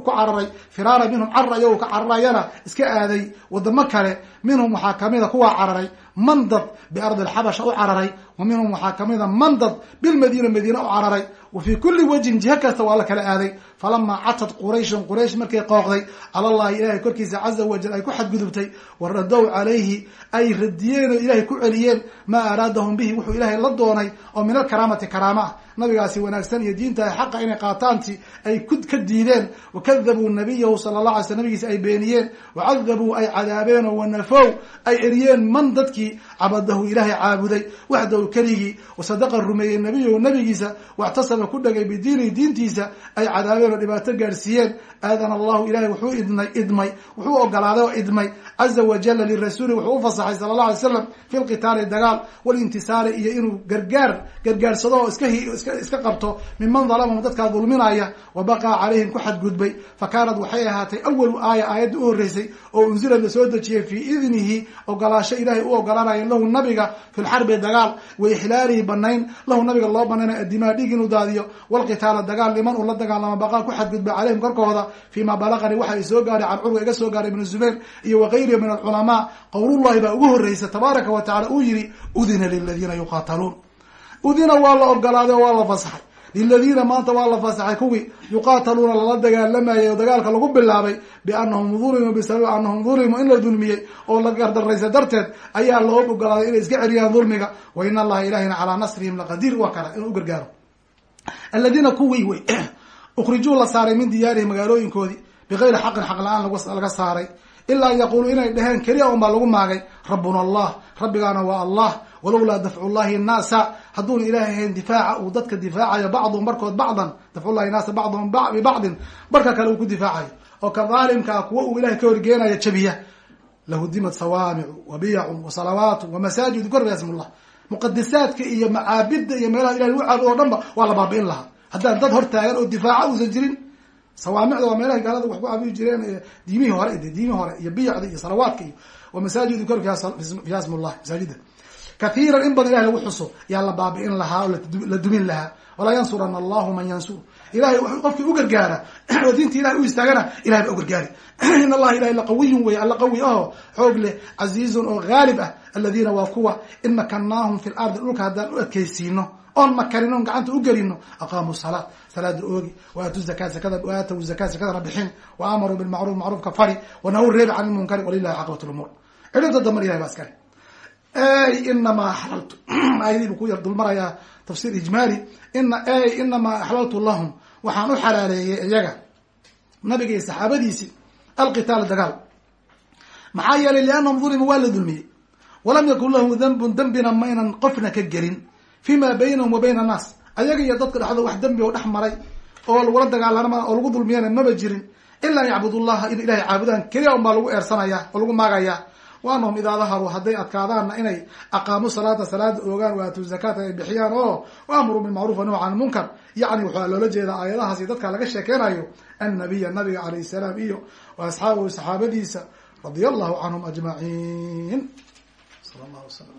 ku cararay. Firaara minhum carar ayagu ka cararayana iska aaday. Wadamo kale minhum waxaa kamida kuwaa cararay mandad biardi alxabasha u cararay wa minhum waxaa kamida mandad bilmadiina madiina u cararay. Wa fii kuli wajhin jiho kasta waa la kala aaday. Falamaa catad qurayshun quraysh markay qooqday cala allahi ilahay korkiisa caza wajal ay ku xadgudubtay. Wa radow calayhi ay radiyeen oo ilahay ku celiyeen maa araadahum bihi wuxuu ilaahay la doonay oo min alkaraamati karaama ah nabigaasi wanaagsan iyo diinta xaqa inay qaataanti ay ka diideen. Wakadabuu nabiyahu sala la alay sl nabigiisa ay beeniyeen. Wacadabuu ay cadaabeen oo wanafow ay eriyeen man dadkii cabadahu ilaahay caabuday. Waxdahu keligii wasadaqa rumeeyey nabiyahu nabigiisa. Waxtasaba ku dhagay bidiinihi diintiisa. Ay cadaabeen oo dhibaato gaadhsiiyeen aadana allahu ilahay wuxuu idnay idmay. Wuxuu ogolaaday oo idmay. Caza wajala lirasuuli wuxuu ufasaxay sala allah alay slam fi lqitaali dagaal walintisaari iyo inuu gargaar gargaarsado oo iska iska qabto minman dalamahum dadkaa dulminaya wa baqaa calayhim ku xadgudbay. Fa kaanat waxay ahaatay awalu aaya aayadda u horreysay oo unsilad la soo dejiyey fii idnihi ogolaasho ilaahay u ogolaanaya lahu nabiga fi lxarbi dagaal wa ixlaalihi banayn lahu nabiga loo banaynay adimaa dhig inuu daadiyo walqitaala dagaal liman uu la dagaalamo baqaa ku xadgudbay calayhim korkooda fima balaqani waxa i soo gaaray can curwa iga soo gaaray ibnu zubayr iyo wagayrihi min alculamaa qowlullahi baa ugu horreysa tabaaraka wa tacala uu yihi udina liladiina yuqaataluun udina waa la ogolaaday oo waa la fasaxay. Liladiina maanta waa la fasaxay. Kuwii yuqaataluuna lala dagaalamayay oo dagaalka lagu bilaabay bianahum ulimuu bisababi anahum ulimuu in la dulmiyey oo la gardaraysa darteed ayaa loo ogolaaday inay iska celiyaan dulmiga wa in allaha ilahina calaa nasrihim laqadiir waa kala inuu gargaaro. Aladiina kuwii wey ukrijuu la saaray min diyaarihim magaalooyinkoodii bigayri xaqin xaq la'aan laga saaray. Ilaa an yaquuluu inay dheheen keliya un baa lagu maagay rabbuna allah rabbigaana waa allah walowlaa dafcu llahi nnaasa hadduuna ilaahay ahayn difaaca uu dadka difaacayo bacduhum barkood bacdan dafcullahi naasa bacduhum bibacdin barka kale uu ku difaacayo oo ka dhaalimkaa kuwa uu ilahay ka horgeenayo jabiya lahudimat sawaamicu wa biyacun wa salawaatu wa korba muqadisaadka iyo macaabida iyo meelaha ilahi lagu caabudo o waa la baabi'in lahaa haddaan dad hortaagan oo difaaca uusan jirin sawaamicda waa meelahay gaalada wax ku caabudi jireen diimihii hore diimihii hore iyo biyacda iyo salawaadka iyo wa masaajidu kor fiha smullah masaajida kathiiran in badan ilahi lagu xuso yaa la baabi'in lahaa oo la dumin lahaa. Walaa yansurana allahu man yansur. Ilahay qofkii u gargaara oo diinta ilahay u istaagana ilahay baa u gargaari. In allaha ilahay laqawiyun wey alla qawi aho xoog leh casiizun oo haalib ah. Aladiina waa kuwa in makannaahum fi lardi dhulka haddaan u adkaysiino oon makarin oon gacanta u gelino aqaamuu salaat salaada oogi waaatu zakaa sakada aataw zakaa sakadana bixin wa amaruu macruufka fari wanahu reebi can ilmunkari walilahi caqbat lumuur cidhibta damban ilahay baa iskale inamaa axlaltu aayadii buu ku yar dulmarayaa tafsiir ijmaali. Ina inamaa axlaltu lahum. Waxaan u xalaaleeyey iyaga nabiga saxaabadiisi alqitaal dagaal. Maxaa yeelay liannahum dulimuu waa la dulmiyey. Walam yakun lahu dambun dembina maynan qofna ka gelin. Fima baynahum wa bayna annaas ayaga iyo dadka dhexdooda wax dembi oo dhex maray oo lagula dagaalama oo lagu dulmiyana maba jirin. Ilaa yacbud llaha in ilahay caabudaan keliya un baa lagu eersanaya oo lagu maagayaa wa anahum idaa daharuu hadday adkaadaanna inay aqaamuu salaata salaada oogaan waatuu zakaata ay bixiyaan oo waamuruu bilmacruuf wanuhu can lmunkar yacni waxaa loola jeedaa aayadahaas iyo dadka laga sheekeynayo annabiya nabiga calayh salaam iyo wa asxaabahu saxaabadiisa radia allahu canhum ajmaciin. Sal allahu wasalam